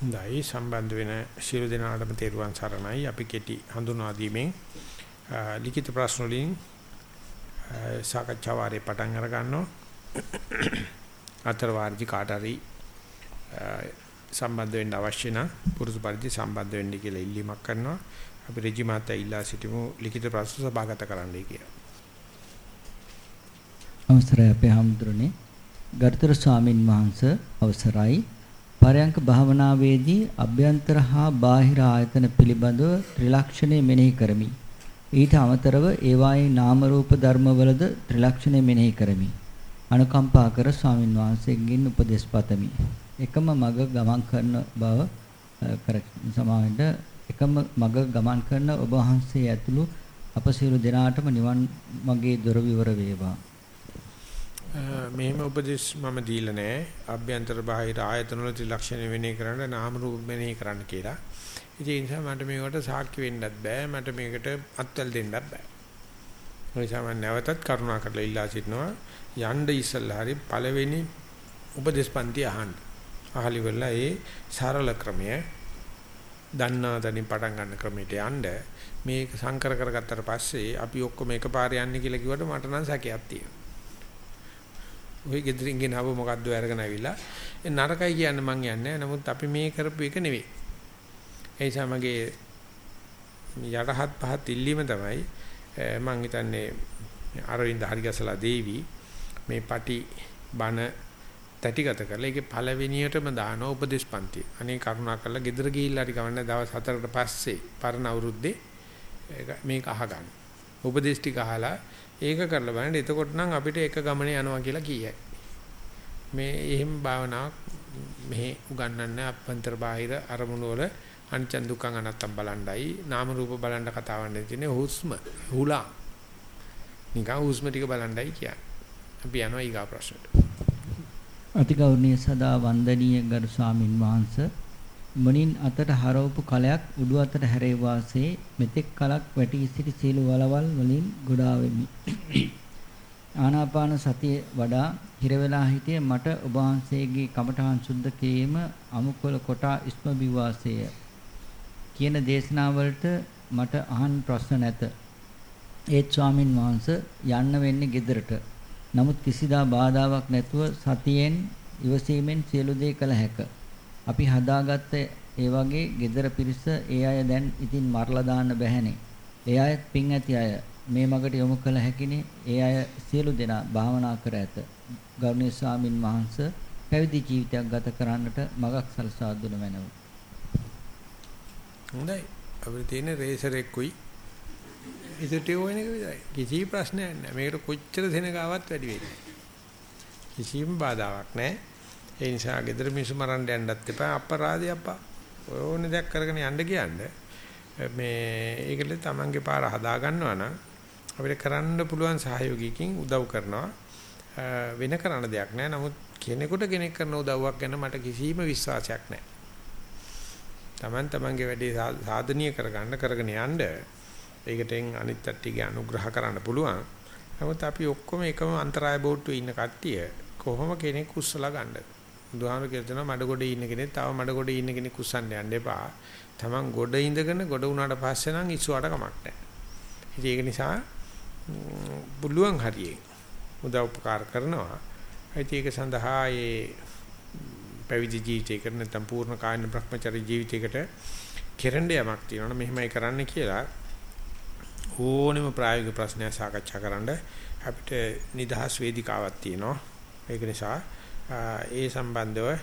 හොඳයි. සම්බන්ධ වෙන ශිරු දෙනාටම තෙරුවන් සරණයි. අපි කෙටි හඳුනා දීමෙන් ලිඛිත ප්‍රශ්න වලින් සාකච්ඡා වාරේ පටන් අර ගන්නවා. අතර වාර්ජි කාට හරි සම්බන්ධ වෙන්න අවශ්‍ය නම් පුරුදු පරිදි සම්බන්ධ වෙන්න කියලා ඉල්ලීමක් කරනවා. අපි රජි මාතා ඉල්ලා සිටිමු ලිඛිත ප්‍රශ්න සභාගත කරන්නයි කියලා. අවසරයි අපේ හැමදෙරනේ. ගරුතර ස්වාමින් වහන්සේ අවසරයි. පරයන්ක භාවනාවේදී අභ්‍යන්තර හා බාහිර ආයතන පිළිබඳව ත්‍රිලක්ෂණය මෙනෙහි කරමි. ඊට අමතරව ඒවායේ නාම රූප ධර්මවලද ත්‍රිලක්ෂණය මෙනෙහි කරමි. අනුකම්පා කර ස්වාමින් වහන්සේගෙන් උපදෙස් පතමි. එකම මග ගමන් කරන බව කර සමාවෙන්න එකම මග ගමන් කරන ඔබ වහන්සේ ඇතුළු අප සියලු දෙනාටම නිවන් මගේ දොර විවර වේවා. මෙහෙම උපදෙස් මම දීලා නැහැ. අභ්‍යන්තර බාහිර ආයතන වල ත්‍රිලක්ෂණ වෙනේ කරන්න නාම රූප මෙනෙහි කරන්න කියලා. ඉතින් ඒ නිසා මට මේකට සාක්ෂි වෙන්නත් බෑ. මට මේකට අත්වල දෙන්නත් බෑ. ඒ නිසා මම නැවතත් කරුණා කරලා ඉල්ලා සිටිනවා යන්න ඉස්සල්ලා හරි පළවෙනි උපදේශ පන්ති අහන්න. අහලි වෙලා ඒ සරල ක්‍රමය දන්නා දනින් පටන් ගන්න ක්‍රමයට යන්න මේක සංකර කරගත්තට පස්සේ අපි ඔක්කොම එකපාර යන්නේ කියලා කිව්වට මට නම් සැකයක් තියෙනවා. ওই ගෙදරින් ගෙනාව මොකද්ද අරගෙන ආවිලා ඒ නරකයි කියන්නේ මං යන්නේ නමුත් අපි මේ කරපු එක නෙවෙයි. ඒ නිසා මගේ යටහත් පහත් ඉල්ලීම තමයි මං හිතන්නේ අරවින්ද හරිගසලා දේවි මේ පටි බන තැටිගත කරලා ඒකේ පළවෙනියටම දාන උපදේශපන්ති අනේ කරුණා කරලා ගෙදර ගිහිල්ලා හරි කවන්න දවස් හතරකට පස්සේ පරණ අවුරුද්දේ මේක අහගන්න. උපදේශ ටික අහලා ඒක කරලා බලන්න එතකොට නම් අපිට එක ගමනේ යනවා කියලා කියයි. මේ එහෙම භාවනාවක් මෙහි උගන්වන්නේ අභ්‍යන්තර බාහිර අරමුණු වල අනිච්ච දුක්ඛ අනත්තම් බලණ්ඩයි නාම රූප බලන්න කතාවක් නෙවෙයි හුස්ම හුලා නිකන් හුස්ම ටික බලණ්ඩයි කියන්නේ. අපි යනවා ඊගා ප්‍රශ්නට. අතිගෞරවනීය සදා වන්දනීය ගරු ස්වාමින් වහන්සේ මුණින් අතට හරවපු කලයක් උඩු අතට හැරේ වාසේ මෙතෙක් කලක් වැටි සිටි සීල වලවල් වලින් ගොඩාවෙමි. ආනාපාන සතිය වඩා හිර වෙලා හිටියේ මට ඔබ වහන්සේගේ කමඨහන් සුද්ධ කිරීම අමුකොල කොටා ඉස්ම බිවාසය කියන දේශනාවලට මට අහන් ප්‍රශ්න නැත. ඒත් ස්වාමින් වහන්සේ යන්න වෙන්නේ ගෙදරට. නමුත් කිසිදා බාධාවක් නැතුව සතියෙන් ඉවසීමෙන් සියලු දේ කළ හැකිය. අපි හදාගත්ත ඒ වගේ gedara පිරිස ඒ අය දැන් ඉතින් මරලා දාන්න බැහැනේ. ඒ අයත් පින් ඇති අය මේ මගට යොමු කළ හැකිනේ. ඒ අය සියලු දෙනා භාවනා කර ඇත. ගෞරවනීය ස්වාමින් වහන්සේ පැවිදි ජීවිතයක් ගත කරන්නට මගක් සලසා දුන මැනව. හොඳයි. අපිට තියෙන රේසර් එක්කුයි ඉතින් ඒ වෙන එක විතරයි. කිසි ප්‍රශ්නයක් නැහැ. මේකට කොච්චර සෙනගාවත් වැඩි වෙන්නේ. කිසිම බාධාවක් නැහැ. ඒ නිසා ගෙදර මිනිස්සු මරන්න යන්නත් එපා අපරාධය අප්පා. ඕනේ දෙයක් කරගෙන යන්න කියන්නේ. මේ ඒකල තමන්ගේ පාර හදා ගන්නවා නම් අපිට කරන්න පුළුවන් සහයෝගිකකින් උදව් කරනවා. වෙන කරන්න දෙයක් නැහැ. නමුත් කෙනෙකුට කෙනෙක් කරන උදව්වක් ගැන මට කිසිම විශ්වාසයක් නැහැ. තමන් තමන්ගේ වැඩේ සාධනීය කරගන්න කරගෙන යන්න ඒකට අනිත් පැත්තේ අනුග්‍රහ කරන්න පුළුවන්. නමුත් අපි ඔක්කොම එකම අන්තරාය බෝට්ටුවේ ඉන්න කට්ටිය කොහොම කෙනෙක් උස්සලා ගන්නද? බුදුහාමර කියලා දෙනවා මඩ ගොඩේ ඉන්න කෙනෙක් තව මඩ ගොඩේ ඉන්න කෙනෙක් කුස්සන්න යන්න එපා. Taman ගොඩ ඉඳගෙන ගොඩ වුණාට පස්සේ නම් ඉස්සුවට කමක් නැහැ. ඉතින් ඒක නිසා බුලුවන් හරියේ උදව් උපකාර කරනවා. ඉතින් ඒක සඳහා ඒ පැවිදි ජීවිතයකට නැත්නම් පූර්ණ කායන භ්‍රමචරි ජීවිතයකට කෙරෙන්න යමක් තියෙනවා මෙහෙමයි කරන්න කියලා ඕනෙම ප්‍රායෝගික ප්‍රශ්නයක් සාකච්ඡා කරන්න අපිට නිදහස් වේදිකාවක් තියෙනවා. ඒක නිසා ඒ සම්බන්ධව ඒ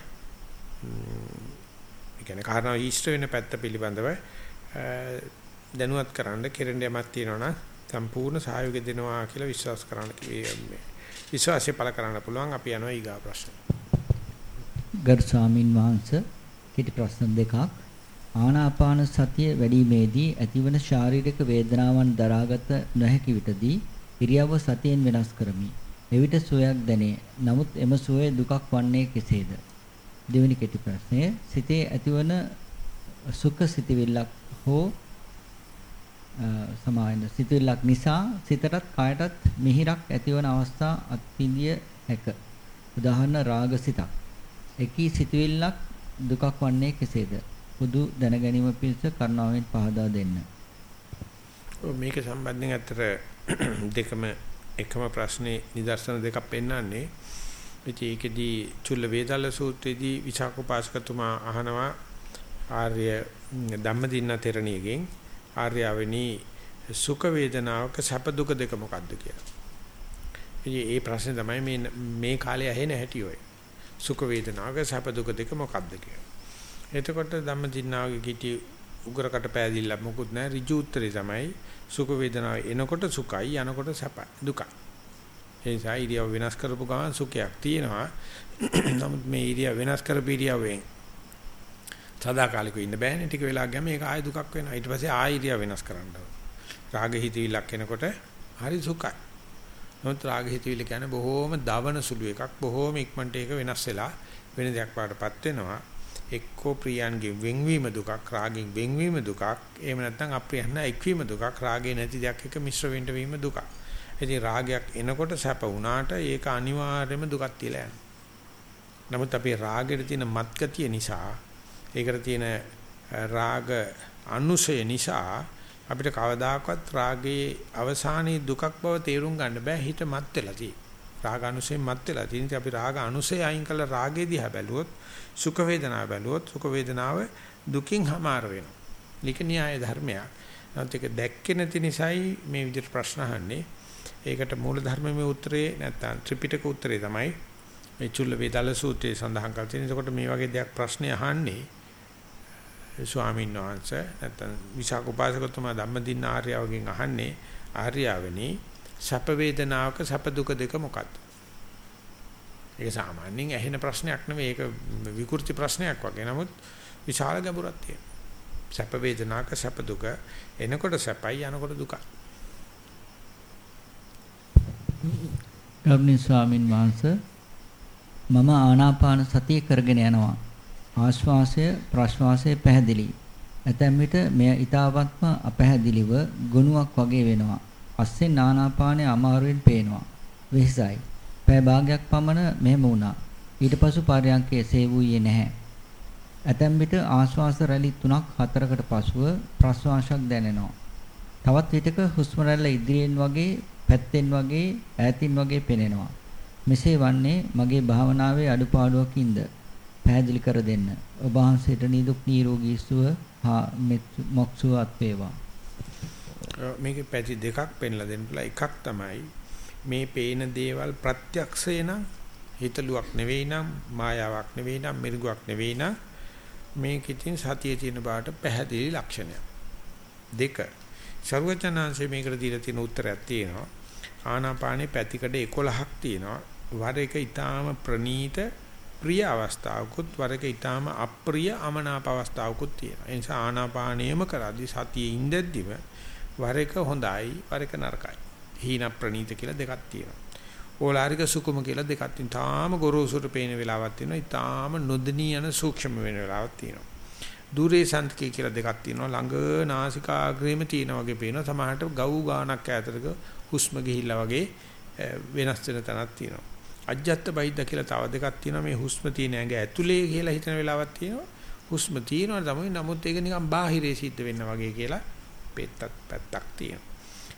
කියන්නේ කාරණා ඊස්ට් වෙන පැත්ත පිළිබඳව දැනුවත් කරන්න කෙරෙන්න යමක් තියෙනවා නම් සම්පූර්ණ සහයෝගය දෙනවා කියලා විශ්වාස කරන්න විශ්වාසය පළ කරන්න පුළුවන් අපි යනවා ඊගා ප්‍රශ්න. ගරු ස්වාමින් වහන්සේ කෙටි ප්‍රශ්න දෙකක් ආනාපාන සතිය වැඩිීමේදී ඇතිවන ශාරීරික වේදනාවන් දරාගත නොහැකි විටදී ඉරියව්ව සතියෙන් වෙනස් කරමි. එවිට සුවයක් දැනේ. නමුත් එම සුවය දුකක් වන්නේ කෙසේද? දෙවෙනි කෙටි ප්‍රශ්නය සිතේ ඇතිවන සුඛ සිතවිල්ලක් හෝ සමායන සිතවිල්ලක් නිසා සිතටත් කායටත් මිහිරක් ඇතිවන අවස්ථා අත්විඳිය හැක. උදාහරණ රාග සිතක්. එකී සිතවිල්ලක් දුකක් වන්නේ කෙසේද? පුදු දැනගැනීම පිණිස කරුණාවෙන් පහදා දෙන්න. මේක සම්බන්ධයෙන් ඇත්තට දෙකම එකම ප්‍රශ්නේ නිදර්ශන දෙකක් පෙන්වන්නේ. ඉතින් ඒකෙදී චුල්ල වේදාල සූත්‍රයේදී විචාකෝපාසකතුමා අහනවා ආර්ය ධම්මදින්න තෙරණියගෙන් ආර්යවෙනි සුඛ වේදනාවක සැප දුක දෙක මොකක්ද කියලා. ඉතින් ඒ ප්‍රශ්නේ තමයි මේ මේ කාලේ ඇහෙන හැටි ඔය. සුඛ වේදනාවක සැප දුක දෙක මොකක්ද කියලා. එතකොට ධම්මදින්නාගේ කිටි උගරකට පෑදිල්ල මොකුත් නැහැ ඍජු උත්තරේ තමයි සුඛ වේදනාව එනකොට සුඛයි යනකොට සැපයි දුකයි. ඒ නිසා ඉරියව් වෙනස් කරපු ගමන් සුඛයක් තියෙනවා. නමුත් මේ ඉරියව් වෙනස් කරපු ඉරියව්වෙන් සදාකාලිකව ඉන්න බෑනේ ටික වෙලා ගියාම ඒක ආය දුකක් වෙනවා. ඊට පස්සේ ආය ඉරියව් වෙනස් කරන්න ඕන. රාග හිතවිල්ලක් එනකොට හරි සුඛයි. නමුත් රාග හිතවිල්ල කියන්නේ බොහෝම දවන සුළු එකක්. බොහෝම ඉක්මනට ඒක වෙනස් වෙලා වෙන දෙයක් වඩටපත් වෙනවා. එක්කෝ ප්‍රියන්ගෙන් වෙන්වීම දුකක් රාගෙන් වෙන්වීම දුකක් එහෙම නැත්නම් අප්‍රියන්න එක්වීම දුකක් රාගේ නැති දෙයක් එක මිශ්‍ර වෙන්න වීම දුකක්. ඉතින් රාගයක් එනකොට සැප වුණාට ඒක අනිවාර්යයෙන්ම දුකක් තියලා යනවා. නමුත් අපේ රාගෙට තියෙන මත්ගතිය නිසා ඒකට තියෙන රාග අනුසය නිසා අපිට කවදාකවත් රාගයේ අවසානයේ දුකක් බව තේරුම් ගන්න බෑ හිත මත් වෙලා තියෙන්නේ. රාග අනුසයෙන් මත් වෙලා තියෙන අපි රාග අනුසය අයින් කළා රාගේ දිහා බැලුවොත් සුඛ වේදනාව බැලුවොත් සුඛ වේදනාව දුකින් හමාර වෙනවා. මේක න්‍යාය ධර්මයක්. නැත්නම් ඒක දැක්කේ නැති නිසායි මේ විදිහට ප්‍රශ්න අහන්නේ. ඒකට මූල ධර්මයේ උත්තරේ නැත්නම් ත්‍රිපිටක උත්තරේ තමයි මේ චුල්ල වේදාල සූත්‍රයේ සඳහන් කරලා තියෙන. ඒකට මේ වගේ දෙයක් ප්‍රශ්නේ අහන්නේ ස්වාමීන් වහන්සේ නැත්නම් විසාක උපාසකතුමා ධම්මදින්න ආර්යවගෙන් අහන්නේ ආර්යවනි සැප වේදනාවක සැප දුක දෙක මොකක්ද? ඒක සාමාන්‍යයෙන් ඇහෙන ප්‍රශ්නයක් නෙවෙයි ඒක විකෘති ප්‍රශ්නයක් වගේ. නමුත් විශාල ගැඹුරක් තියෙනවා. සැප වේදනාක සැප දුක එනකොට සැපයි යනකොට දුකයි. ගෞරවනීය ස්වාමින් වහන්සේ මම ආනාපාන සතිය කරගෙන යනවා. ආශ්වාසය ප්‍රශ්වාසය පැහැදිලි. ඇතැම් විට මෙය ඊ타වත්ම අපැහැදිලිව ගුණයක් වගේ වෙනවා. අස්සෙන් ආනාපානය අමාරුවෙන් පේනවා. වෙහසයි. පැය භාගයක් පමණ මෙහෙම වුණා. ඊට පසු පරයන්කේ සේවුවේ නැහැ. ඇතැම් විට ආශ්වාස රැලි 3ක් 4කට පසුව ප්‍රශ්වාසයක් දැනෙනවා. තවත් විටක හුස්ම රැල්ල ඉදිරියෙන් වගේ පැත්තෙන් වගේ ඈතින් වගේ පෙනෙනවා. මෙසේ වන්නේ මගේ භාවනාවේ අඩුපාඩුවකින්ද පැහැදිලි කර දෙන්න. ඔබ වහන්සේට නිදුක් නිරෝගී සුව හා මොක්සුවත් වේවා. මේකේ පැති දෙකක් පෙන්ලා දෙන්න පුළුවන්. එකක් තමයි මේ පේන දේවල් ප්‍රත්‍යක්ෂය නම් හිතලුවක් නෙවෙයි නම් මායාවක් නෙවෙයි නම් මිරිගුවක් නෙවෙයි නම් මේක ඉතින් සතියේ තියෙන බාට පැහැදිලි ලක්ෂණයක්. දෙක. ਸਰවචනාංශයේ මේකට දීලා තියෙන උත්තරයක් තියෙනවා. ආනාපානේ පැතිකඩ 11ක් තියෙනවා. වර එක ඊටාම ප්‍රනීත ප්‍රිය අවස්ථාවකුත් වර එක ඊටාම අප්‍රිය අමනාප අවස්ථාවකුත් තියෙනවා. ඒ නිසා ආනාපානයම කරද්දී සතියේ ඉඳද්දිම වර එක හොඳයි වර එක නරකයි. හීන ප්‍රනීත කියලා දෙකක් තියෙනවා. ඕලාරික සුකුම කියලා දෙකක් තියෙනවා. තාම ගොරෝසුට පේන වෙලාවක් තියෙනවා. ඊටාම නොදෙනී යන සූක්ෂම වෙන වෙලාවක් තියෙනවා. දුරේ සන්තකේ කියලා දෙකක් තියෙනවා. ළඟ නාසිකාග්‍රේම තියෙන වගේ පේනවා. සමහරට ගව් ගානක් ඈතටක හුස්ම ගිහිල්ලා වගේ වෙනස් වෙන තැනක් තියෙනවා. අජ්ජත් බයිද්ද කියලා තව දෙකක් තියෙනවා. මේ හුස්ම තියෙන ඇඟ ඇතුලේ කියලා හිතන වෙලාවක් තියෙනවා. හුස්ම තියෙනවා තමයි. නමුත් ඒක නිකන් බාහිරේ සිද්ධ වෙන්න වගේ කියලා පෙත්තක් පැත්තක් තියෙනවා.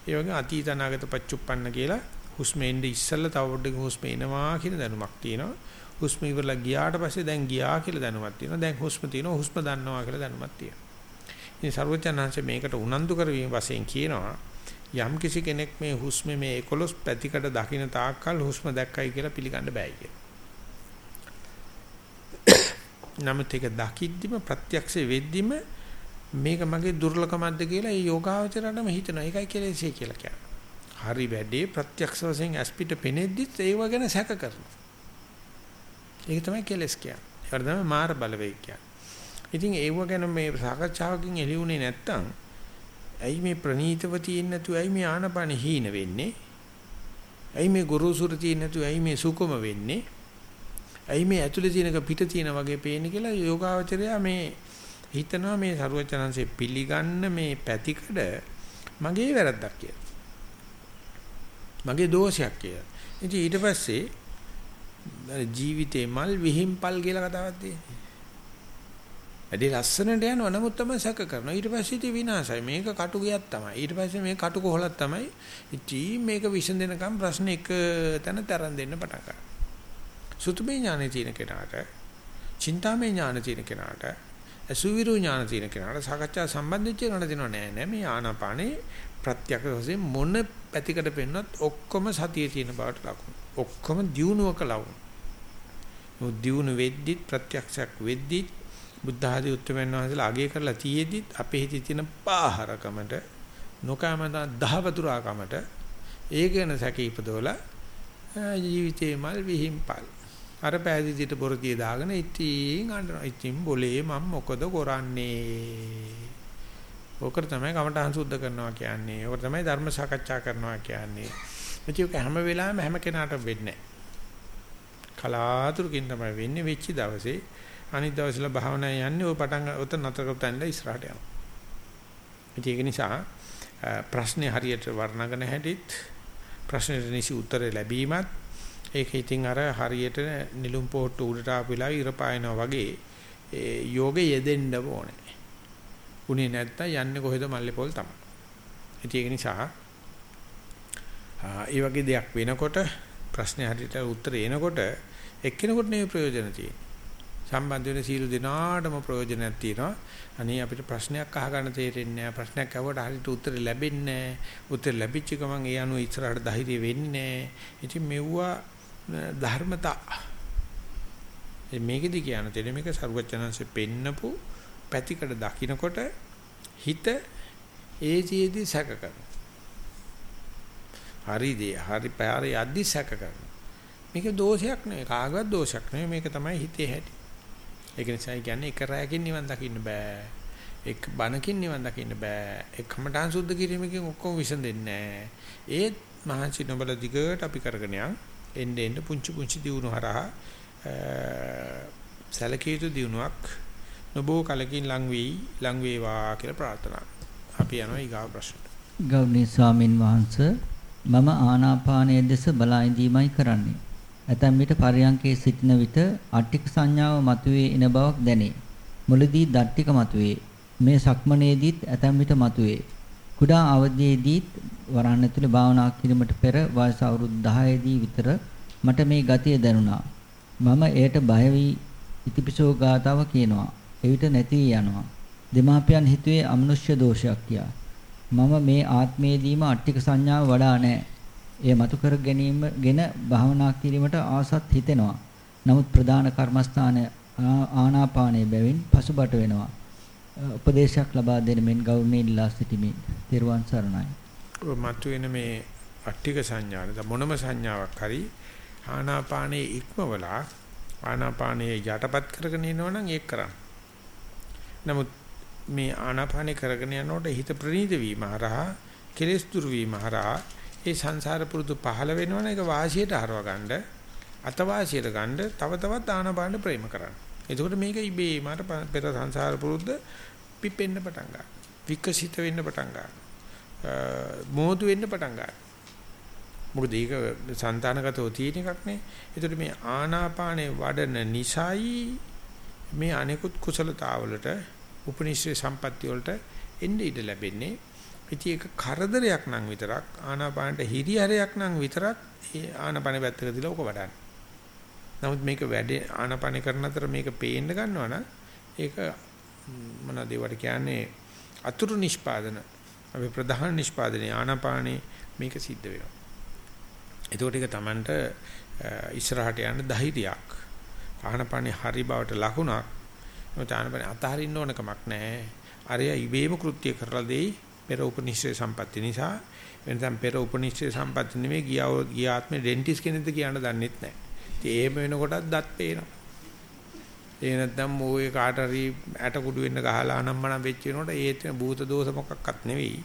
ඒ වගේ අතීත අනාගත පච්චුප්පන්න කියලා හුස්ම එන්නේ ඉස්සෙල්ලා තව පොඩ්ඩක් හුස්ම එනවා කියන දැනුමක් තියෙනවා. හුස්ම ඉවරලා ගියාට පස්සේ දැන් ගියා කියලා දැනුමක් තියෙනවා. දැන් හුස්ම තියෙනවා හුස්ම දන්නවා කියලා දැනුමක් තියෙනවා. ඉතින් සර්වඥාන්සේ මේකට උනන්දු කරවීම වශයෙන් කියනවා යම් කිසි කෙනෙක් මේ හුස්ම මේ 11 පැතිකඩ දකින්න තාක්කල් හුස්ම දැක්කයි කියලා පිළිගන්න බෑ කියලා. නමුත් ඒක දකිද්දිම ප්‍රත්‍යක්ෂ වෙද්දිම මේක මගේ දුර්ලභමක්ද කියලා ඒ යෝගාවචරණම හිතනවා. ඒකයි කෙලෙසේ කියලා කියන්නේ. හරි වැඩේ ප්‍රත්‍යක්ෂ වශයෙන් අස්පිට පෙනෙද්දිත් ඒව ගැන සැක කරනවා. ඒක තමයි කෙලස් කියන්නේ. ඒකට තමයි මාර බලවේග කියන්නේ. ඉතින් ඒව ගැන මේ සාකච්ඡාවකින් එළියුනේ නැත්තම් ඇයි මේ ප්‍රනීතව තියෙන්නේ නැතු ඇයි මේ ආනපන හීන වෙන්නේ? ඇයි මේ ගුරුසුර තියෙන්නේ නැතු ඇයි මේ සුකුම වෙන්නේ? ඇයි මේ ඇතුලේ තියෙනක පිට තියෙන වගේ පේන්නේ කියලා යෝගාවචරය මේ හිතනවා මේ සරුවචනංශේ පිළිගන්න මේ පැතිකඩ මගේ වැරද්දක් කියලා. මගේ දෝෂයක් කියලා. ඉතින් ඊට පස්සේ ජීවිතේ මල් විහිම්පල් කියලා කතාවක් තියෙනවා. වැඩි ලස්සනට යනවා නමුත් තමයි සැක කරනවා. ඊට පස්සේ ඉති විනාශයි. මේක කටු ගියක් තමයි. ඊට පස්සේ මේ කටු කොහලක් තමයි. ඉතින් මේක විසඳෙනකම් ප්‍රශ්න එක තැන තරන් දෙන්න පටන් ගන්නවා. සුතුමේ ඥානෙ තියෙන කෙනාට, චින්තාමේ ඥාන තියෙන කෙනාට, අසුවිරු ඥාන තියෙන කෙනාට සාකච්ඡා සම්බන්ධ වෙච්ච කෙනාට දෙනව නෑ නෑ මේ ආනාපානේ ප්‍රත්‍යක්ෂ වශයෙන් මොන පැතිකඩ පෙන්නොත් ඔක්කොම සතියේ තියෙන බවට ලකුණු. ඔක්කොම දියුණුවක ලකුණු. නෝ දියුණු වෙද්දිත් ප්‍රත්‍යක්ෂයක් වෙද්දිත් බුද්ධ ආදී උත්තරමයන් වහන්සේලා අගය කරලා තියේදිත් අපේ හිතේ තියෙන පාහරකමට නොකමන දහවතුරාකමට ඒ ගැන සැකීපදවලා ජීවිතේ මල් විහිම්පල් අර පෑදීදිට බොරදිය දාගෙන ඉතින් අඬනවා. ඉතින් બોලේ මම මොකද කරන්නේ? ඕකට තමයි කමටහන් සුද්ධ කරනවා කියන්නේ. ඕකට තමයි ධර්ම සාකච්ඡා කරනවා කියන්නේ. මේක හැම වෙලාවෙම හැම කෙනාටම වෙන්නේ කලාතුරකින් තමයි වෙන්නේ වෙච්ච දවසේ අනිත් දවසේලා භාවනා යන්නේ ඔය පටන් ඔත නතර කරතන්න ඉස්සරහට යනවා. ඒක නිසා ප්‍රශ්නේ හරියට වර්ණගෙන හැටිත් ප්‍රශ්නෙට නිසි උත්තරේ ලැබීමත් ඒක ඉතින් අර හරියට නිලුම් පොට්ටු උඩට ආපු වෙලාවේ ඉර පායනවා වගේ ඒ යෝගෙ යෙදෙන්න ඕනේ. උනේ නැත්තම් යන්නේ කොහෙද මල්ලේ පොල් තමයි. ඒක නිසා ඒ වගේ දෙයක් වෙනකොට ප්‍රශ්නේ හරියට උත්තරේ එනකොට එක්කෙනෙකුට නෙවෙයි ප්‍රයෝජන තියෙන්නේ. සම්බන්ධ වෙන සීල දිනාටම ප්‍රයෝජනයක් තියෙනවා. අනේ අපිට ප්‍රශ්නයක් අහගන්න තේරෙන්නේ නැහැ. ප්‍රශ්නයක් අහුවට හරියට උත්තර ලැබෙන්නේ නැහැ. උත්තර ලැබිච්ච ගමන් ඒ අනුව ඉස්සරහට ධෛර්යය වෙන්නේ නැහැ. ඉතින් මෙවුවා ධර්මතා. මේකෙදි කියන තේරෙන්නේ මේක සර්වචනංශෙ පෙන්නපු පැතිකඩ දකින්නකොට හිත ඒජීදී සැක කරනවා. හරිදී හරි පාරේ යද්දි සැක කරනවා. මේක දෝෂයක් නෙවෙයි කාගවත් දෝෂයක් නෙවෙයි මේක තමයි හිතේ හැටි. ඒක නිසා කියන්නේ එක රැයකින් නිවන් දකින්න බෑ. එක් බණකින් නිවන් දකින්න බෑ. එක්කමටහන් සුද්ධ කිරීමකින් ඔක්කොම විසඳෙන්නේ නෑ. ඒත් මහන්සි නොබල දිගට අපි කරගෙන යන් එන්න එන්න පුංචි පුංචි දියුණු හරහා සැලකිය යුතු දියුණුවක් නොබෝ කලකින් ලං වෙයි ලං වේවා කියලා ප්‍රාර්ථනා. අපි යනවා ඊගාව ප්‍රශ්නට. ගෞරවනීය ස්වාමින් වහන්සේ මම ආනාපානයේ දෙස බලා ඉඳීමයි කරන්නේ. ඇතැම් විට පරයන්කේ සිටින විට අට්ටික සංඥාව මතුවේ එන බවක් දැනේ. මුලදී දට්ටික මතුවේ. මේ සක්මනේදීත් ඇතැම් විට මතුවේ. කුඩා අවදියේදීත් වරණ ඇතුලේ භාවනා කිරීමට පෙර වයස අවුරුදු 10 දී විතර මට මේ ගතිය දැනුණා. මම එයට බය වී ඉතිපිසෝ ගාතාව කියනවා. එවිට නැති යනවා. දෙමාපියන් හිතුවේ අමනුෂ්‍ය දෝෂයක් කියා. මම මේ ආත්මයේදීම අට්ටික සංඥාව වඩා නැහැ. එය මතු කර ගැනීමගෙන භාවනා කිරීමට ආසත් හිතෙනවා. නමුත් ප්‍රධාන කර්මස්ථාන ආනාපානයේ බැවින් පසුබට වෙනවා. උපදේශයක් ලබා දෙන මෙන් ගෞරවණීය ඉල්ලා සිටිමි. තෙරුවන් සරණයි. මතුවෙන මේ අට්ටික සංඥාන මොනම සංඥාවක් හරි ආනාපානයේ ඉක්මවලා ආනාපානයේ යටපත් කරගෙන ඉනවනම් ඒක කරන්න. නමුත් මේ ආනාපානේ කරගෙන යනකොට හිත ප්‍රනීත වීම හරහා කෙලෙස් දුරු වීම හරහා ඒ සංසාර පුරුදු පහළ වෙනවනේ ඒක වාසියට හරව ගන්න අතවාසියට ගන්න තව තවත් ආනපාන ප්‍රේම කරන්න. එතකොට මේක ඉබේම අර පෙර සංසාර පුරුද්ද පිපෙන්න පටන් ගන්නවා. විකසිත වෙන්න පටන් ගන්නවා. මෝදු වෙන්න පටන් ගන්නවා. මොකද ඒක సంతානගතව තියෙන එකක් නේ. ඒතකොට මේ ආනාපානේ වඩන නිසයි මේ අනෙකුත් කුසලතාවලට උපනිශ්‍රේ සම්පත්තිය වලට එන්න ඉඩ ලැබෙන්නේ. ඉතින් ඒක කරදරයක් නම් විතරක් ආනාපානට හිරිහරයක් නම් විතරක් ඒ ආනාපානේ පැත්තක දාලා ඔක වඩන්න. නමුත් මේක වැඩේ ආනාපානේ කරන අතර මේක පේන්න ගන්නවා නම් ඒක මොනවද ඒවට කියන්නේ අතුරු නිෂ්පාදන. අපි ප්‍රධාන නිෂ්පාදනයේ ආනාපානේ මේක සිද්ධ වෙනවා. එතකොට ඒක Tamanට ඉස්සරහට යන්න ධෛර්යයක්. ආනාපානේ හරි බවට ලකුණක්. මොකද ආනාපානේ අතහරින්න ඕන කමක් නැහැ. අරය ඉබේම කෘත්‍ය කරලා දෙයි පෙර උපනිශ්‍රේ සම්පatti නිසා වෙනතම් පෙර උපනිශ්‍රේ සම්පatti නෙමෙයි ගියා ගිය ආත්මේ ඩෙන්ටිස් කෙනෙක්ද කියන්න දන්නෙත් නැහැ. ඉතින් එහෙම වෙනකොටත් දත් පේනවා. ඒ නැත්නම් මොයේ කාට හරි ඇට කුඩු වෙන්න ගහලා අනම්මනම් වෙච්ච වෙනකොට ඒත් භූත දෝෂ මොකක්වත් නෙවෙයි.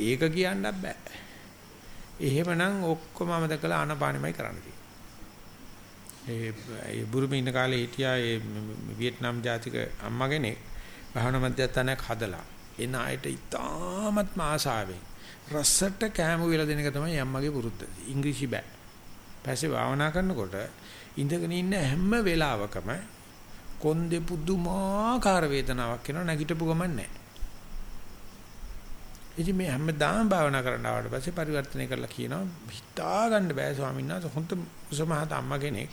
ඒක කියන්නත් බෑ. එහෙමනම් ඔක්කොම අමතකලා ආනපානෙමයි කරන්න තියෙන්නේ. ඒ බුරුමේ ඉන්න කාලේ හිටියා ඒ වියට්නාම් ජාතික අම්මා කෙනෙක් භාවනා මධ්‍යස්ථානයක් හදලා එන අයට ඉතාමත්ම ආසාවෙන් රසට කෑම වේලා දෙන එක තමයි අම්මගේ පුරුද්ද. ඉංග්‍රීසි බෑ. පස්සේ භාවනා කරනකොට ඉඳගෙන ඉන්න හැම වෙලාවකම කොන්දේ පුදුමාකාර වේදනාවක් එනවා නැගිටපු ගමන් නැහැ. ඉතින් මේ හැමදාම භාවනා කරන්න ආවට පස්සේ පරිවර්තනය කරලා කියනවා හිතා ගන්න බෑ ස්වාමීන් වහන්සේ හොඳ උසමහත අම්මා කෙනෙක්.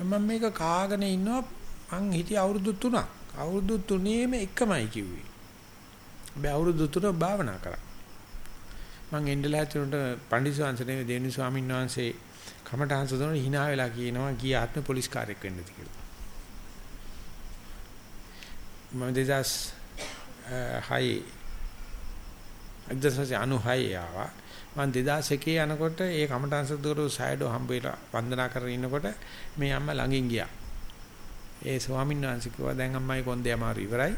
මම මේක කාගෙන ඉන්නවා මං හිටිය අවුරුදු 3ක්. අවුරුදු 3ේම එකමයි කිව්වේ. හැබැයි අවුරුදු 3 භාවනා කරා. මං එන්නලා හිටිනුට පඬිස්වාංශනේ දෙවෙනි ස්වාමීන් වහන්සේ කමඨාන් සුදුන hina වෙලා කියනවා ගිය ආත්ම පොලිස් කාර්යයක් වෙන්නද කියලා. මම 2006 1996 ආවා. මම 2001 යනකොට ඒ කමඨාන් සුදුරු සයිඩෝ හම්බ වෙලා වන්දනා කරගෙන ඉන්නකොට මේ අම්මා ළඟින් ගියා. ඒ ස්වාමීන් වහන්සේ කිව්වා දැන් අම්මයි කොන්දේ අමාරු ඉවරයි.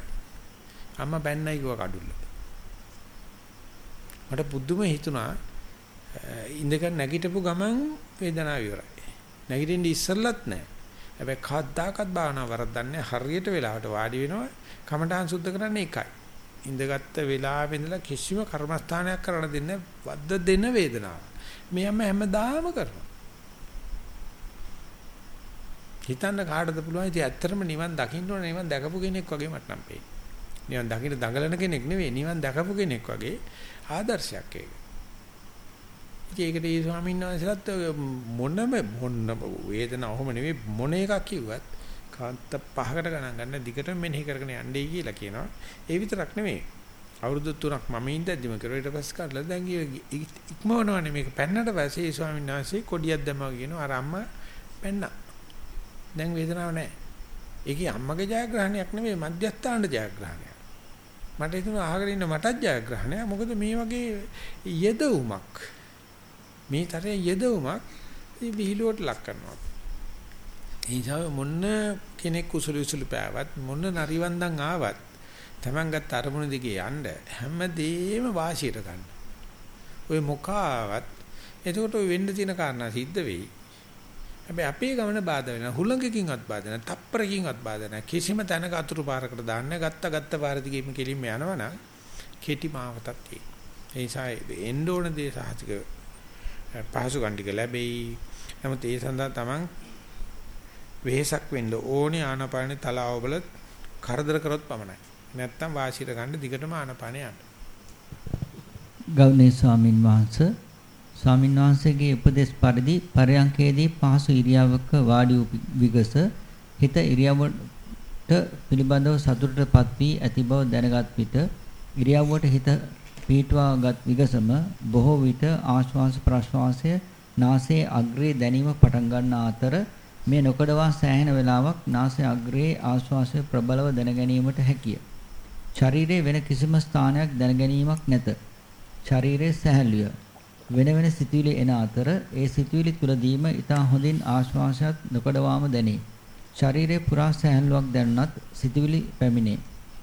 අම්මා බැන්නයි කිව්වා කඩුල්ල. මට පුදුම හිතුණා ඉඳගෙන නැගිටපු ගමන් වේදනාව ඉවරයි. නැගිටින්න ඉස්සෙල්ලත් නැහැ. හැබැයි කද්දාකත් භාවනා වරද්දන්නේ හරියට වෙලාවට වාඩි වෙනවා කමඨාන් සුද්ධ කරන්නේ එකයි. ඉඳගත්ත වෙලාවෙ ඉඳලා කිසිම කර්මස්ථානයක් කරන්න දෙන්නේ වද්ද දෙන වේදනාව. මේ හැම හැමදාම කරනවා. හිතන්න කාටද පුළුවන් ඉතින් ඇත්තටම නිවන් දකින්න ඕන නිවන් දැකපු කෙනෙක් වගේ මට නම් පේන්නේ. නිවන් දකින්න දඟලන කෙනෙක් නෙවෙයි නිවන් දැකපු කෙනෙක් වගේ ආදර්ශයක් ඒක. ඒකට ඒ ස්වාමීන් වහන්සේලාත් මොනම මොන වේදනාව ඔහොම නෙවෙයි මොන එකක් කිව්වත් කාන්ත පහකට ගණන් ගන්න දිගටම මෙනෙහි කරගෙන යන්නයි කියලා කියනවා. ඒ විතරක් නෙවෙයි. අවුරුදු 3ක් මම ඉඳද්දිම කරුවා ඊට පස්සේ කරලා දැන් ඉක්මවනවනේ මේක පෙන්නට පස්සේ ඒ ස්වාමීන් වහන්සේ කොඩියක් දැම්මා කියනවා අර අම්මා පෙන්නා. දැන් වේදනාවක් නැහැ. ඒකේ අම්මගේ ජයග්‍රහණයක් නෙවෙයි මධ්‍යස්ථාන ජයග්‍රහණයක්. මට හිතුණා අහගෙන ඉන්න මටත් ජයග්‍රහණයක්. මොකද මේ වගේ යෙදවුමක් මේ තරයේ යෙදවුමක් විහිළුවට ලක් කරනවා. ඒ නිසා මොන්න කෙනෙක් කුසල විසුළු පෑවත් මොන්න නරිවන්දන් ආවත් Taman ගත්ත අරමුණ දිගේ යන්න හැමදේම වාසියට ගන්න. ඔය මොකාවත් එතකොට ඔය වෙන්න තියෙන කාරණා සිද්ධ වෙයි. හැබැයි අපේ ගමන බාධා වෙනවා. හුලඟකින්වත් බාධා නැහැ. තප්පරකින්වත් බාධා නැහැ. කිසිම තැනක අතුරු පාරකට දාන්න ගත්ත ගත්ත පාර දිගේම කෙලින්ම යනවනම් කෙටි මාවතක් තියෙනවා. ඒ නිසා එන්න ඕන දේ සාහිතික පහසු ගන්න ලැබෙයි. නමුත් ඒ සඳහා තමන් වෙහෙසක් වෙන්න ඕනේ ආනාපානේ තලාවබල කරදර කරොත් පමණයි. නැත්තම් වාසියට ගන්න දිගටම ආනාපානේ යන්න. ගෞණීය ස්වාමින් වහන්සේ ස්වාමින් වහන්සේගේ උපදේශ පරිදි පරයන්කේදී පහසු ඉරියව්වක වාඩි වූ විගස හිත ඉරියව්වට පිළිබඳව සතුටටපත් වී ඇති බව දැනගත් විට ඉරියව්වට හිත පීඨවාගත් විගසම බොහෝ විට ආශ්වාස ප්‍රශ්වාසය නාසයේ අග්‍රේ දැනීම පටන් ගන්නා අතර මේ නොකඩවා සෑහෙන වේලාවක් නාසයේ අග්‍රයේ ආශ්වාසය ප්‍රබලව දැන ගැනීමට හැකිය. ශරීරයේ වෙන කිසිම ස්ථානයක් දැන ගැනීමක් නැත. ශරීරයේ සැහැල්ලුය. වෙන වෙන සිතුවිලි එන අතර ඒ සිතුවිලි තුලදීම ඊටා හොඳින් ආශ්වාසයත් නොකඩවාම දැනේ. ශරීරයේ පුරා සැහැල්ලුවක් දැනුණත් සිතුවිලි පැමිණේ.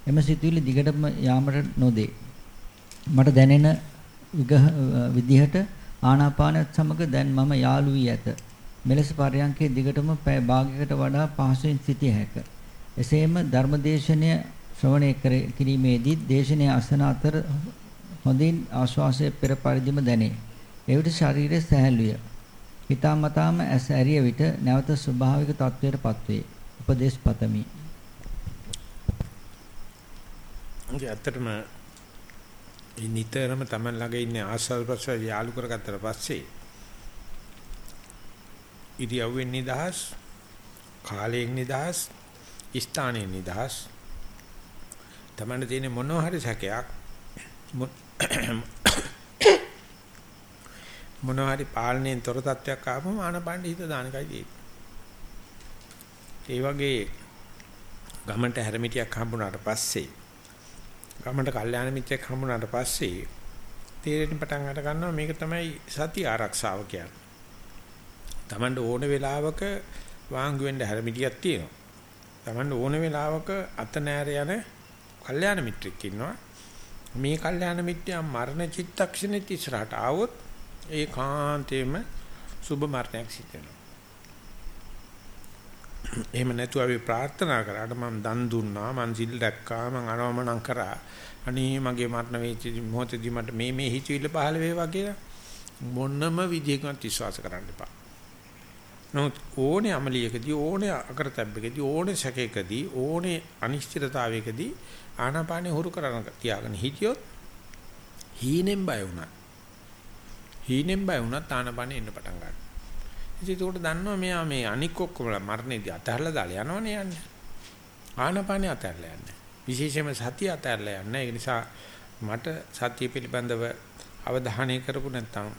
එම සිතුවිලි දිගටම යාමට නොදේ. මට දැනෙන විදිහට ආනාපානයත් සමග දැන් මම යාළු වී ඇත. මෙලෙස පරයන්කේ දිගටම පැය භාගයකට වඩා පහසුවෙන් සිටිය හැක. එසේම ධර්මදේශනය ශ්‍රවණය කිරීමේදී දේශනය අසන අතර හොඳින් ආශ්වාසය පෙර පරිදිම දැනේ. එවිට ශරීරය සැහැල්ලුය. හිතාමතාම ඇස් ඇරිය විට නැවත ස්වභාවික තත්වයටපත් වේ. උපදේශ පතමි. ඇත්තටම නිතරම Taman ළඟ ඉන්න ආස්වාද ප්‍රසවාස යාලු කරගත්තට පස්සේ ඉරියව්වෙන් නිදහස් කාලයෙන් නිදහස් ස්ථානයෙන් නිදහස් Taman තියෙන මොනවා හරි සැකයක් මොනවා හරි පාලනයෙන් තොර තත්වයක් ආවම ආනපණ්ඩ හිත දානකයි තියෙන්නේ. ඒ වගේ ගමන්ට හැරමිටියක් හම්බුනාට පස්සේ ගමන්ට කල්යාණ මිත්‍රයෙක් හම්බුනාට පස්සේ තේරෙන්න පටන් අර ගන්නවා මේක තමයි සති ආරක්ෂාව කියන්නේ. Tamanට ඕන වෙලාවක වාංගු වෙන්න හැරමිටියක් තියෙනවා. Tamanට ඕන වෙලාවක අත නෑර යන කල්යාණ මිත්‍රෙක් ඉන්නවා. මේ කල්යාණ මිත්‍යා මරණ චිත්තක්ෂණෙත් ඉස්සරහට ආවොත් ඒ කාන්තේම සුබ මරණයක් සිද්ධ වෙනවා. එහෙම නැතුව අපි ප්‍රාර්ථනා කරාට මම දන් දුන්නා මං සිල් දැක්කා මං අනවමනම් කරා අනේ මගේ මරණ වේචි මොහොතදී මට මේ මේ හිතවිල්ල පහළ වේවා කියලා මොනම විදිහකින්වත් විශ්වාස කරන්න එපා. නමුත් ඕනේ අමලියකදී ඕනේ අකරතැබ්බකදී ඕනේ සැකයකදී ඕනේ අනිශ්චිතතාවයකදී ආනාපානේ හුරු කරන තියාගෙන හිටියොත් හීනෙන් බය වුණා. හීනෙන් බය වුණත් ආනාපානේ එන්න පටන් ගන්නවා. ඉතින් ඒකට දන්නවා මෙයා මේ අනික් ඔක්කොම මරණයේදී අතහැරලා දාලා යනවනේ යන්නේ. ආනාපානේ අතහැරලා යන්නේ. විශේෂයෙන්ම සතිය අතහැරලා යන්නේ. ඒ නිසා මට සතිය පිළිබඳව අවධානය කරපු නැත්නම්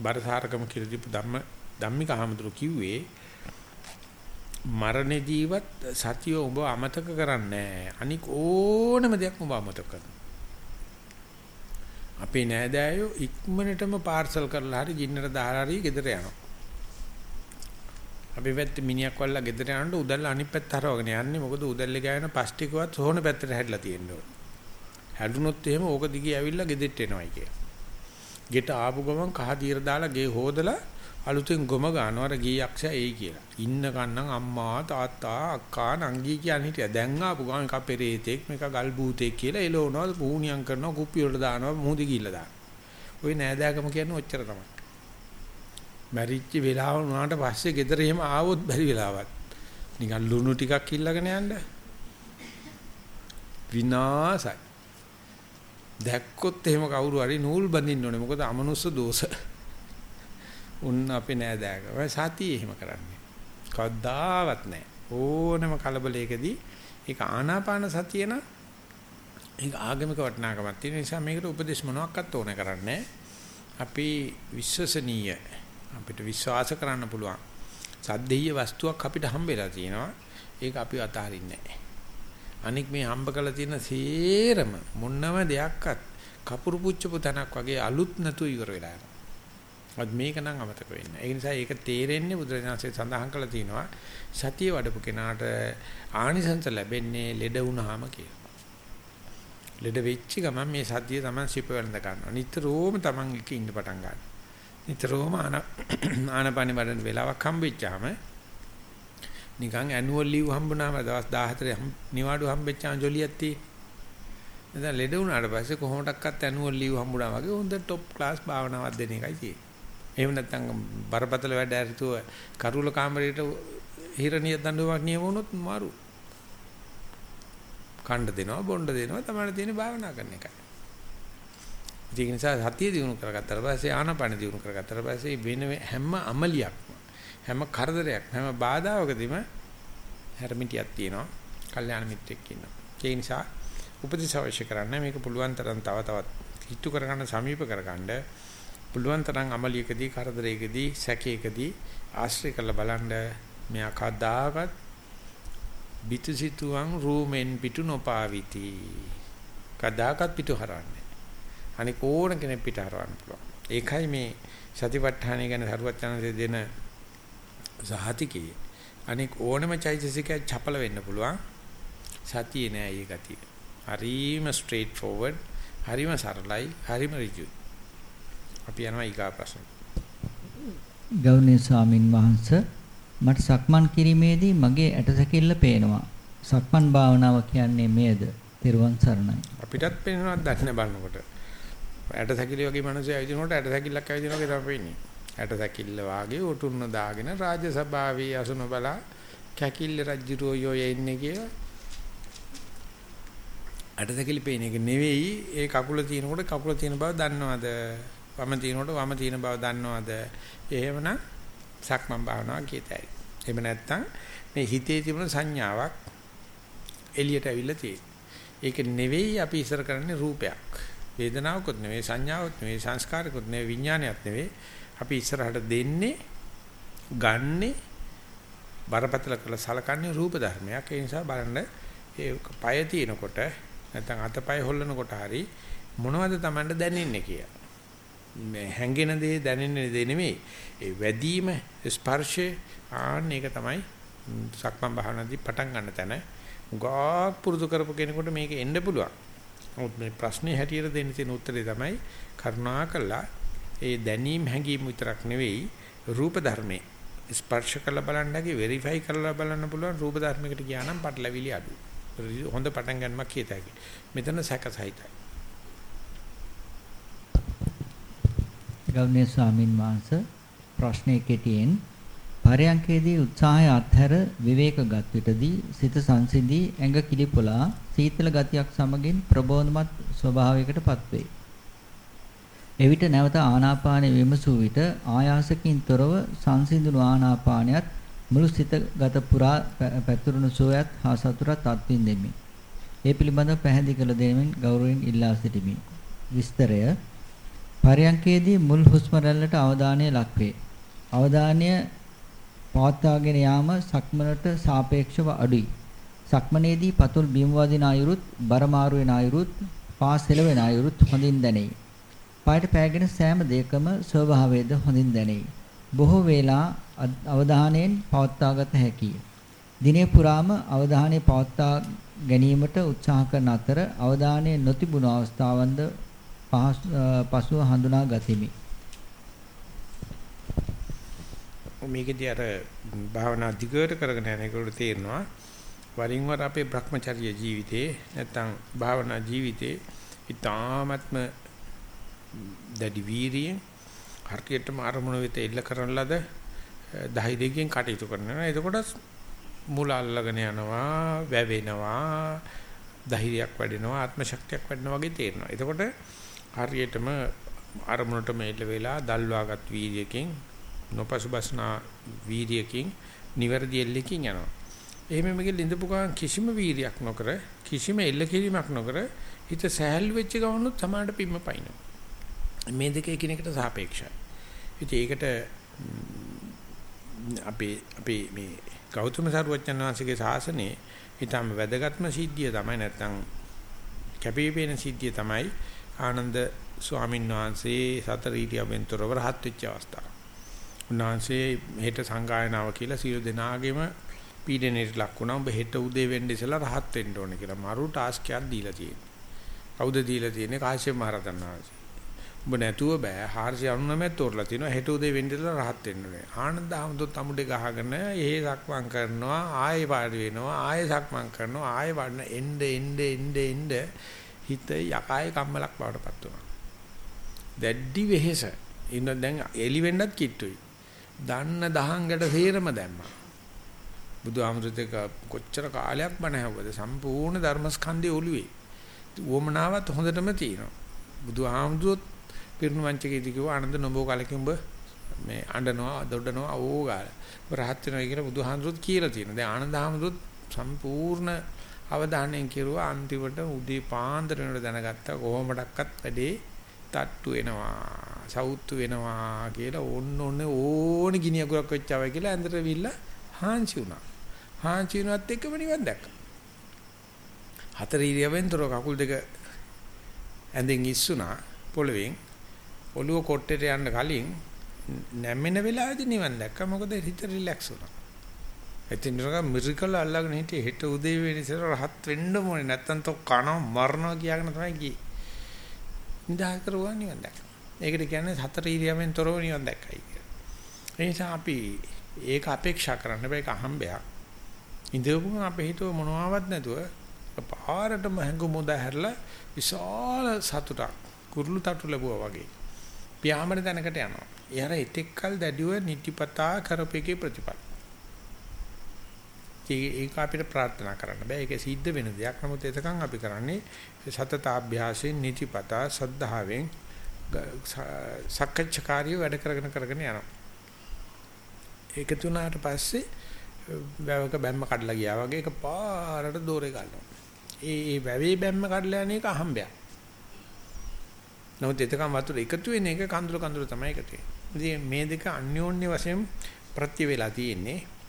බරසාරකම කියලා දීපු ධම්ම ධම්මික අහමතුරු කිව්වේ මරණදීවත් සතිය ඔබ අමතක කරන්නේ අනික ඕනම දෙයක් ඔබ අමතක කරනවා. අපේ නෑදෑයෝ ඉක්මනටම පාර්සල් කරලා හරි ජින්නට දාලා හරි ගෙදර යනවා. අපි පැත්තේ මිනිහක් වල්ලා ගෙදර යනකොට උදැල්ල අනිත් පැත්ත හරවගෙන යන්නේ මොකද උදැල්ලේ ගෑන ප්ලාස්ටික්වත් සෝන පැත්තට හැදලා තියෙනවා. හැදුනොත් එහෙම ඕක දිගේ ඇවිල්ලා ගෙදෙට්ට එනවයි කිය. ගෙට ආපු ගමන් කහ දීර දාලා ගේ හොදලා අලුතෙන් ගොම ගන්නවා අර ගී යක්ෂයා එයි කියලා. ඉන්න කන්නම් අම්මා තාත්තා අක්කා නංගි කියන හිටියා. දැන් ආපු ගමන් එක පෙරේතෙක් මේක ගල් බූතෙක් කියලා එළවනවා පුහුණියම් කරනවා කුප්පිය වලට දානවා මුහුදි ගිල්ල දානවා. ওই නෑදෑකම කියන්නේ ඔච්චර තමයි. මැරිච්ච වෙලාව වුණාට පස්සේ ගෙදර එහෙම ආවොත් බැරි වෙලාවක්. නිකන් ලුණු ටිකක් ඉල්ලගෙන යන්න. විනාසයි. දැක්කොත් එහෙම කවුරු හරි නූල් බඳින්න ඕනේ. මොකද අමනුස්ස දෝෂ. උන් අපේ නෑදෑකම. සතිය එහෙම කරන්නේ. කවදාවත් නෑ. ඕනම කලබලයකදී ඒක ආනාපාන සතිය නම් ඒක ආගමික වටිනාකමක් තියෙන නිසා මේකට උපදේශ මොනවාක්වත් ඕනේ කරන්නේ අපි විශ්වසනීය අපිට විශ්වාස කරන්න පුළුවන් සද්දෙయ్య වස්තුවක් අපිට හම්බෙලා තියෙනවා ඒක අපි අතහරින්නේ නැහැ අනික මේ හම්බ කරලා තියෙන සේරම මොනම දෙයක්වත් කපුරු පුච්චපු තනක් වගේ අලුත් නැතු ඉවර වෙලා යනවා. අද මේක නම් අමතක වෙන්නේ. ඒ නිසා ඒක තේරෙන්නේ බුදුරජාණන්සේ සඳහන් කළා තියෙනවා සතිය වඩපු කෙනාට ආනිසංස ලැබෙන්නේ ලෙඩ වුණාම කියලා. ලෙඩ වෙච්ච ගමන් මේ සතිය Taman සිප වෙනඳ ගන්නවා. නිතරම Taman එක ඉන්න පටන් ගන්නවා. නිතරම ආනපානි වඩන වෙලාවක් හම්බෙච්චාම නිකන් ඇනුවල් ලීව් හම්බුනාම දවස් 14 නිවාඩු හම්බෙච්චාම ජොලියක් තියෙන්නේ. දැන් ලෙඩ වුණාට පස්සේ කොහොමඩක්වත් ඇනුවල් ලීව් හම්බුනා වගේ හොඳ টොප් ක්ලාස් භාවනාවක් දෙන එකයි තියෙන්නේ. එහෙම නැත්නම් බරපතල වැඩ ඇරිතුව කරුල කාමරේට හිරණිය දඬුවමක් නියම වුණොත් මාරු. කණ්ඩ දෙනවා බොණ්ඩ දෙනවා තමයි තියෙන භාවනා කරන එකයි. ඒක නිසා සතිය දිනු කරගත්තාට පස්සේ ආනපන දිනු කරගත්තාට පස්සේ වෙන හැම අමලියක්ම හැම කරදරයක් හැම බාධාවකදීම හැරමිටියක් තියෙනවා. කල්යාණ මිත්‍රෙක් ඉන්නවා. ඒ නිසා උපදේශ අවශ්‍ය කරන්නේ මේක පුළුවන් තරම් තව තවත් හිතු කරගන්න සමීප කරගන්න පුළුවන් තරම් අමලියකදී කරදරයකදී සැකයකදී ආශ්‍රය කරලා බලන්න මෙයා කදාකත් බිතුසිතුවන් රූමෙන් පිටු නොපාවිති. කදාකත් පිටු හරන්නේ අනික ඕන කෙනෙක් පිට හරවන්න පුළුවන්. ඒකයි මේ සතිපට්ඨානය ගැන හරුවත් යන දෙන සහතිකේ අනික ඕනම චෛතසිකයක් චපල වෙන්න පුළුවන්. සතියේ නෑ ඒ ගතිය. හරිම ස්ට්‍රේට් ෆෝවර්ඩ් හරිම සරලයි හරිම ඍජුයි. අපි යනවා ඊගා ප්‍රශ්න. ගෞරවනීය ස්වාමින් වහන්සේ මට සක්මන් කිරීමේදී මගේ ඇටසැකිල්ල පේනවා. සක්මන් භාවනාව කියන්නේ මේද? තෙරුවන් සරණයි. අපිටත් පේනවත් දැක්න බලනකොට. ඇටසැකිලි වගේ මිනිස්සු ඇවිදිනකොට ඇටසැකිල්ලක් ඇවිදින වගේ තමයි පේන්නේ. ඇට සැකිල්ල වාගේ උටුන්න දාගෙන රාජ්‍ය සභාවේ අසුන බලා කැකිල්ල රජුරෝ යෝ එන්නේ කියලා ඇට සැකිලි පේන එක නෙවෙයි ඒ කකුල තියෙනකොට කකුල තියෙන බව දන්නවද වම තියෙනකොට වම තියෙන බව දන්නවද? එහෙමනම් සක්මන් භාවනාව කියතයි එහෙම නැත්නම් මේ හිතේ තිබුණ සංඥාවක් එළියට ඇවිල්ලා තියෙන්නේ ඒක නෙවෙයි අපි ඉස්සර කරන්නේ රූපයක්. වේදනාවකුත් නෙවෙයි සංඥාවක් නෙවෙයි සංස්කාරකුත් නෙවෙයි විඥානයක් නෙවෙයි. අපි ඉස්සරහට දෙන්නේ ගන්නේ බරපතල කරලා සලකන්නේ රූප ධර්මයක්. ඒ නිසා බලන්න ඒ පය තියෙනකොට නැත්නම් අතපය හොල්ලනකොට හරි මොනවද Tamanට දැනෙන්නේ කියලා. මේ හැංගෙන දේ දැනෙන්නේ දේ නෙමෙයි. ඒ වැදීම ස්පර්ශය ආන්න ඒක තමයි සක්මන් භාවනාදී පටන් ගන්න තැන. උගාක් පුරුදු කරපු කෙනෙකුට මේක එන්න පුළුවන්. නමුත් මේ ප්‍රශ්නේ හැටියට දෙන්න තියෙන උත්තරේ තමයි කරුණාකරලා ඒ දැනීම් හැඟීම් විතරක් නෙවෙයි රූප ධර්මේ ස්පර්ශ කරලා බලන්නගේ වෙරිෆයි කරලා බලන්න පුළුවන් රූප ධර්මයකට ගියා නම් පටලවිලි අඩු. හොඳ පටන් ගන්නමක් කියත හැකි. මෙතන සැකසහිතයි. ගෞණීය ස්වාමින් වහන්සේ ප්‍රශ්නයේ කෙටියෙන් පරයන්කේදී උත්සාහය අත්හැර විවේකගත් විටදී සිත සංසිඳී ඇඟ කිලිපොලා සීතල ගතියක් සමගින් ප්‍රබෝධමත් ස්වභාවයකටපත් වේ. එවිට නැවත ආනාපානෙ විමසූ විට ආයාසකින් තොරව සංසිඳුණු ආනාපානයත් මුළු සිතගත පුරා පැතුරුණු සෝයත් හා සතුටත් අත්විඳෙමි. ඒ පිළිබඳව පැහැදිලි කළ දෙමින් ගෞරවයෙන් ඉල්ලා සිටිමි. විස්තරය පරයන්කේදී මුල් හුස්ම රැල්ලට අවධානය ලක්වේ. අවධානය පවත්වාගෙන යාම සක්මනට සාපේක්ෂව අඩුයි. සක්මනේදී පතුල් බිම් වදින අයුරුත් බර මාරු වෙන අයුරුත් පා සෙලවෙන අයුරුත් හොඳින් දැනේ. පායට පෑගෙන සෑම දෙයකම ස්වභාවයද හොඳින් දැනේ. බොහෝ වේලා අවධානයෙන් පවත්වාගත හැකිය. දිනේ පුරාම අවධානය පවත්වා ගැනීමට උත්සාහ කරන අතර අවධානය නොතිබුණු අවස්ථාවන්ද පසුව හඳුනා ගතිමි. මේකදී අර භාවනා දිගට කරගෙන යනකොට තේරෙනවා වරින් වර අපේ Brahmacharya ජීවිතේ නැත්තම් භාවනා ජීවිතේ ඊ타ත්ම දැඩි වීරියෙන් හරියටම අරමුණ වෙත එල්ල කරන ලද ධෛර්යයෙන් කටයුතු කරනවා. එතකොට මුල අල්ලගෙන යනවා, වැවෙනවා, ධෛර්යයක් වැඩෙනවා, ආත්ම ශක්තියක් වැඩෙනවා වගේ තේරෙනවා. එතකොට හරියටම අරමුණටම එල්ල වෙලා දල්වාගත් වීර්යයෙන් නොපසුබස්නා වීර්යයෙන් නිවැරදි එල්ලකින් යනවා. එහෙම මේකෙ ලිඳපු ගමන් කිසිම වීරියක් නොකර කිසිම එල්ල කිරීමක් නොකර හිත සහැල් වෙච්ච ගමනොත් සමානට පිම්ම පයින්නවා. මේ දෙක එකිනෙකට සාපේක්ෂයි. ඉතින් ඒකට අපේ අපේ මේ ගෞතම සරුවච්චන් වහන්සේගේ ශාසනයේ ඊටම වැදගත්ම සිද්ධිය තමයි නැත්නම් කැපිපෙන සිද්ධිය තමයි ආනන්ද ස්වාමීන් වහන්සේ සතර ඊටියෙන් තොරව රහත් වෙච්ච අවස්ථාව. උන්වහන්සේ හෙට සංගායනාව කියලා සියලු දෙනාගේම පීඩනයට ලක් වුණා. උඹ හෙට උදේ වෙන්න ඉස්සලා රහත් වෙන්න ඕනේ කියලා මරු ටාස්ක් එකක් දීලා තියෙනවා. කවුද දීලා තියෙන්නේ? කාශ්‍යප මහ රහතන් වහන්සේ. උඹ නැතුව බෑ 499 තෝරලා තිනවා හෙට උදේ වෙන්න ඉස්සලා රහත් වෙන්න ඕනේ. ආනන්ද ආමතුත් අමුඩේ ගහගෙන එහෙ සක්මන් කරනවා ආයෙ පාඩි වෙනවා ආයෙ සක්මන් කරනවා ආයෙ වඩන එන්න එන්න එන්න එන්න හිත යකායේ කම්මලක් බවටපත් වුණා. දැඩි වෙහෙස. ඉන්න දැන් එලි වෙන්නත් කිට්ටුයි. දන්න දහංගට සේරම දැම්මා. බුදුහාමුදුරේක කොච්චර කාලයක් බණ ඇහුවද සම්පූර්ණ ධර්මස්කන්ධය ඔළුවේ. උවමනාවත් හොඳටම තියෙනවා. බුදුහාමුදුරුවෝ පිරුණු වංචකයේදී කිව්වා ආනන්ද නොබෝ කාලෙක උඹ මේ අඬනවා දොඩනවා ඕගාල. රහත් වෙනවා කියලා බුදුහාමුදුරුවෝ කියලා තියෙනවා. දැන් ආනන්ද හාමුදුරුවෝ සම්පූර්ණ අවධානයෙන් කෙරුවා අන්තිමට උදේ පාන්දර වෙනකොට දැනගත්තා කොහොමඩක්වත් වැඩේ තට්ටු වෙනවා සවුත්තු වෙනවා කියලා ඕන්න ඕනේ ඕනි ගිනි අගුරක් වෙච්චවයි කියලා ඇඳට විල්ලා හාන්සි වුණා. හාන්සි වුණත් එක්කම නිවන් දැක්කා. හතර ඉරියවෙන්තර කකුල් දෙක ඇඳෙන් ඉස්සුණා පොළවෙන් ඔළුව කොට්ටේට යන්න කලින් නැමෙන වෙලාවේදී නිවන් දැක්කා මොකද හිත රිලැක්ස් වුණා. එතින් නරක මිරිකල් අල්ලගෙන හිටියේ හෙට උදේ වෙන ඉස්සර රහත් වෙන්න ඕනේ නැත්තම් තෝ කන මරනවා කියාගෙන තමයි ගියේ. නිදා කරුවා නිවන් දැක්කා. ඒකට කියන්නේ හතර ඉරියවෙන් තොරව නිවන් දැක්කයි කියලා. ඒ නිසා අපි ඒක අපේක්ෂා කරන්න බෑ ඒක අහම්බයක්. ඉඳපුම අපේ හිතුව මොනවාවත් නැතුව පාරටම හැංගු මුද හැරලා විශාල සතුටක් කුරුළු තටු ලැබුවා වගේ. පියාඹන තැනකට යනවා. එහර එතෙක්කල් දැඩිව නිතිපතා කරපේකේ ප්‍රතිඵල. ඒක අපිට ප්‍රාර්ථනා කරන්න බෑ. ඒක සිද්ධ වෙන දෙයක්. නමුත් එතකන් අපි කරන්නේ සතතාභ්‍යාසයෙන් නිතිපතා සද්ධාවෙන් සක්කච්ඡකාරිය වැඩ කරගෙන කරගෙන යනවා. ඒක තුනට පස්සේ වැවක බැම්ම කඩලා ගියා වගේ එක පාරට දෝරේ ගන්නවා. ඒ ඒ වැවේ බැම්ම කඩලා යන එක අහම්බයක්. නමුත් එතකම් වතුර එකතු වෙන එක කඳුළු කඳුළු තමයි එකතු වෙන්නේ. මේ දෙක අන්‍යෝන්‍ය වශයෙන් ප්‍රත්‍ය වේලා තියෙන්නේ.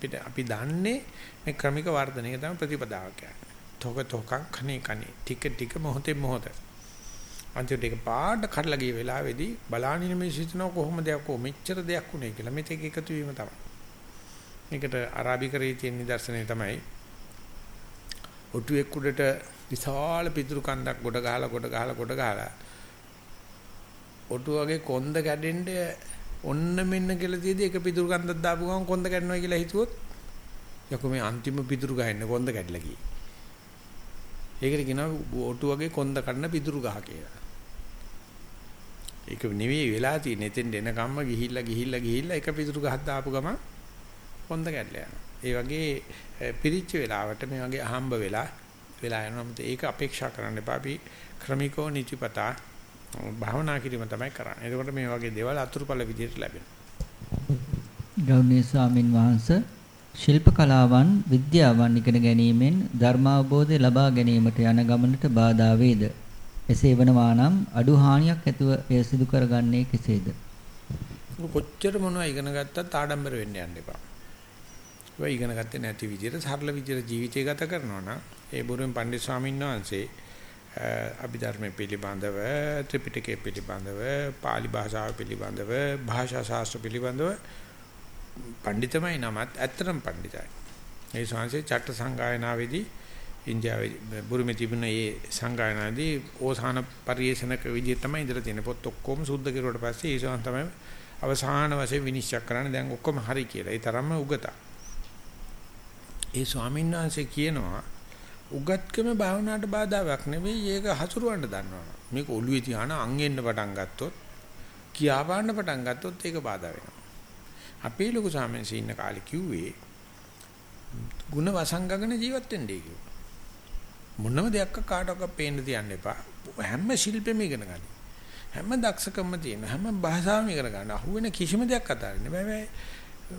අපිට අපි දන්නේ මේ ක්‍රමික වර්ධනය තමයි ප්‍රතිපදාව කියන්නේ. තොක තොකක් කනේ කනේ ටික ටික මොහොතේ මොහොත. අන්තිමට ඒක පාඩ කඩලා ගිය වෙලාවේදී බලානින මේ සිතන කොහොමද යකෝ මෙච්චර දෙයක් උනේ කියලා මෙතෙක් එකතු වීම තමයි. මේකට අරාබිකරේ තියෙන නිදර්ශනය තමයි ඔටුවෙක් උඩට විශාල පිටුරු කන්දක් ගොඩ ගහලා ගොඩ ගහලා ගොඩ ගහලා ඔටු වගේ කොන්ද කැඩෙන්න ඔන්න මෙන්න කියලා තියදී එක පිටුරු කන්දක් දාපු ගමන් කොන්ද කැඩනවා කියලා හිතුවොත් යකෝ මේ අන්තිම පිටුරු ගහන්නේ කොන්ද කැඩලා ගියේ. ඒකට කියනවා ඔටු වගේ කොන්ද කඩන පිටුරු ගහ කියලා. ඒක නෙවෙයි වෙලා තියෙන්නේ. එතෙන් එනකම්ම ගිහිල්ලා ගිහිල්ලා ගිහිල්ලා එක පිටුරු ගහක් දාපු ගමන් පොන්ද කැඩලා යනවා. ඒ වගේ පිරිච්ච වෙලාවට මේ වගේ අහම්බ වෙලා වෙලා යනවා. මොකද ඒක අපේක්ෂා කරන්න එපා. අපි ක්‍රමිකෝ නිතිපතා භාවනා කිරීම තමයි කරන්නේ. එතකොට මේ වගේ දේවල් අතුරුඵල විදිහට ලැබෙනවා. ගෞරවනීය ස්වාමින් වහන්සේ ශිල්ප කලාවන් විද්‍යාවන් ඉගෙන ගැනීමෙන් ධර්මාවබෝධය ලබා ගැනීමට යන ගමනට බාධා වේද? එසේ වනවා නම් අඩු හානියක් ඇතුව එය සිදු කරගන්නේ කෙසේද? කොච්චර මොනවා ඉගෙන ගත්තත් ආඩම්බර වෙන්න යන්න එපා. ඔය ඉගෙන ගත්තේ නැති විදිහට සරල විදිහට ජීවිතය ගත කරනවා නම් ඒ බුරුවෙන් පණ්ඩිත ස්වාමීන් වහන්සේ අභිධර්මයේ පිළිබඳව ත්‍රිපිටකයේ පිළිබඳව පාලි භාෂාව පිළිබඳව භාෂා ශාස්ත්‍ර පිළිබඳව පඬිතමයි නමත් ඇත්තටම පඬිතයි. ඒ ශාන්සේ චට්ට සංගායනාවේදී ඉන්දියාවේ බුරුමේ තිබුණ ඒ සංගායනාවේදී ඕසාන පරිේශනක විදිහට තමයි ඉඳලා තියෙන පොත් ඔක්කොම සුද්ධ කෙරුවට පස්සේ ඒ ශාන් තමයි අවසාන වශයෙන් විනිශ්චය කරන්නේ දැන් ඔක්කොම හරි කියලා. ඒ තරම්ම උගතක්. ඒ ස්වාමීන් වහන්සේ කියනවා උගත්කම භාවනාවට බාධාවක් නෙවෙයි ඒක හසුරවන්න දන්නවා. මේක ඔළුවේ තියාන අංගෙන්න පටන් ගත්තොත් කියා පාන්න පටන් ගත්තොත් ඒක බාධා වෙනවා. අපේ ලොකු සාමෙන්සි ඉන්න කාලේ කිව්වේ ಗುಣ වසංගගන ජීවත් වෙන්නයි කිව්වා. මොනම දෙයක් කාටවත් පේන්න තියන්න එපා. හැම ශිල්පෙම ඉගෙන ගන්න. හැම දක්ෂකම තියෙන හැම භාෂාවම ඉගෙන ගන්න. අහුවෙන කිසිම දෙයක් අතාරින්න බෑ.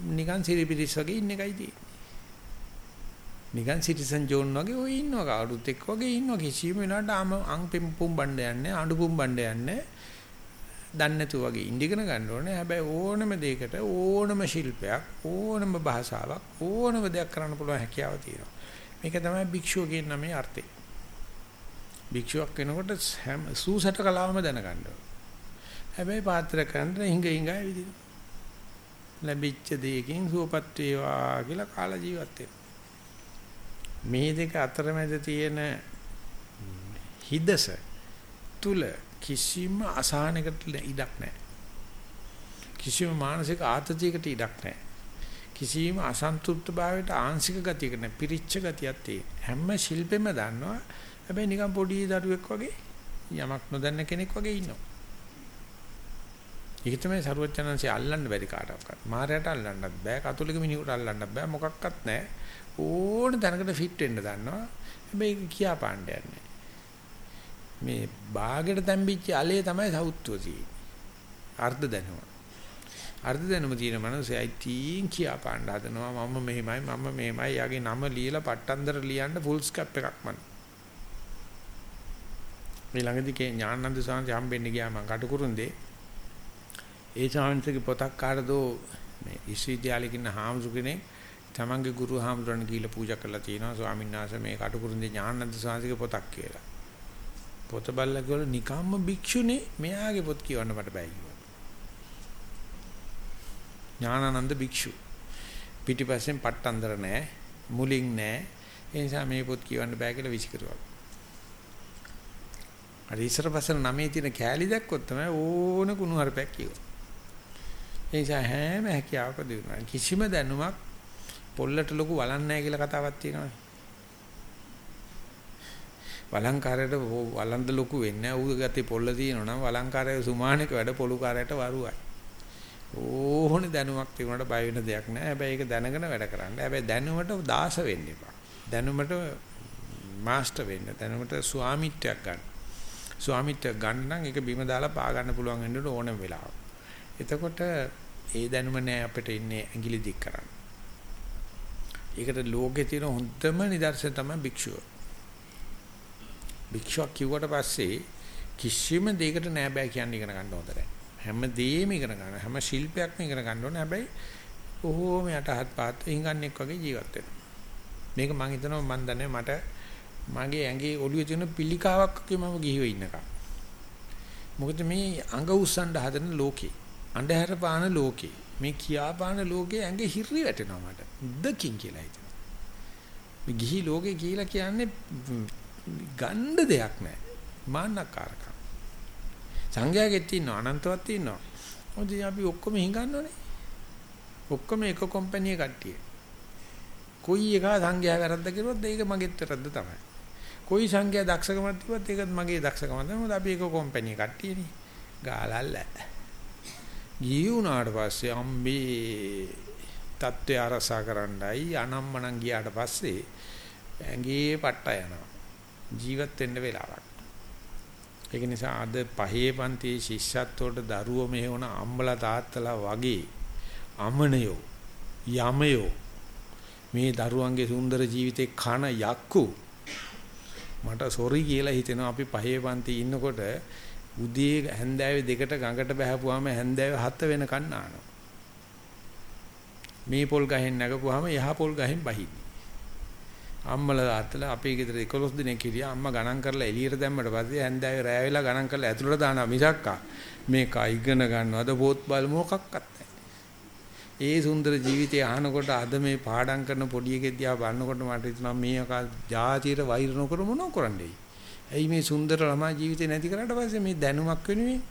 නිකන් සිරිපිරිස් වගේ ඉන්න එකයි තියෙන්නේ. නිකන් සිටිසන් ජෝන් වගේ ඔය ඉන්නවා කවුරුත් එක්ක වගේ ඉන්නවා කිසිම වෙලාවට අං පුම් බණ්ඩ යන්නේ අඬු පුම් බණ්ඩ යන්නේ දන්නේ නැතුව වගේ ඉඳගෙන ගන්න ඕනේ. හැබැයි ඕනම දෙයකට ඕනම ශිල්පයක්, ඕනම භාෂාවක්, ඕනම දෙයක් කරන්න පුළුවන් හැකියාව තියෙනවා. මේක තමයි භික්ෂුව කියන නමේ අර්ථය. භික්ෂුවක් වෙනකොට හැම සූසට කලාවම දැනගන්න ඕනේ. හැබැයි පාත්‍ර කරන්න හිඟ හිඟයි විදිහට. ලැබිච්ච දෙයකින් සුවපත් වේවා කියලා කාලා ජීවත් වෙනවා. මේ දෙක අතරමැද තියෙන හිදස තුල කිසිම අසහනයකට ඉඩක් නැහැ. කිසිම මානසික ආතතියකට ඉඩක් නැහැ. කිසිම අසන්තුෂ්ත භාවයට ආංශික ගතියක නැහැ. පිරිච්ච ගතියක් තියෙන. හැම ශිල්පෙම දන්නවා. හැබැයි නිකන් පොඩි දරුවෙක් වගේ යමක් නොදන්න කෙනෙක් වගේ ඉන්නවා. ඒක තමයි සරුවචනන්සේ අල්ලන්න බැරි කාටවත්. මාරයට අල්ලන්නත් බෑ. කතෝලික මිනිහට අල්ලන්නත් බෑ. මොකක්වත් නැහැ. ඕන තැනකට ෆිට වෙන්න දන්නවා. හැබැයි කියා පාණ්ඩයක් නැහැ. මේ බාගෙට තැම්බිච්ච allele තමයි සෞත්තුව තියෙන්නේ. අර්ධ දැනුම. අර්ධ දැනුම තියෙන මනුස්සයයි තීන් කියා පාණ්ඩ හදනවා මම මෙහෙමයි මම මෙහෙමයි යාගේ නම ලියලා පට්ටන්දර ලියන්න ෆුල් ස්කැප් එකක් මන්. මේ ළඟදී කේ ඥානන්ද සාන්ති හම්බෙන්න ගියා මම කටුකුරුන්දේ. ඒ සාන්තිගේ පොතක් කාටදෝ මේ විශ්වවිද්‍යාලෙක ඉන්න හාමුදුර කෙනෙක් තමන්ගේ ගුරු හාමුදුරන් ගිහිල්ලා පූජා කරලා තියෙනවා ස්වාමීන් වහන්සේ මේ කටුකුරුන්දි ඥානන්ද සාංශික පොතක් කියලා. පොත බලලා කිව්වල නිකම්ම භික්ෂුනේ මෙයාගේ පොත් කියවන්න මට බෑ කිව්වා. ඥානানন্দ භික්ෂු. පිටිපස්සෙන් පට්ටන්දර නෑ, මුලින් නෑ. ඒ නිසා මේ පොත් කියවන්න බෑ කියලා විසිකරුවා. අර ඉස්සර පස්සෙන් නමේ තියෙන කෑලි දැක්කොත් තමයි ඕන කුණු හරපයක් කියවන්නේ. ඒ නිසා හැම හැකියාවක දිනුවා. කිසිම දැනුමක් පොල්ලට ලොකු වලන්නේ නැහැ කියලා කතාවක් තියෙනවා. වලංකාරයට වලන්ද ලොකු වෙන්නේ නැහැ. ඌ ගත්තේ පොල්ල තියෙනවා නම් වලංකාරයේ සුමානක වැඩ පොලුකාරයට වරුවයි. ඕහොනේ දැනුමක් තිබුණාට බය වෙන දෙයක් නැහැ. හැබැයි ඒක දැනගෙන වැඩ කරන්න. හැබැයි දැනුමට දාස වෙන්න එපා. දැනුමට මාස්ටර් වෙන්න. දැනුමට ස්වාමිත්වයක් ගන්න. ස්වාමිත්වයක් ගන්න නම් ඒක බිම දාලා පා ගන්න පුළුවන් වෙන්න ඕනම වෙලාවක. එතකොට ඒ දැනුම නෑ අපිට ඉන්නේ ඇඟිලි දික් කරන්න. ඒකට ලෝකේ තියෙන හොඳම නිදර්ශන තමයි භික්ෂුව. භික්ෂුවක් කිව්වට පස්සේ කිසිම දෙයකට නෑ බෑ කියන්නේ ඉගෙන ගන්න හොඳ නැහැ. හැම දෙයක්ම ඉගෙන ගන්න. හැම ශිල්පයක්ම ඉගෙන ගන්න ඕනේ. හැබැයි කොහොම යටහත් පාත් හිඟන්නෙක් වගේ ජීවත් වෙනවා. මේක මම හිතනවා මම දන්නේ මට මගේ ඇඟේ ඔළුවේ තියෙන පිළිකාවක් වගේ මම ගිහිව ඉන්නකම්. මොකද මේ අඟ උස්සන්න හදන ලෝකේ අන්ධහැර පාන ලෝකේ මේ කියා පාන ලෝකේ ඇඟ හිරි වැටෙනවා මට. දකින් කියලා හිතෙනවා. මේ ගිහි ලෝකේ කියලා කියන්නේ ගන්න දෙයක් නැහැ. මාන්නකාරකම්. සංඝයාගෙත් ඉන්නවා අනන්තවත් ඉන්නවා. මොකද අපි ඔක්කොම හිඟන්නෝනේ. ඔක්කොම එක කම්පැනි කට්ටිය. කොයි එක සංඝයා වැරද්ද කරුවොත් ඒක මගේත් වැරද්ද තමයි. කොයි සංඝයා දක්ෂකමක් තිබුවත් ඒකත් මගේ දක්ෂකම තමයි. මොකද අපි එක කම්පැනි කට්ටියනේ. ගාලල්ල. ගියුණාට පස්සේ අම්බේ தත්ත්වය අරසා කරන්නයි අනම්මනම් ගියාට පස්සේ ඇඟේ පට්ට යනවා. ජීවත් වෙන්න වෙලාවක්. ඒක නිසා අද පහේ පන්තියේ ශිෂ්‍යත්වයට දරුවෝ මෙහෙවන අම්බලා තාත්තලා වගේ අමනයෝ යමයෝ මේ දරුවන්ගේ සුන්දර ජීවිතේ කන යක්කු මට සොරි කියලා හිතෙනවා අපි පහේ පන්ති ඉන්නකොට උදේ හැන්දෑවේ දෙකට ගඟට බහැපුවාම හැන්දෑවේ හත වෙනකන් නානවා. මේ පොල් ගහෙන් නැගපුවාම යහ පොල් ගහෙන් බහින්නේ. අම්මලා තාත්තලා අපේ ගෙදර 11 දිනක් හිටියා අම්මා ගණන් කරලා එළියට දැම්මට පස්සේ හැන්දෑවේ රෑ වෙලා ගණන් කරලා ඇතුළට දානවා මිසක්කා මේක ඉගෙන ගන්නවද පොත් බල මොකක්වත් ඒ සුන්දර ජීවිතය අහනකොට අද මේ පාඩම් කරන පොඩි එකෙක් දිහා බලනකොට මට හිතුණා මේ අකා ජාතියට වෛර නොකර මොනව කරන්නේයි. ඇයි මේ සුන්දර ළමා ජීවිතේ නැති කරාට පස්සේ මේ දැනුමක් වෙනුවෙන්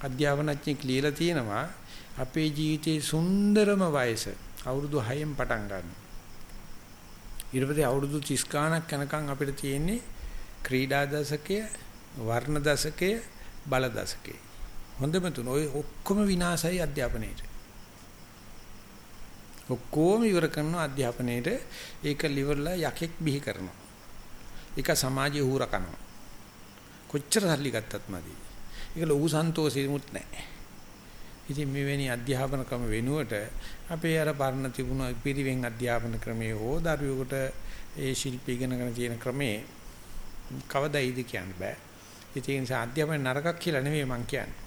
අධ්‍යාපනඥයෙක් ලියලා තියෙනවා අපේ ජීවිතේ සුන්දරම වයස අවුරුදු 6න් පටන් ගන්නවා. ඊට අවුරුදු 30 ගාණක් යනකම් අපිට තියෙන්නේ ක්‍රීඩා දශකය, වර්ණ දශකය, බල දශකය. හොඳම තුන ඔය ඔක්කොම විනාශයි අධ්‍යාපනයේට. ඔක්කොම ඉවර කරන අධ්‍යාපනයේට ඒක liverලා යකෙක් බිහි කරනවා. ඒක සමාජයේ හූර කරනවා. කොච්චර සල්ලි ගත්තත් මදි. ඒක ලොකු සන්තෝෂෙමුත් නැහැ. ඉතින් මෙවැනි අධ්‍යාපන ක්‍රම වෙනුවට අපේ අර පරණ තිබුණ පිරිවෙන් අධ්‍යාපන ක්‍රමයේ හෝ දරුවෙකුට ඒ ශිල්ප ඉගෙනගෙන තියෙන ක්‍රමේ කවදායිද කියන්න බෑ. ඉතින් ඒ නිසා අධ්‍යාපන නරකක් කියලා නෙවෙයි මං කියන්නේ.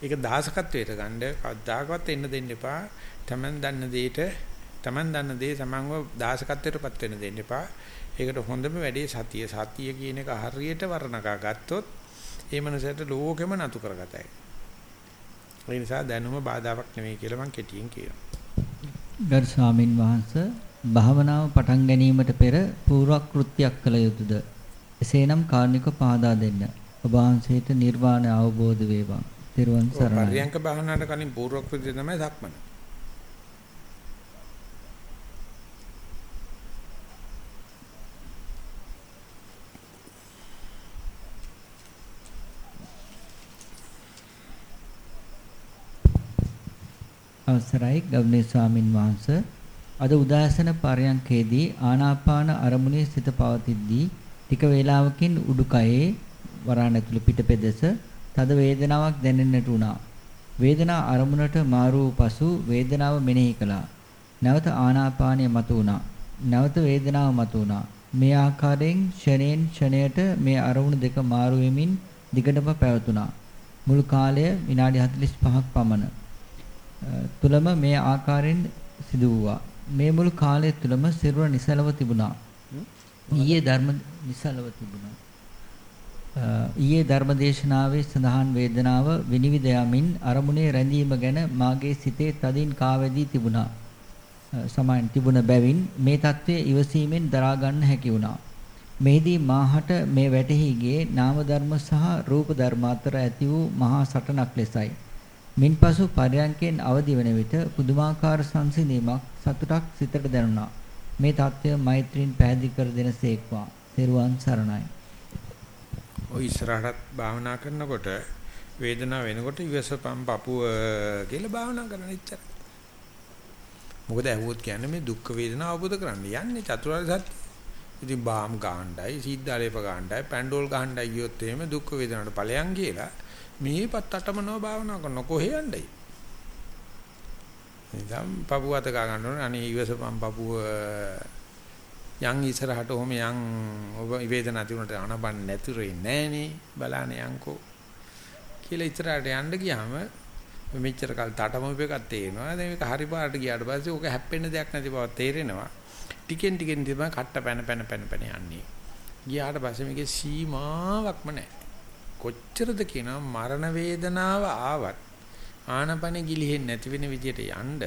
ඒක දාසකත්වයට ගන්න කවදාකවත් එන්න දෙන්න එපා. Taman දන්න දෙයට Taman දන්න දේ තමන්ව දාසකත්වයටපත් වෙන්න දෙන්න එපා. ඒකට හොඳම වැඩේ සතිය. සතිය කියන එක හරියට වර්ණකා ගත්තොත් ඒ මනසට ලෝකෙම නතු කරගතයි. ඒ නිසා දැනුම බාධාවක් නෙවෙයි කියලා මම කෙටියෙන් කියනවා. ගරු ස්වාමින් වහන්සේ භාවනාව පටන් ගැනීමට පෙර පූර්වක්‍ෘත්‍යයක් කළ යුතුද? එසේනම් කාර්නික පහදා දෙන්න. ඔබ වහන්සේට නිර්වාණය අවබෝධ වේවා. ත්වන් සරණයි. පරියංක භාවනාවට කලින් පූර්වක්‍ෘත්‍ය තමයි සක්මන. අවසරයි ගෞරවනීය ස්වාමින් වහන්සේ අද උදාසන පරයන්කේදී ආනාපාන අරමුණේ සිත පවතිද්දී ටික වේලාවකින් උඩුකයේ වරණ ඇතුළු පිටපෙදෙස තද වේදනාවක් දැනෙන්නට වුණා. වේදනා අරමුණට මාරු පසු වේදනාව මෙනෙහි කළා. නැවත ආනාපානය මතු වුණා. නැවත වේදනාව මතු වුණා. මේ ආකාරයෙන් ෂණයෙන් ෂණයට මේ අරමුණු දෙක මාරු වෙමින් දිගටම පැවතුණා. මුළු කාලය විනාඩි 45ක් පමණ. තුලම මේ ආකාරයෙන් සිදු වූවා. මේ මුළු කාලය තුලම සිරුර නිසලව තිබුණා. ඊයේ ධර්ම නිසලව තිබුණා. ඊයේ ධර්මදේශනාවේ සඳහන් වේදනාව විනිවිද යමින් අරමුණේ රැඳීම ගැන මාගේ සිතේ තදින් කාවැදී තිබුණා. සමාන තිබුණ බැවින් මේ தત્ත්වය ඉවසීමෙන් දරා ගන්න හැකි වුණා. මෙහිදී මාහට මේ වැටහි ගියේ නාම ධර්ම සහ රූප ධර්ම අතර ඇති වූ මහා සටනක් ලෙසයි. මින්පසු පරයන්කෙන් අවදි වන විට පුදුමාකාර සංසිඳීමක් සතුටක් සිතට දැනුණා. මේ தත්ත්වය මෛත්‍රීන් පැහැදිලි කර දෙනසේක්වා. තෙරුවන් සරණයි. ඔය ඉස්සරහට භාවනා කරනකොට වේදනාව වෙනකොට ඉවසපම් පපුව කියලා භාවනා කරන්න ඉච්චර. මොකද ඇහුවොත් කියන්නේ මේ දුක් වේදනාව අවබෝධ කරන්න යන්නේ චතුරාර්ය සත්‍ය. ඉතින් බාම් ගහණ්ඩයි, සීද්දාලේප ගහණ්ඩයි, පැන්ඩෝල් ගහණ්ඩයි ගියොත් එහෙම දුක් වේදනාවට ඵලයන් කියලා මේ පත්තටමනෝ භාවනා කරන කොහේ යන්නයි නිකම් පපුව අත ගා ගන්න ඕනේ. අනේ ඉවසපම් පපුව. යන් ඉස්සරහට ඔහම යන් ඔබ වේදනාව තිබුණට අනබන් නැතුරේ නෑනේ. බලන්න යන්කෝ. කියලා ඉස්සරහට යන්න ගියාම මෙච්චර කල් තටමප එකක් තේරෙනවා. දැන් මේක හරි පාට ගියාට පස්සේ ඕක හැප්පෙන්න දෙයක් නැති බව තේරෙනවා. ටිකෙන් ටිකෙන් තමයි කට්ට පැන පැන පැන පැන යන්නේ. ගියාට පස්සේ මේකේ සීමාවක්ම නැහැ කොච්චරද කියනවා මරණ වේදනාව ආවත් ආනපන ගිලිහෙන්නේ නැති වෙන විදියට යන්න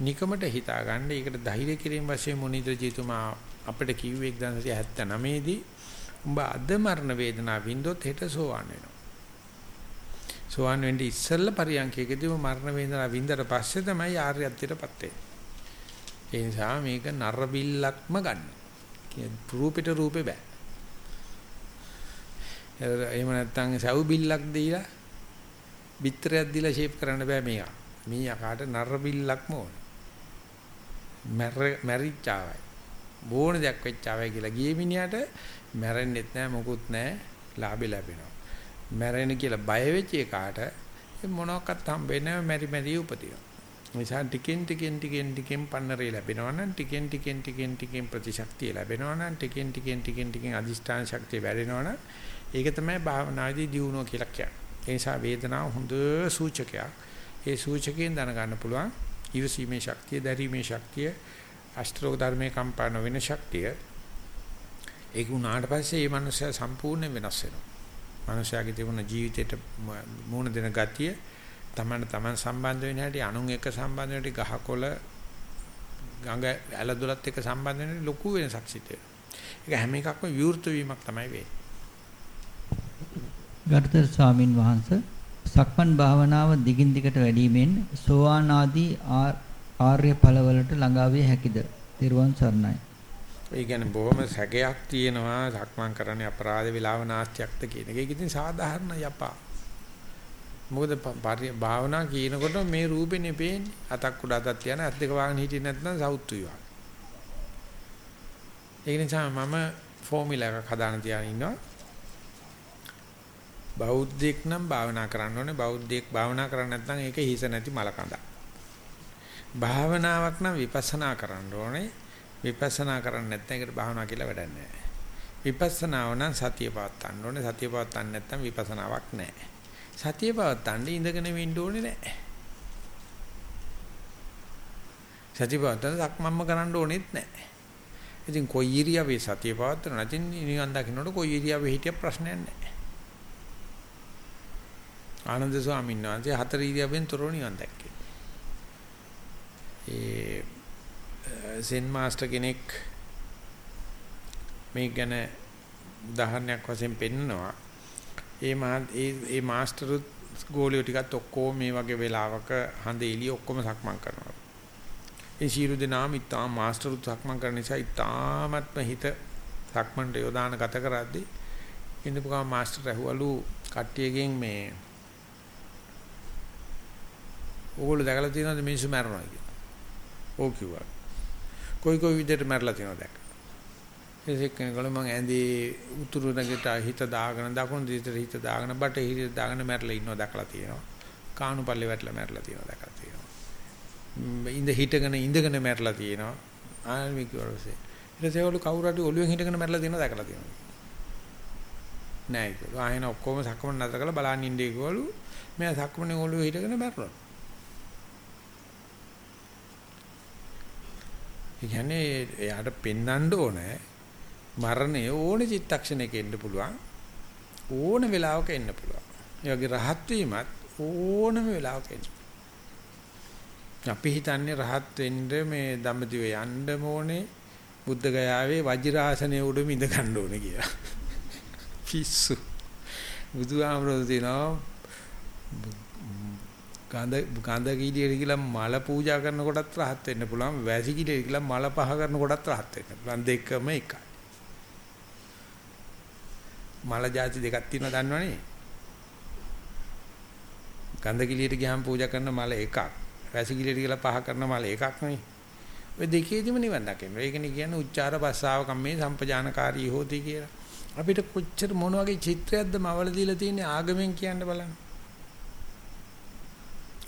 නිකමට හිතා ගන්න ඒකට ධෛර්ය කිරීම වශයෙන් මොනිද්‍ර ජීතුමා අපිට කිව්වේ 1979 දී උඹ අද මරණ වේදනාව වින්දොත් හෙට සෝවන් වෙනවා සෝවන් වෙන්නේ ඉස්සෙල්ලා පරියන්කේකදී මරණ වේදනාව වින්දට පස්සේ තමයි ආර්යත්වයටපත් වෙන්නේ ඒ නිසා මේක නරබිල්ලක්ම ගන්න. කියන්නේ රූපෙට රූපේ බෑ. එහෙම නැත්නම් සව් බිල්ලක් දීලා බිත්තරයක් දීලා ෂේප් කරන්න බෑ මේක. මේ යකාට නරබිල්ලක්ම ඕන. මැර මැරිච්චාවයි. බෝණ දෙයක් වෙච්චාවයි කියලා ගියේ මිනිහට මැරෙන්නෙත් නෑ මොකුත් නෑ ලාභෙ ලැබෙනවා. මැරෙන කියලා බය වෙච්ච එකාට මොනවාක්වත් හම්බෙන්නේ නැහැ මැරි මැරි උපදිනවා. නිසා ටිකෙන් ටිකෙන් ටිකෙන් ටිකෙන් පන්නරේ ලැබෙනවා නම් ටිකෙන් ටිකෙන් ටිකෙන් ටිකෙන් ප්‍රතිශක්තිය ලැබෙනවා නම් ටිකෙන් ටිකෙන් ටිකෙන් ටිකෙන් අදිෂ්ඨාන ශක්තිය වැඩෙනවා නම් ඒක තමයි භාවනාදී දියුණුව කියලා කියන්නේ. ඒ නිසා වේදනාව හොඳ සූචකයක්. ඒ සූචකයෙන් දැනගන්න පුළුවන් ඊවසීමේ ශක්තිය, දැරීමේ ශක්තිය, අෂ්ටෝක ධර්මයේ කම්පාන වෙන ශක්තිය. ඒක උනාට පස්සේ මේ මනුස්සයා සම්පූර්ණයෙන් වෙනස් වෙනවා. මනුස්සයාගේ තිබුණ ජීවිතේට මූණ දෙන ගතිය තමන්න තමන් සම්බන්ධ වෙන හැටි අනුන් එක්ක සම්බන්ධ වෙන හැටි ගහකොළ ගඟ ඇලදොලත් එක්ක සම්බන්ධ වෙන ලොකු වෙනසක් සිද්ධ වෙනවා. ඒක හැම එකක්ම විවෘත වීමක් තමයි වෙන්නේ. ගරුතර ස්වාමින් වහන්සේ සක්මන් භාවනාව දිගින් දිගට වැඩිමෙන් සෝවාන් ආදී ආර්ය ඵලවලට ළඟා විය හැකිද? තිරුවන් සරණයි. ඒ කියන්නේ බොහොම සැකයක් තියෙනවා සක්මන් කරන්නේ අපරාධ විලාව නාස්තියක්ද කියන එක. ඒක ඉතින් සාධාරණ යපා. මොකද භාවනා කියනකොට මේ රූපෙනේ පේන්නේ. අතක් උඩ අතක් තියන අත් දෙක වහගෙන හිටියේ නැත්නම් සවුත්තු විවා. ඒ නිසා මම ෆෝමියුලා එකක් හදාන තියාගෙන ඉන්නවා. බෞද්ධෙක් නම් භාවනා කරන්න ඕනේ. බෞද්ධයෙක් භාවනා කරන්නේ නැත්නම් ඒක හිස නැති මල කඳක්. භාවනාවක් නම් විපස්සනා කරන්න ඕනේ. විපස්සනා කරන්නේ නැත්නම් ඒකට භාවනා කියලා වැඩක් නැහැ. විපස්සනාව නම් සතිය පවත්වන්න ඕනේ. සතිය පවත්වන්න නැත්නම් විපස්සනාවක් නැහැ. සතිය පවත්තන්න ඉඳගෙන වෙන්න ඕනේ නැහැ. සතිය පවත්තන සක්මම්ම කරන්න ඕනෙත් නැහැ. ඉතින් කොයි ඉරියව්වේ සතිය පවත්තන නැතිනම් නිවන් දකින්නට කොයි ඉරියව්වේ හිටිය ප්‍රශ්නයක් නැහැ. ආනන්ද ස්වාමීන් වහන්සේ හතර ඉරියව්වෙන් තොරව නිවන් දැක්කේ. ඒ සෙන් මාස්ටර් කෙනෙක් මේ ගැන උදාහරණයක් වශයෙන් පෙන්නනවා ඒ ඒ ඒ මාස්ටරුත් ගෝලියෝ ටිකත් ඔක්කොම මේ වගේ වෙලාවක හඳ එළිය ඔක්කොම සක්මන් කරනවා. ඒ ශීරු දෙනාම ඉතාම මාස්ටරුත් සක්මන් කරන නිසා ඉතාමත්ම හිත සක්මන්ට යොදාන ගත කරද්දී ඉඳපු ගම මාස්ටර් ඇහුවලු කට්ටියගෙන් මේ ඕගොල්ලෝ දැකලා තියෙනවද මිනිස්සු මැරෙනවා කියලා. ඕක කිව්වා. කොයි කොයි විදිහට මැරලා තියෙනවද දැක්ක. ඒසෙක් කෙනෙකුල මං ඇඳේ උතුරු නැගට හිත දාගෙන දකුණු දිහට හිත දාගෙන බටහිර දාගෙන මැරලා ඉන්නවා දැකලා තියෙනවා. කාණු පල්ලේ වැටලා මැරලා තියෙනවා දැකලා තියෙනවා. ඉඳ හිටගෙන ඉඳගෙන මැරලා තියෙනවා. ආල්මික වරසේ. ඊට පස්සේ ඒගොල්ලෝ කවුරු හරි ඔළුවෙන් හිටගෙන මැරලා තියෙනවා දැකලා තියෙනවා. නෑ ඒගොල්ලෝ ආයෙන ඔක්කොම සක්මන් නැතර කරලා බලන් ඉන්නේ ඒගොල්ලෝ මෙයා සක්මනේ ඔළුවේ හිටගෙන මැරලා. ඒ කියන්නේ එයාට පෙන්වන්න ඕනේ මරණය ඕනේ චිත්තක්ෂණයක එන්න පුළුවන්. ඕන වෙලාවක එන්න පුළුවන්. ඒ වගේ රහත් වීමත් ඕනම වෙලාවක එන්න. අපි හිතන්නේ රහත් වෙන්න මේ දඹදිව යන්න ඕනේ බුද්ධ ගයාවේ වජිරාසනයේ උඩම ඉඳ ගන්න ඕනේ කියලා. පිස්සු. බුදුහාමරෝ දිනෝ ගඳ ගඳ කීලියට කියලා මල පූජා කරන කොටත් රහත් වෙන්න පුළුවන්. වැසි කීලියට කියලා මල පහ කරන කොටත් රහත් වෙන්න පුළුවන්. දෙකම එකයි. මල જાති දෙකක් තියෙනවා දන්නවනේ. ගන්ධ කිලියට ගියාම පූජා කරන මල එකක්. රස කිලියට කියලා පහ කරන මල එකක් නෙවෙයි. ඔය දෙකේදීම නිවන් දකින්න. ඒකනේ කියන්නේ උච්චාර භස්සාව කම්මේ සම්පජානකාරී හෝති කියලා. අපිට කොච්චර මොන වගේ චිත්‍රයක්ද මවල දීලා තියෙන්නේ ආගමෙන් කියන්න බලන්න.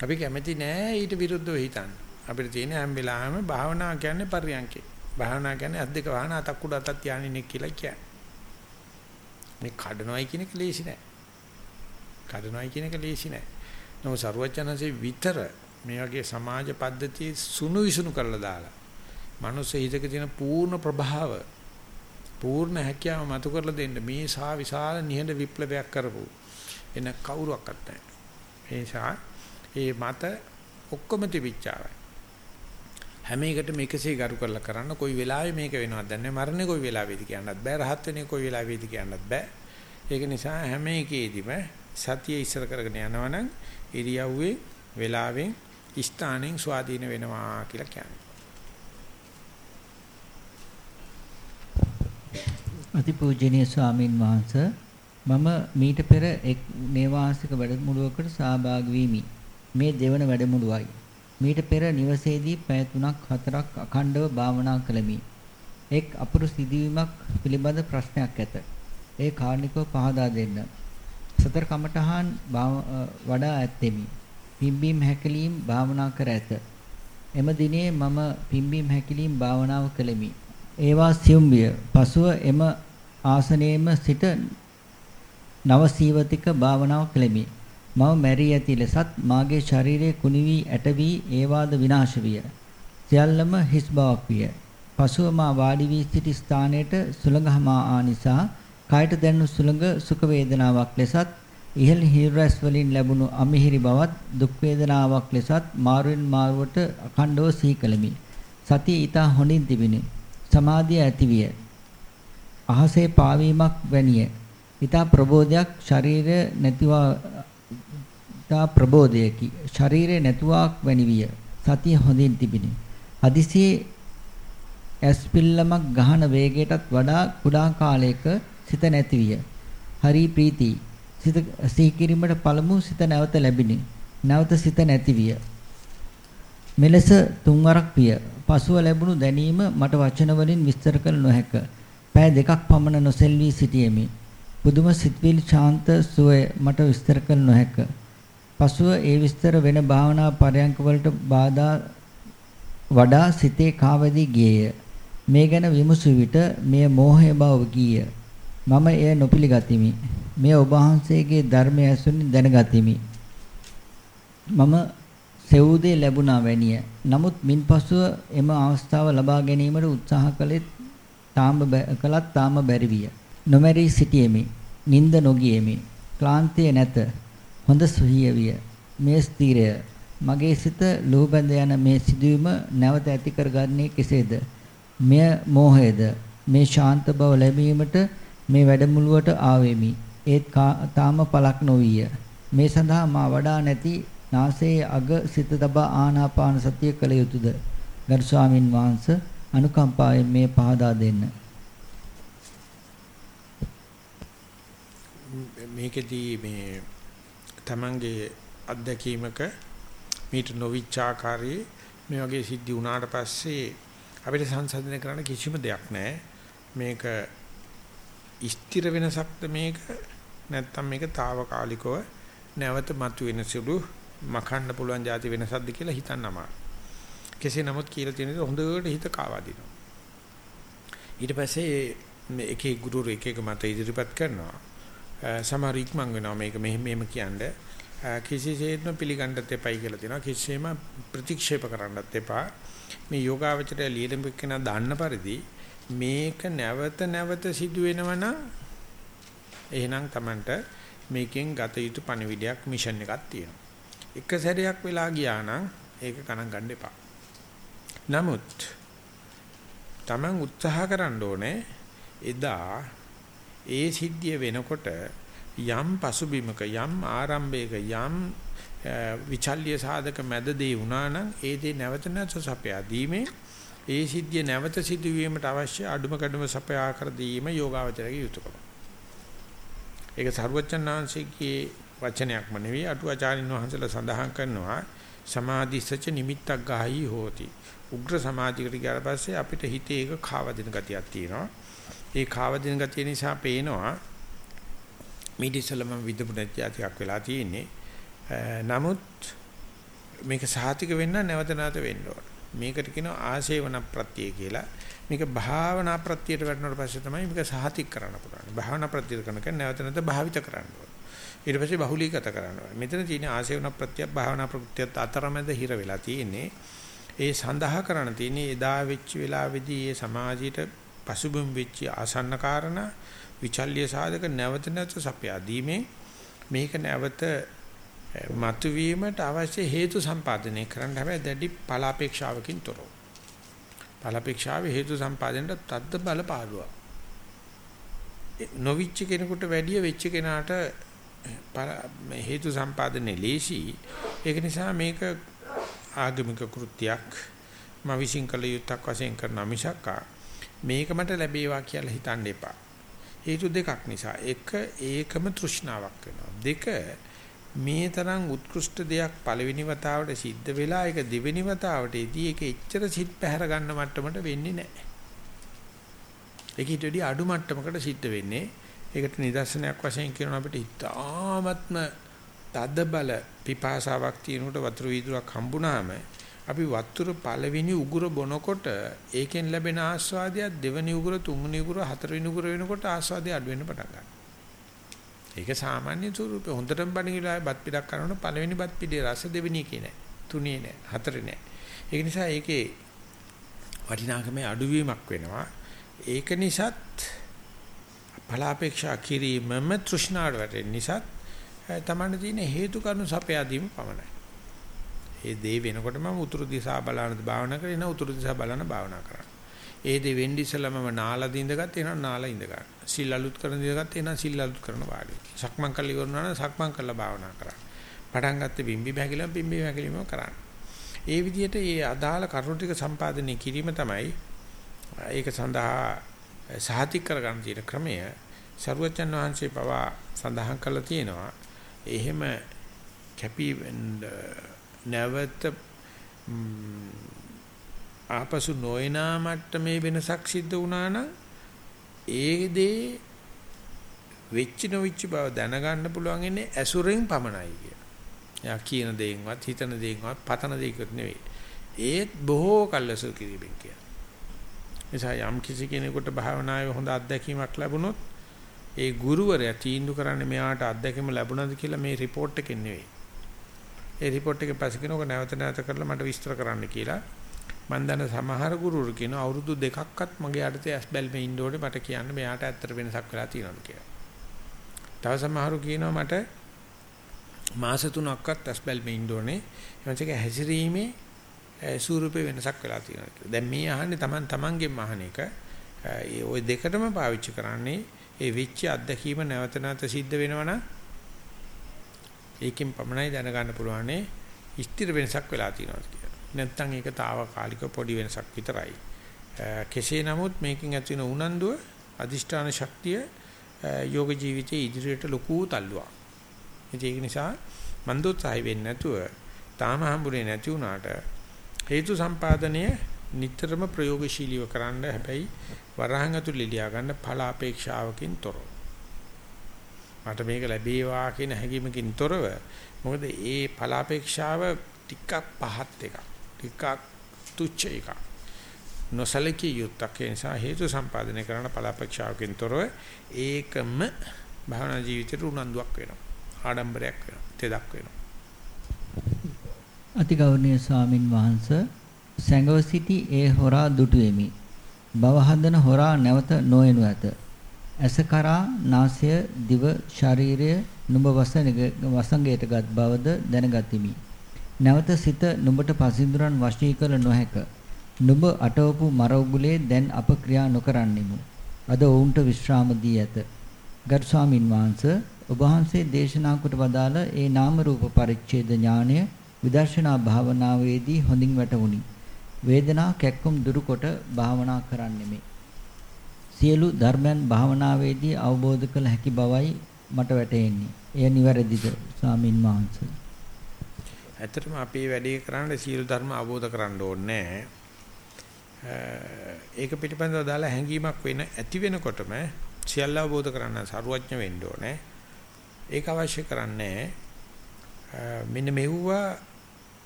අපි කැමති නෑ ඊට විරුද්ධව හිතන්න. අපිට තියෙන හැම වෙලාවෙම භාවනා කියන්නේ පරියන්කේ. භාවනා කියන්නේ අත් දෙක වහන අතක් උඩ අතක් තියාගෙන ඉන්න කියලා කියන්නේ. මේ කඩනවයි කියන එක ලේසි නෑ. කඩනවයි කියන එක ලේසි නෑ. නමුත් සරුවචනන්සේ විතර මේ වගේ සමාජ පද්ධතිය සුණු විසුණු කරලා දාලා මනුස්ස හිතක තියෙන පූර්ණ ප්‍රභාව පූර්ණ හැකියාව මතු කරලා දෙන්න මේ සා විශාල නිහඬ විප්ලවයක් කරපු එන කවුරුවක්වත් නැහැ. ඒ නිසා ඒ මත ඔක්කොම තිබිච්චාවයි. හැම එකටම එකසේ ගරු කරලා කරන්න කොයි වෙලාවෙ මේක වෙනවද දැන් මරණේ කොයි වෙලාවෙද කියන්නත් බෑ රහත් වෙන්නේ කොයි වෙලාවෙද කියන්නත් බෑ ඒක නිසා හැම එකේදීම සතිය ඉස්සර කරගෙන යනවනම් ඉරියව්වේ වෙලාවෙන් ස්ථානෙන් ස්වාධීන වෙනවා කියලා කියන්නේ අතිපූජනීය ස්වාමින් වහන්සේ මම මීට පෙර එක් නේවාසික වැඩමුළුවකට සහභාගී වීමි. මේ දෙවන වැඩමුළුවයි. මීට පෙර නිවසේදී පැය 3ක් 4ක් අඛණ්ඩව භාවනා කළෙමි. එක් අපුරු සිදුවීමක් පිළිබඳ ප්‍රශ්නයක් ඇත. ඒ කාරණිකව පහදා දෙන්න. සතර කමඨහන් වඩා ඇත්තෙමි. පිම්බීම් හැකලීම් භාවනා කර ඇත. එම දිනේ මම පිම්බීම් හැකලීම් භාවනාව කළෙමි. ඒවා සියුම්බිය. පසුව එම ආසනයේම සිට නවසීවතික භාවනාව කළෙමි. මම මැරී ඇති ලෙසත් මාගේ ශරීරයේ කුණි වී ඇට වී ඒවාද විනාශ විය. සියල්ලම හිස් බවක් විය. පසුව මා වාඩි වී සිටි ස්ථානයට සුළඟ හමා ආ නිසා කායට දැනුණු සුළඟ සුඛ වේදනාවක් ලෙසත් ඉහළ හිරස් වලින් ලැබුණු අමිහිරි බවත් දුක් වේදනාවක් ලෙසත් මාරුවෙන් මාරුවට අඛණ්ඩව සිහි කළමි. සතිය ඊට හොඳින් තිබිනි. සමාධිය ඇතිවිය. අහසේ පාවීමක් වැනිය. ඊට ප්‍රබෝධයක් ශරීරය නැතිවා ඊට ප්‍රබෝධයකි. ශරීරය නැතුවක් වැනි විය. සතිය හොඳින් තිබිනි. හදිසියේ ඇස් පිල්ලමක් ගහන වේගයටත් වඩා කුඩා කාලයක සිත නැති විය. හරි ප්‍රීති. සිත සිහි කිරීමට පළමු සිත නැවත ලැබිනි. නැවත සිත නැති විය. මෙලෙස තුන්වරක් විය. පසුව ලැබුණු දැනීම මට වචන වලින් විස්තර කළ නොහැක. පෑ දෙකක් පමණ නොසෙල්වී සිටියෙමි. පුදුම සිත්විලි ශාන්ත සුවය මට විස්තර කළ නොහැක. පසුව ඒ විස්තර වෙන භාවනා පරයන්ක වලට බාධා වඩා සිතේ කාවැදී ගියේය. මේ ගැන විමසු විට මෙය මෝහය බව ගිය. මම එය නොපිළිගතිමි. මේ ඔබ වහන්සේගේ ධර්මය ඇසුරින් දැනගතිමි. මම සෙවුදේ ලැබුණා වැනිය. නමුත් මින්පසුව එම අවස්ථාව ලබා ගැනීමට උත්සාහ කළෙත් තාම කළත් තාම බැරි විය. නොමැරී සිටියෙමි. නිින්ද නොගියෙමි. ක්ලාන්තිය නැත. හොඳ සුහිය විය. මේ ස්ථිරය මගේ සිත ලෝබැඳ යන මේ සිදුවීම නැවත ඇති කරගන්නේ කෙසේද? මෙය මෝහයද? මේ ශාන්ත බව ලැබීමට මේ වැඩමුළුවට ආවෙමි. ඒත් තාම පළක් නොවිය. මේ සඳහා මා වඩා නැති නාසයේ අග සිත තබා ආනාපාන සතිය කළ යුතුයද? ගරු ස්වාමින් වහන්සේ අනුකම්පාවෙන් මේ පහදා දෙන්න. මේකෙදී මේ තමන්ගේ අත්දැකීමක මීට නොවිච්චාකාරී මේ වගේ සිද්ධි වුණාට පස්සේ අපිට සංසන්දනය කරන්න කිසිම දෙයක් නැහැ. මේක ස්ථිර වෙනසක්ද මේක නැත්නම් මේක తాවකාලිකව නැවත මතුවෙන සුළු මකන්න පුළුවන් જાති වෙනසක්ද කියලා හිතන්න අමාරුයි. කෙසේ නමුත් කියලා තියෙන දේ හොඳට හිත කාවා දිනවා. ඊට පස්සේ මේ එක එක ගුරු එක එක මත ඉදිරිපත් කරනවා. සමහර ඉක්මන් වෙනවා මේක මෙහෙම මෙහෙම කියන්නේ. කිසිසේත්ම පිළිගන්නත් එපයි කියලා තියෙනවා. කිසිසේම ප්‍රතික්ෂේප කරන්නත් එපා. මේ යෝගාවචරය ලියලඹ දාන්න පරිදි මේක නැවත නැවත සිදු වෙනවනම් එහෙනම් Tamanට මේකෙන් ගත යුතු පණිවිඩයක් මිෂන් එකක් තියෙනවා. එක සැරයක් වෙලා ගියා නම් ඒක ගණන් ගන්න එපා. නමුත් Taman උත්සාහ කරන්න ඕනේ එදා ඒ සිද්ධිය වෙනකොට යම් පසුබිමක යම් ආරම්භයක යම් විචල්්‍ය සාධක මැද දේ වුණා නම් ඒ දේ නැවත නැවත සපයා දීමේ ඒ සිද්ධිය නැවත සිදුවීමට අවශ්‍ය අඩුම කඩුම සපයා කර දීම යෝගාවචරයේ යුතුයකම. ඒක සර්වචන්නාංශිකේ වචනයක්ම නෙවෙයි අටුවාචාරින් වහන්සේලා සඳහන් කරනවා සමාධිසච නිමිත්තක් ගාහී හෝති. උග්‍ර සමාධියකට ගියාට පස්සේ අපිට හිතේ ඒක කාවදින ගතියක් තියෙනවා. ඒ කාවදින ගතිය නිසා පේනවා මීට ඉස්සෙල්ලා මම විදපු නැති ආතියක් වෙලා තියෙන්නේ. නමුත් මේක සාතික වෙන්න නැවත නැවත වෙන්න ඕන. මේකට කියනවා ආශේවන ප්‍රත්‍ය කියලා. මේක භාවනා ප්‍රත්‍යයට වැටෙනාට පස්සේ තමයි මේක සහතික කරන්න පුළුවන්. භාවනා ප්‍රත්‍ය කරනක නැවත නැවත භාවිත කරන්න ඕන. ඊට පස්සේ බහුලීගත කරන්න ඕන. මෙතන තියෙන ආශේවන ප්‍රත්‍ය භාවනා ප්‍රත්‍යත් අතරමැද හිර වෙලා තියෙන්නේ. ඒ සඳහා කරන්න තියෙන්නේ එදා වෙච්ච වෙලාවේදී ඒ සමාජයට පසුබිම් වෙච්ච ආසන්න කාරණා විචල්්‍ය සාධක නැවත නැවත සපයා දීමේ මේක නැවත මතුවීමට අවශ්‍ය හේතු සම්පාදනය කරන්න හැබැයි දැඩි ඵලාපේක්ෂාවකින් තොරව. ඵලාපේක්ෂාවේ හේතු සම්පාදනයට තද්ද බල පාළුවා. නොවිච්ච කෙනෙකුට වැඩිය වෙච්ච කෙනාට හේතු සම්පාදනයේ ලේසි. ඒක නිසා මේක ආගමික කෘත්‍යයක් මම විශ්ින් කළ යුත්තක් වශයෙන් කරන මිසක්කා මේක මට ලැබේවා කියලා හිතන්න එපා. හේතු දෙකක් නිසා. එක ඒකම තෘෂ්ණාවක් වෙනවා. දෙක මේ තරම් උත්කෘෂ්ඨ දෙයක් පළවෙනි වතාවට සිද්ධ වෙලා ඒක දෙවෙනි වතාවටදී ඒක එච්චර සිත් පැහැර ගන්න මට්ටමට වෙන්නේ නැහැ. ඒක ඊට වඩා අඩු මට්ටමකට සිද්ධ වෙන්නේ. ඒකට නිදර්ශනයක් වශයෙන් කියනවා අපිට ඉතාමත්ම තද බල පිපාසාවක් තියෙනකොට වතුර වීදුරක් හම්බුනාම අපි වතුර පළවෙනි උගුර බොනකොට ඒකෙන් ලැබෙන ආස්වාදය දෙවෙනි උගුර තුන්වෙනි උගුර හතරවෙනි උගුර වෙනකොට ආස්වාදය අඩු වෙන්න පටන් ගන්නවා. ඒක සාමාන්‍ය ස්වරූපේ හොඳටම බණිලා බත් පිටක් කරනකොට පළවෙනි බත් පිටේ රස දෙවෙනි එකේ නෑ. තුනේ නෑ. හතරේ නෑ. ඒක නිසා ඒකේ වටිනාකමේ අඩුවීමක් වෙනවා. ඒක නිසාත් බලාපේක්ෂා කිරීමම තෘෂ්ණාවට වැටෙන නිසා තමන්න තියෙන හේතු කාරණු සපයාදීම පමණයි. ඒ දේ වෙනකොට මම උතුරු දිශා බලන භාවනා කරගෙන උතුරු දිශා බලන භාවනා කරනවා. ඒ දේ වෙන්න ඉස්සෙල්ලා මම නාලා දින්දගත් එනවා නාලා ඉඳ ගන්න. සිල් අලුත් කරන දින්දගත් එනවා සිල් අලුත් කරන වාඩි. සක්මන් කළ ඉවරනවා නම් සක්මන් කළා භාවනා කරා. පටන් ගත්තේ බිම්බි බැගිලම බිම්බි බැගිලිම කරන්න. ඒ විදිහට මේ අදාළ කරුණු ටික සම්පාදනය කිරීම තමයි ඒක සඳහා සහතික කරගන්න තියෙන ක්‍රමය. සරුවචන් වහන්සේ පවා සඳහන් කළා තියෙනවා. එහෙම කැපි නැවත ආපසු නොයනා මට්ටමේ වෙනසක් සිද්ධ වුණා නම් ඒ දේ වෙච්ච නොවිච්ච බව දැනගන්න පුළුවන් ඉන්නේ ඇසුරෙන් පමණයි කිය. එයා කියන දේෙන්වත් හිතන දේෙන්වත් පතන දේකත් නෙවෙයි. ඒත් බොහෝ කල්ලසු කිරීමෙන් කිය. නිසා යම් කිසි කෙනෙකුට භාවනාවේ හොඳ අත්දැකීමක් ලැබුණොත් ඒ ගුරුවරයා තීන්දුව කරන්නේ මෙයාට අත්දැකීම ලැබුණාද කියලා මේ report එකෙන් නෙවෙයි. ඒ report එක පස්සේ කෙනෙක් නැවත නැවත කරලා මට විස්තර කරන්න කියලා මම දන්න සමහර ගුරුවරු කියන අවුරුදු දෙකක්වත් මගේ යටතේ ඇස් බැල්මේ ඉන්න ඕනේ මට කියන්න මෙයාට ඇත්තට වෙනසක් වෙලා තියෙනවද කියලා. තව සමහරු කියනවා මට මාස තුනක්වත් ඇස් බැල්මේ ඉන්න ඕනේ. එමන්සේක හැසිරීමේ ස්වරූපේ වෙනසක් වෙලා තියෙනවා කියලා. දැන් මේ අහන්නේ Taman Tamanගෙන් අහන එක. ඒ ওই දෙකටම පාවිච්චි කරන්නේ ඒ වෙච්ච අත්දැකීම නැවත නැවත සිද්ධ වෙනවනම් ඒකෙන් පමණයි දැනගන්න පුළුවන්නේ ස්ථිර වෙනසක් වෙලා තියෙනවා කියලා. නැත්නම් ඒක తాවකාලික පොඩි වෙනසක් විතරයි. කෙසේ නමුත් මේකෙන් ඇති වෙන උනන්දුව අදිෂ්ඨාන ශක්තිය යෝග ජීවිතයේ ඉදිරියට ලොකු තල්ලුවක්. ඒක නිසා මන්දෝත්සහය වෙන්නේ නැතුව තාම හම්බුනේ නැති වුණාට හේතු සම්පාදනය නිතරම ප්‍රයෝගශීලීව කරන්න හැබැයි වරහන් ඇතුළේ ලියා ගන්න ඵල අපේක්ෂාවකින් තොරව. මට මේක ලැබේවා කියන හැඟීමකින් තොරව මොකද ඒ ඵල අපේක්ෂාව ටිකක් පහත් එකක්. ටිකක් තුච්ච එකක්. නොසලකී යුත්තක් ඒ නිසා හේතු සම්පාදනය කරන ඵල අපේක්ෂාවකින් තොරව ඒකම භවනා ජීවිතේට උනන්දුවක් වෙනවා. ආඩම්බරයක් වෙනවා. තෙදක් වෙනවා. අතිගෞරවනීය ස්වාමින් වහන්සේ සැඟව සිටි ඒ හොරා දුටුවෙමි. භව හදන හොරා නැවත නොයනු ඇත. ඇස කරා නාසය දිව ශරීරය නුඹ වසඟයටගත් බවද දැනගතිමි. නැවත සිත නුඹට පසින්දුරන් වශී කළ නොහැක. නුඹ අටවපු මර උගුලේ දැන් අප ක්‍රියා නොකරන්නෙමු. අද ඔවුන්ට විශ්‍රාම දී ඇත. ගරු ස්වාමින් වහන්සේ ඔබ වහන්සේ දේශනා කොට වදාළ ඒ නාම රූප පරිච්ඡේද ඥානය විදර්ශනා භාවනාවේදී හොඳින් වැටහුණි. වේදනා කැක්කුම් දුරුකොට භාවනා කරන්නෙමි. සියලු ධර්මයන් භාවනාවේදී අවබෝධ කළ හැකි බවයි මට වැටහෙන්නේ. එය නිවැරදිද ස්වාමින් වහන්සේ? ඇත්තටම අපි වැඩේ කරන්නේ සියලු ධර්ම අවබෝධ කරන්න ඕනේ ඒක පිටිපන්දව දාලා හැංගීමක් වෙන ඇති වෙනකොටම සියල්ල අවබෝධ කරන්න සරුවඥ වෙන්න ඕනේ. ඒක අවශ්‍ය කරන්නේ මෙන්න මෙව්වා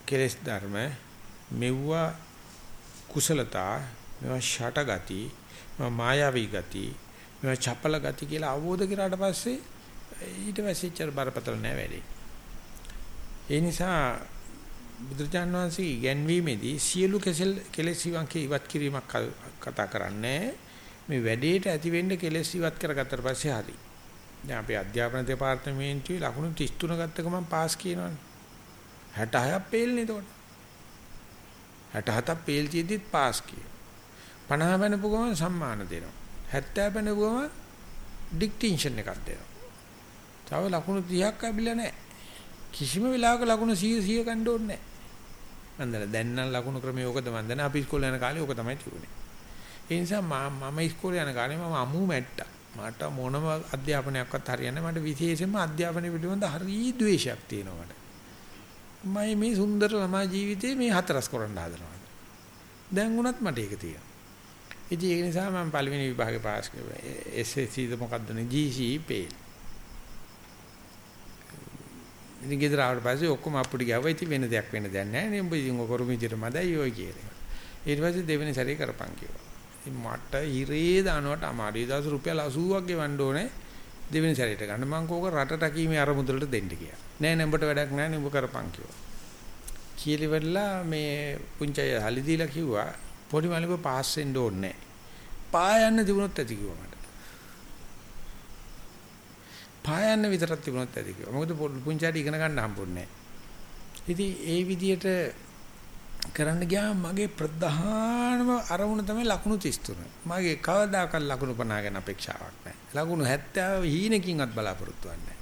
කෙලස් ධර්ම මෙව්වා කුසලතා මේවා ෂටගති මේවා මායාවී ගති මේවා චපල ගති කියලා අවබෝධ කරාට පස්සේ ඊට පස්සේ චර බරපතල නෑ වැඩි. ඒ නිසා බුදුරජාණන් වහන්සේ ඉගැන්වීමේදී සියලු කෙසෙල් කෙලෙස් ඉවන්කේ ඉවත් කිරීමක් කතා කරන්නේ මේ වැඩේට ඇති වෙන්න කෙලෙස් ඉවත් කරගත්තට පස්සේ හරි. දැන් අපේ අධ්‍යාපන දෙපාර්තමේන්තුවේ ලකුණු 33 ගත්ත ගමන් පාස් කියනවනේ. 66ක් පේල්නේ එතකොට. 67ක් පේල් තියෙද්දිත් පාස් කිය. 50 බැනපු ගමන් සම්මාන දෙනවා. 70 බැනපු ගමන් ඩික්ටින්ෂන් එකක් දෙනවා. තව ලකුණු 30ක් ලැබිලා නැහැ. කිසිම වෙලාවක ලකුණු 100 100 ගන්න ඕනේ නැහැ. මන්දලා දැන් නම් ලකුණු ක්‍රමය ඕකද මන්දන අපි ඉස්කෝලේ යන කාලේ ඕක තමයි තිබුණේ. ඒ නිසා මම මම ඉස්කෝලේ යන කාලේ මම අමු මැට්ටා. මට මොනම අධ්‍යාපනයක්වත් හරියන්නේ මට විශේෂයෙන්ම අධ්‍යාපනය පිළිබඳ හරි ද්වේෂයක් තියෙනවා මට. මම මේ සුන්දර ළමා ජීවිතේ මේ හතරස් කරන්න හදනවා. දැන් උනත් මට ඒක තියෙනවා. ඉතින් ඒ නිසා මම පළවෙනි විභාගේ පාස් කළා. SSC ද මොකද්ද නේ GC පේල්. ඉතින් ගෙදර ආවට පස්සේ ඔක්කොම අප්පුඩි ගාවා. ඉතින් වෙන දෙයක් වෙන දෙයක් නැහැ නේ. උඹ ඉතින් ඔය කරු මිදිර මදයි ඔය කියලා. ඊට පස්සේ දෙවෙනි සැරේ කරපන් කිව්වා. ඉතින් මට හිරේ දානවට අමාරුයි. දවස් රුපියල් 80ක් ගෙවන්න ඕනේ. දෙවෙනි සැරේට ගන්න මං කෝක රට රකීමේ අර මුදලට දෙන්න කියලා. නෑ නෑ උඹට වැඩක් නෑ නේ උඹ කරපන් කිව්වා. කීලිවලා මේ පුංචය හලි දීලා කිව්වා පොඩි මලක පාස් වෙන්න ඕනේ නෑ. පා යන්න තිබුණොත් ඇති කිව්වා මට. පා යන්න විතරක් තිබුණොත් ඇති කිව්වා. මොකද පුංචාට ඉගෙන ගන්න හම්බුන්නේ නෑ. ඉතින් ඒ විදියට කරන්න ගියාම මගේ ප්‍රධානම අරමුණ තමයි ලකුණු 33. මගේ කවදාකවත් ලකුණු 50 ගැන අපේක්ෂාවක් නැහැ. ලකුණු 70 හීනකින්වත් බලාපොරොත්තු වෙන්නේ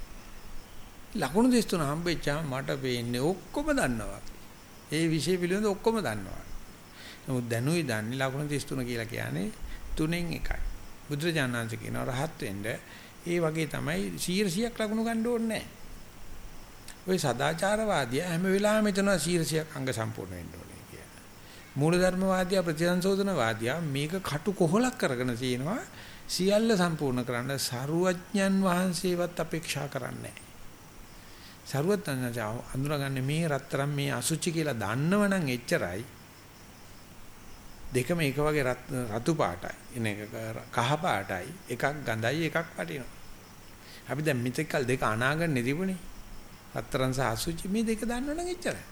ලකුණු 33 හම්බෙච්චාම මට පේන්නේ ඔක්කොම දන්නවා. ඒ විෂය පිළිබඳ ඔක්කොම දන්නවා. නමුත් දැනුයි දන්නේ ලකුණු 33 කියලා කියන්නේ තුනෙන් එකයි. බුදුරජාණන්සේ කියනවා රහත් වෙන්න ඒ වගේ තමයි 100ක් ලකුණු ගන්න ඕනේ නැහැ. ওই සදාචාරවාදියා හැම වෙලාවෙම හිතනවා 100ක් අංග සම්පූර්ණ වෙන්න ඕනේ. මූලධර්මවාදියා ප්‍රතිසංශෝධනවාදියා මේක කටු කොහලක් කරගෙන තියෙනවා සියල්ල සම්පූර්ණ කරන්න සරුවඥන් වහන්සේවත් අපේක්ෂා කරන්නේ නැහැ. සරුවඥන් අඳුරගන්නේ මේ රත්තරන් මේ අසුචි කියලා දන්නවනම් එච්චරයි. දෙකම එක වගේ රතු පාටයි. එන එක කහ පාටයි. එකක් ගඳයි එකක් වටිනවා. අපි දැන් මෙතෙක්කල් දෙක අනාගන්න තිබුණේ. රත්තරන් සහ අසුචි මේ දෙක දන්නවනම් එච්චරයි.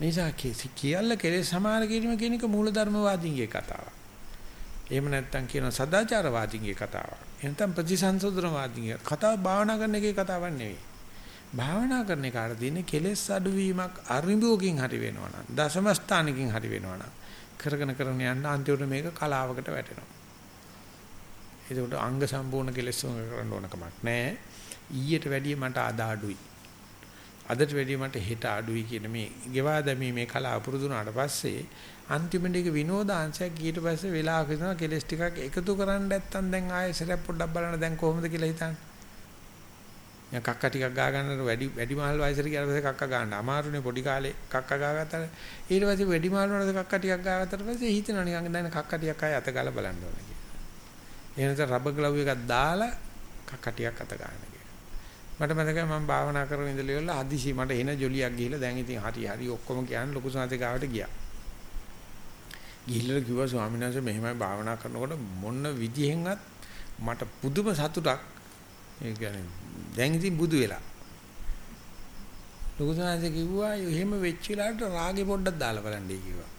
නිසා කියල්ල කෙලෙස් සමාන කිරීම කියන එක මූලධර්මවාදීන්ගේ කතාවක්. එහෙම නැත්නම් කියන සදාචාරවාදීන්ගේ කතාවක්. එහෙනම් ප්‍රතිසංසෝධනවාදීන්ගේ කතාව භාවනා කරන එකේ කතාවක් නෙවෙයි. භාවනා කරන එකට දිනේ කෙලෙස් අඩුවීමක් අරිඹුවකින් හරි වෙනවනම් දශම ස්ථානකින් හරි වෙනවනම් කරගෙන කරගෙන යන්න අන්තිමට මේක කලාවකට වැටෙනවා. ඒකට අංග සම්පූර්ණ කෙලෙස් කරන්න ඕන කමක් නැහැ. ඊට වැඩිය මට අදාඩුයි. අදට වැඩිය මට හෙට අඩුයි කියන මේ ගෙවා දැමීමේ කලාව පුරුදු වුණාට පස්සේ අන්තිමට ඒක විනෝදාංශයක් ඊට පස්සේ වෙලාවක හිතනවා කෙලස් ටිකක් එකතු කරන්න නැත්තම් දැන් ආයෙ සරයක් පොඩ්ඩක් බලන්න දැන් කොහොමද කියලා හිතන්නේ. දැන් කක්ක ටිකක් ගා ගන්නට වැඩි වැඩි මහල් වයසට ගියාට පස්සේ කක්ක ගන්න අමාරුනේ පොඩි කාලේ කක්ක ගාගත්තාට ඊට පස්සේ වැඩි මහල් වුණාට කක්ක ටිකක් ගාගත්තාට පස්සේ හිතෙනවා නිකන් දැන් කක්ක ටිකක් ආයෙ අත ගාලා බලන්න ඕනේ කියලා. එහෙනම් රබර් ග්ලව් එකක් දාලා කක්ක ටිකක් අත ගන්න. මට මතකයි මම භාවනා කරන ඉඳලා ඉවරලා හදිසි මට එන ජොලියක් ගිහිල්ලා දැන් ඉතින් හරි හරි ඔක්කොම කියන්නේ ලොකු සාන්තේ ගාවට ගියා. ගිහිල්ලා කිව්වා ස්වාමීන් වහන්සේ මෙහෙමයි භාවනා කරනකොට මොන විදිහෙන්වත් මට පුදුම සතුටක් ඒ කියන්නේ දැන් ඉතින් බුදු වෙලා. ලොකු සාන්තේ කිව්වා එහෙම වෙච්ච වෙලාවට රාගේ පොඩ්ඩක් දාලා බලන්නයි කිව්වා.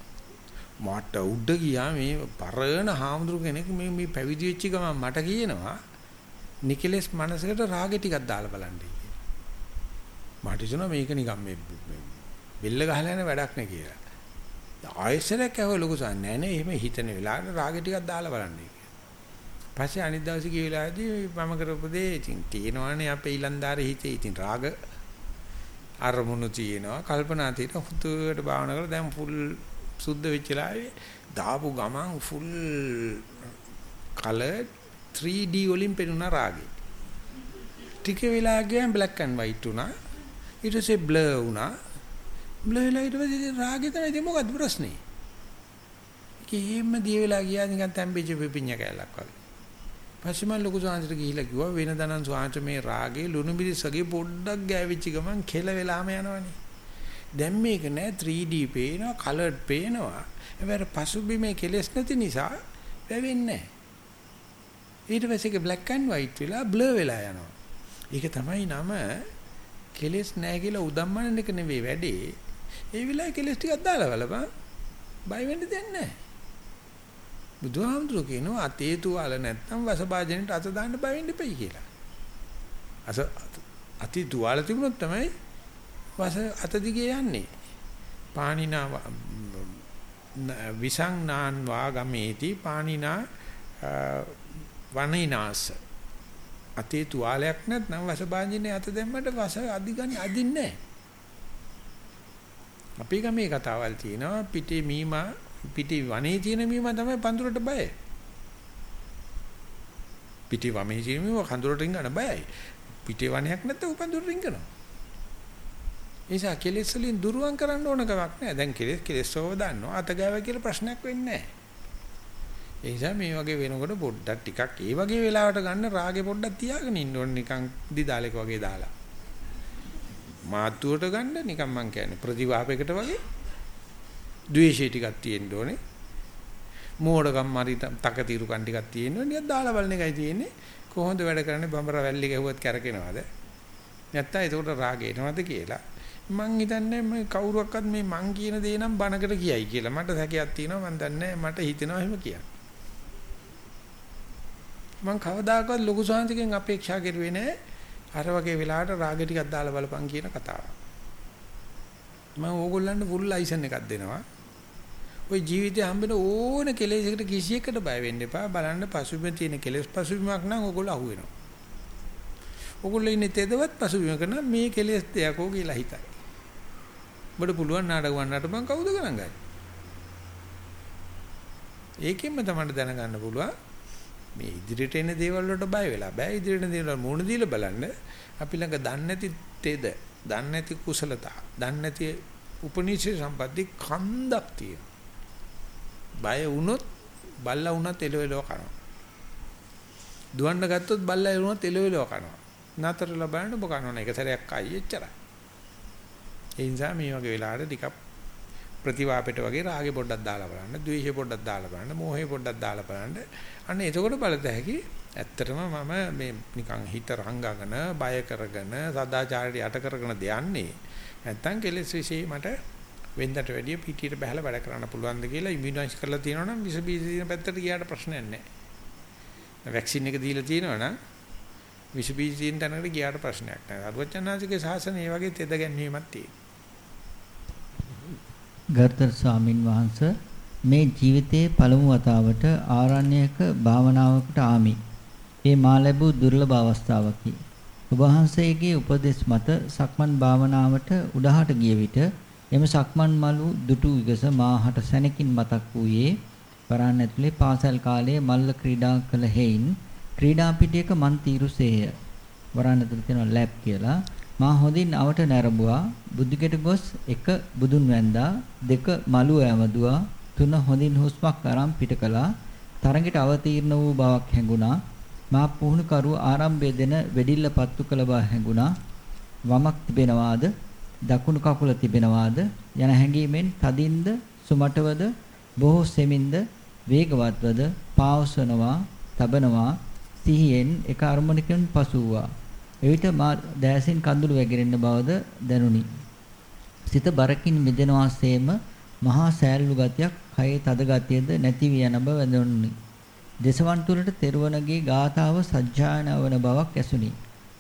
මට උඩ ගියා මේ පරණ හාමුදුරු කෙනෙක් මේ මේ පැවිදි වෙච්ච ගමන් මට කියනවා නිකලස් මනසකට රාගෙ ටිකක් දාලා බලන්න කියලා. මට හිතුණා මේක නිකන් මේ බෙල්ල ගහලා යන වැඩක් නේ කියලා. ආයෙසරක් ඇහුව ලොකු සාන් නෑ නේ එහෙම හිතන වෙලාවට රාගෙ ටිකක් දාලා බලන්න කියලා. පස්සේ අනිත් දවසේ ගිය වෙලාවේදී මම කරපු දේ ඉතින් තියෙනවානේ අපේ ඊලන්දාරේ හිතේ ඉතින් රාග අරමුණු තියෙනවා කල්පනා තියෙනවා හුතුවට භාවනා කරලා දැන් ෆුල් සුද්ධ වෙච්ච වෙලාවේ දාපු ගමන් ෆුල් කලර් 3D වලින් පෙනුණා රාගේ. ටික වෙලා ගියාම black and white වුණා. ඊට පස්සේ blur වුණා. blur වෙලා ඊට පස්සේ රාගේ තමයි ඉතින් මොකද්ද ප්‍රශ්නේ? කීෙම දිය වෙලා ගියා නිකන් තැම්බෙච්ච පිපිඤ්ඤ කැලක් වගේ. පස්සේ මම ලොකු සාංශට ගිහිල්ලා කිව්වා වෙන දනන් සාංශ මේ රාගේ ලුණු මිරිසගේ පොඩ්ඩක් ගෑවිච්ච ගමන් කෙල වෙලාම යනවනේ. දැන් මේක නෑ 3D පේනවා, colored පේනවා. ඒවර පසුබිමේ කෙලස් නැති නිසා වැවෙන්නේ නෑ. ඊට පස්සේ ඒක black and white වෙලා blur වෙලා යනවා. ඒක තමයි නම කෙලස් නැහැ කියලා උදම්මන එක නෙවෙයි වැඩේ. ඒ වෙලාවේ කෙලස් ටිකක් දාලා බලපන්. බය වෙන්න දෙයක් නැහැ. බුදුහාමුදුරුවෝ කියනවා අතේ තුවාල නැත්තම් වසභාජනෙට අත දාන්න බය වෙන්න එපයි කියලා. අස අතේ තුවාල තිබුණොත් තමයි වස අත දිගේ යන්නේ. පානිනා විසං නාන් වාගමේති පානිනා වනිනාස අතේ තුවාලයක් නැත්නම් වසභාජනේ අත දැම්මට වස අදිගන්නේ අදින්නේ අපි ගමේ කතාවල් තියෙනවා පිටේ මීමා පිටි වනේ තියෙන මීමා තමයි පඳුරට බය. පිටේ වමේ ජීවිම කඳුරට රිංගන බයයි. පිටේ වණයක් නැත්නම් උපඳුර රිංගනවා. නිසා කෙලෙස් වලින් දුරුවන් කරන්න ඕන කමක් නැහැ. දැන් කෙලෙස් කෙලෙස්ව දන්නවා. අත ගෑව කියලා ප්‍රශ්නයක් වෙන්නේ නැහැ. ඒ නිසා මේ වගේ වෙනකොට පොඩ්ඩක් ටිකක් ඒ වගේ වෙලාවට ගන්න රාගේ පොඩ්ඩක් තියාගෙන ඉන්න ඕනේ නිකන් දිදාලෙක් වගේ දාලා. මාතුවට ගන්න නිකන් මං කියන්නේ ප්‍රතිවාපයකට වගේ ද්වේෂය ටිකක් තියෙන්න ඕනේ. මෝඩකම් මරි තකතිරුකම් ටිකක් තියෙන්න ඕනේ. නිකන් දාලා බලන එකයි තියෙන්නේ. කොහොමද වැඩ කරන්නේ බඹර වැල්ලි ගැහුවත් කැරකෙනවද? නැත්තම් ඒකට රාග එනවද කියලා. මං හිතන්නේ මේ කවුරුවක්වත් මේ මං කියන දේ නම් බනකට කියයි කියලා. මට සැකයක් තියෙනවා මං දන්නේ මට හිතෙනවා එහෙම කියන්න. මං කවදාකවත් ලොකු සාන්තිකෙන් අපේක්ෂා කරුවේ නෑ අර වගේ වෙලාවට රාග ටිකක් දාලා බලපන් කියන කතාව. මම ඕගොල්ලන්ට ෆුල් ලයිසන් එකක් දෙනවා. ওই ජීවිතේ හම්බෙන ඕන කෙලෙසකට කිසියකට බය වෙන්න එපා. බලන්න පසුබිම තියෙන කෙලෙස් පසුබිමක් නම් ඕගොල්ලෝ අහු වෙනවා. ඕගොල්ලෝ ඉන්නේ තෙදවත් පසුබිමක නම් මේ කෙලෙස් දෙයක්ෝ කියලා හිතයි. ඔබට පුළුවන් නාටක වන්නට මං කවුද ගණන් ගන්නේ? ඒකෙන්ම තමයි දැනගන්න පුළුවන් මේ ඉදිරියට එන දේවල් වලට බය වෙලා බෑ ඉදිරියට එන දේවල් මූණ දීලා බලන්න අපි ළඟ දන්නේ නැති තෙද දන්නේ නැති කුසලතා දන්නේ නැති උපනිෂේ සම්පatti කන්දක් තියෙනවා බය වුණොත් බල්ලා වුණත් එලෙවෙලව කරනවා දුවන්න ගත්තොත් බල්ලා වුණත් එලෙවෙලව කරනවා නතර ලබන්න ඔබ කරනවා එක සැරයක් ආයි එච්චරයි ඒ නිසා මේ වගේ වෙලාවට ටිකක් ප්‍රතිවාපයට වගේ රාගේ පොඩ්ඩක් දාලා බලන්න, ද්වේෂේ පොඩ්ඩක් දාලා බලන්න, මෝහේ පොඩ්ඩක් දාලා බලන්න. අන්න එතකොට බලත හැකි ඇත්තටම මම මේ නිකන් හිත රංගගෙන, බය කරගෙන, සදාචාරයට යට කරගෙන දෙයන්නේ. නැත්තම් කෙලෙස් විශ්ේ මට වෙන්දට වැඩිය පිටියට බහලා වැඩ කරන්න පුළුවන්ද කියලා ඉමුනයිස් කරලා තියෙනවා නම් විස බීජ දින පැත්තට ගියාට ප්‍රශ්නයක් නැහැ. වැක්සින් එක දීලා තියෙනවා නම් විස බීජ දින තැනකට ගියාට ප්‍රශ්නයක් නැහැ. අරුවචනාංශිකේ ශාසනය මේ වගේ තෙද ගැන්වීමක් තියෙනවා. ගර්ථ ස්වාමින් වහන්සේ මේ ජීවිතයේ පළමු වතාවට ආරණ්‍යක භාවනාවකට ආමි. ඒ මා ලැබූ දුර්ලභ අවස්ථාවකි. ඔබ වහන්සේගේ උපදෙස් මත සක්මන් භාවනාවට උඩහට ගිය විට එම සක්මන් මළු දුටු විගස මාහට සැනකින් මතක් වූයේ වරන් ඇතුලේ පාසල් කාලයේ මල්ල ක්‍රීඩා කළ හේයින් ක්‍රීඩා පිටියක මන් තීරුසේය. වරන් ඇතුලේ තියෙන ලැබ් කියලා. මා හොඳින් අවට නැරඹුවා. බුද්ධිකට ගොස් එක බුදුන් වැන්දා දෙක මලු ඇමදුවා තුන හොඳින් හුස්මක් අරන් පිට කළා. තරඟට අවතීර්ණ වූ බවක් හැඟුණා. මා පුහුණු කරුව ආරම්භය දෙන වෙඩිල්ල පත්තු කළ බව හැඟුණා. වමක් තිබෙනවාද? දකුණු කකුල තිබෙනවාද යන හැඟීමෙන් තදින්ද සුමටවද බොහෝ සෙමින්ද වේගවත්වද පාවසනවා තබනවා සිහියෙන් එක අරමුණකින් පසු වූවා එවිට මා දැසින් කඳුළු වැగిරෙන්න බවද දැනුනි. සිත බරකින් මිදෙනවාseම මහා සෑල්ලු ගතියක්, කයේ තද ගතියද නැති වී යන බව දැනුනි. දසවන් තුලට තෙරුවනගේ ගාථාව සජ්ජායන වන බවක් ඇසුනි.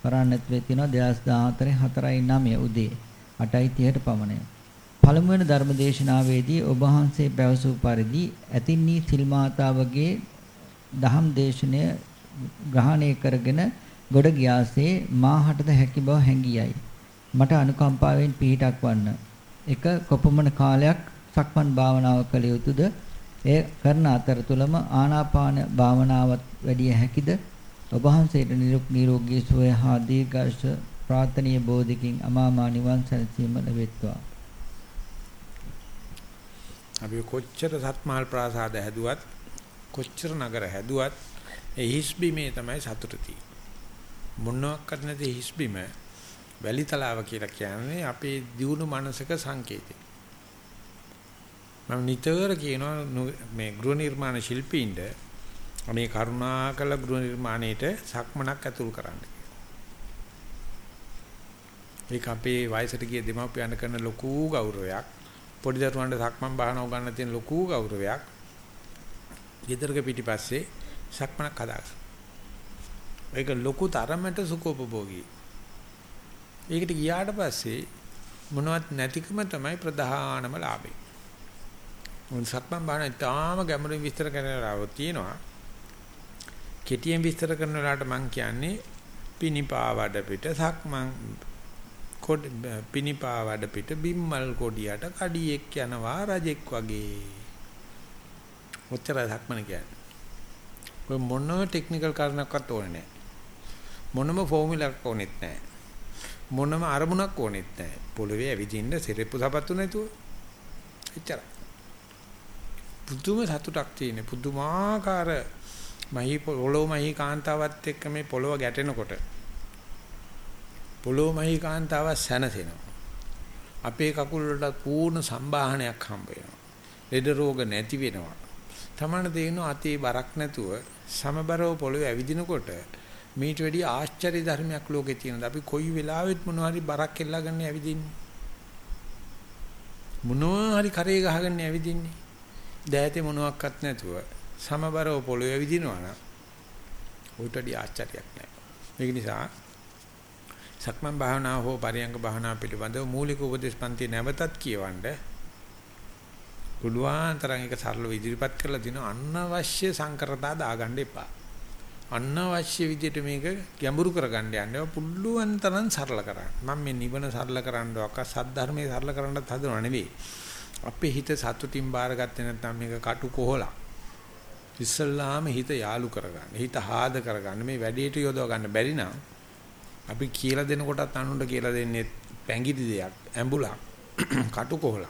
වරණත් වේ තියෙනවා 2014 4:09 උදේ 8:30ට පමණය. පළමු වෙන ධර්මදේශනාවේදී ඔබ වහන්සේ පැවසූ පරිදි ඇතින්නී සිල් මාතාවගේ දහම් දේශනය ග්‍රහණය කරගෙන ගොඩ ගියාසේ මාහටද හැකි බව හැඟියයි. මට අනුකම්පාවෙන් පිහිටක් වන්න. එක කොපමණ කාලයක් සක්මන් භාවනාව කළ යුතුද? එය කරන අතරතුරම ආනාපාන භාවනාවත් වැඩි හැකිද? ඔබ වහන්සේට නිරෝගී සුවය හා දීර්ඝායුෂ ප්‍රාර්ථනීය බෝධිකින් අමාමා නිවන් සැනසීම ලැබෙත්වා. අපි කොච්චර සත්මහල් ප්‍රාසාද හැදුවත් කොච්චර නගර හැදුවත් ඒ හිස්බිමේ තමයි සතුට තියෙන්නේ. මොනවාක්වත් නැති හිස්බිම වැලි තලාව කියලා කියන්නේ අපේ දියුණු මනසක සංකේතය. මම නිතර කියනවා මේ ගෘහ නිර්මාණ ශිල්පීන්ට මේ කරුණාකල ගෘහ නිර්මාණයට සක්මනක් ඇතුල් කරන්න ඒක අපේ වයසට ගිය දෙමාපියන් කරන ලොකු ගෞරවයක්. පොඩි දරුවන්ට සක්මන් බහනව ගන්න තියෙන ලොකු ගෞරවයක්. ගෙදරක පිටිපස්සේ සක්මනක් හදාගන්න. ඒක ලොකු තරමට සුඛෝපභෝගී. ඒකට ගියාට පස්සේ මොනවත් නැතිකම තමයි ප්‍රධානම ලාභේ. උන් සක්මන් බාන ඉතාම ගැඹුරින් විස්තර කරනවා තියෙනවා. කෙටියෙන් විස්තර කරන වෙලාවට මම කියන්නේ පිනිපාවඩ පිට සක්මන් කොඩ පිනිපාවඩ පිට බිම්මල් කොඩියට කඩියෙක් යනවා රජෙක් වගේ. ඔච්චරයි සක්මන කියන්නේ. ඔය මොනම ටෙක්නිකල් කාරණාවක්වත් ඕනේ නැහැ. මොනම ෆෝමියුලාවක් ඕනෙත් නැහැ. මොනම අරමුණක් ඕනෙත් නැහැ. පොළවේ ඇවිදින්න සිරෙප්පු සපත්තු නැතුව. එච්චරයි. පුදුම සතුටක් තියෙන පුදුමාකාර මහී පොළොව මහී කාන්තාවත් එක්ක මේ පොළොව ගැටෙනකොට පොළොව මහී කාන්තාව සැනසෙනවා. අපේ කකුල් වලට පූර්ණ සම්බාහනයක් හම්බ වෙනවා. ලෙඩ රෝග නැති වෙනවා. තමන දෙනවා අතේ බරක් නැතුව සමබරව පොළොවේ ඇවිදිනකොට මීට වැඩිය ආශ්චර්ය ධර්මයක් ලෝකේ තියෙනවා. අපි කොයි වෙලාවෙත් මොනවා හරි බරක් එල්ලා ගන්න ඇවිදින්නේ. මොනවා හරි කරේ ගහගෙන ඇවිදින්නේ. දෑතේ මොනවත් නැතුව සමබරව පොළොවේ ඇවිදිනවා නම් උට වැඩිය ආශ්චර්යයක් නැහැ. ඒක නිසා සක්මන් භාවනාව හෝ පරියංග භාවනාව පිළිබඳව මූලික උපදේශ පන්ති නැවතත් කියවන්න පුළුවන් තරම් එක සරලව ඉදිරිපත් කරලා දින අනවශ්‍ය සංකරතා දාගන්න එපා. අනවශ්‍ය විදිහට මේක ගැඹුරු කරගන්න යන්න පුළුවන් තරම් සරල කරන්න. මම මේ නිවන සරල කරන්නවක් සද්ධර්මයේ සරල කරන්නත් හදනව නෙවෙයි. අපේ හිත සතුටින් බාරගත්තේ නැත්නම් මේක කටු කොහලක්. ඉස්සල්ලාම හිත යාලු කරගන්න. හිත හාද කරගන්න. මේ වැඩේට යොදව ගන්න බැරි නම් අපි කියලා දෙනකොටත් අනුන්ට කියලා දෙන්නේ පැංගිරි දෙයක්, ඇඹුලක්, කටු කොහලක්.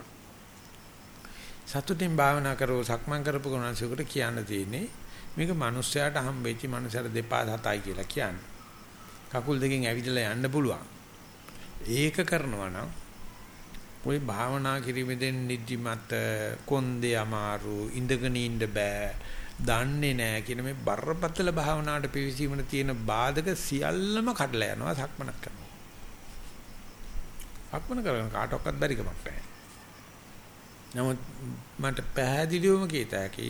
සතුටින් භාවනා කරව සක්මන් කරපු කෙනාට කියන්න තියෙන්නේ මේක මිනිස්සයාට හම්බෙච්ච මිනිස්සයාට දෙපා හතයි කියලා කියන්නේ. කකුල් දෙකෙන් ඇවිදලා යන්න පුළුවන්. ඒක කරනවා නම් ওই භාවනා කිරීමෙන් නිදිමත කොන්දේ අමාරු ඉඳගෙන ඉන්න බෑ දන්නේ නැහැ කියන මේ බරපතල භාවනාවට පිවිසීමට තියෙන බාධක සියල්ලම කඩලා යනවා සක්මනක් කරනවා. සක්මන කරන කාටවත් බැරි කමක් නැහැ. නමුත් මට පැහැදිලිවම කියත හැකි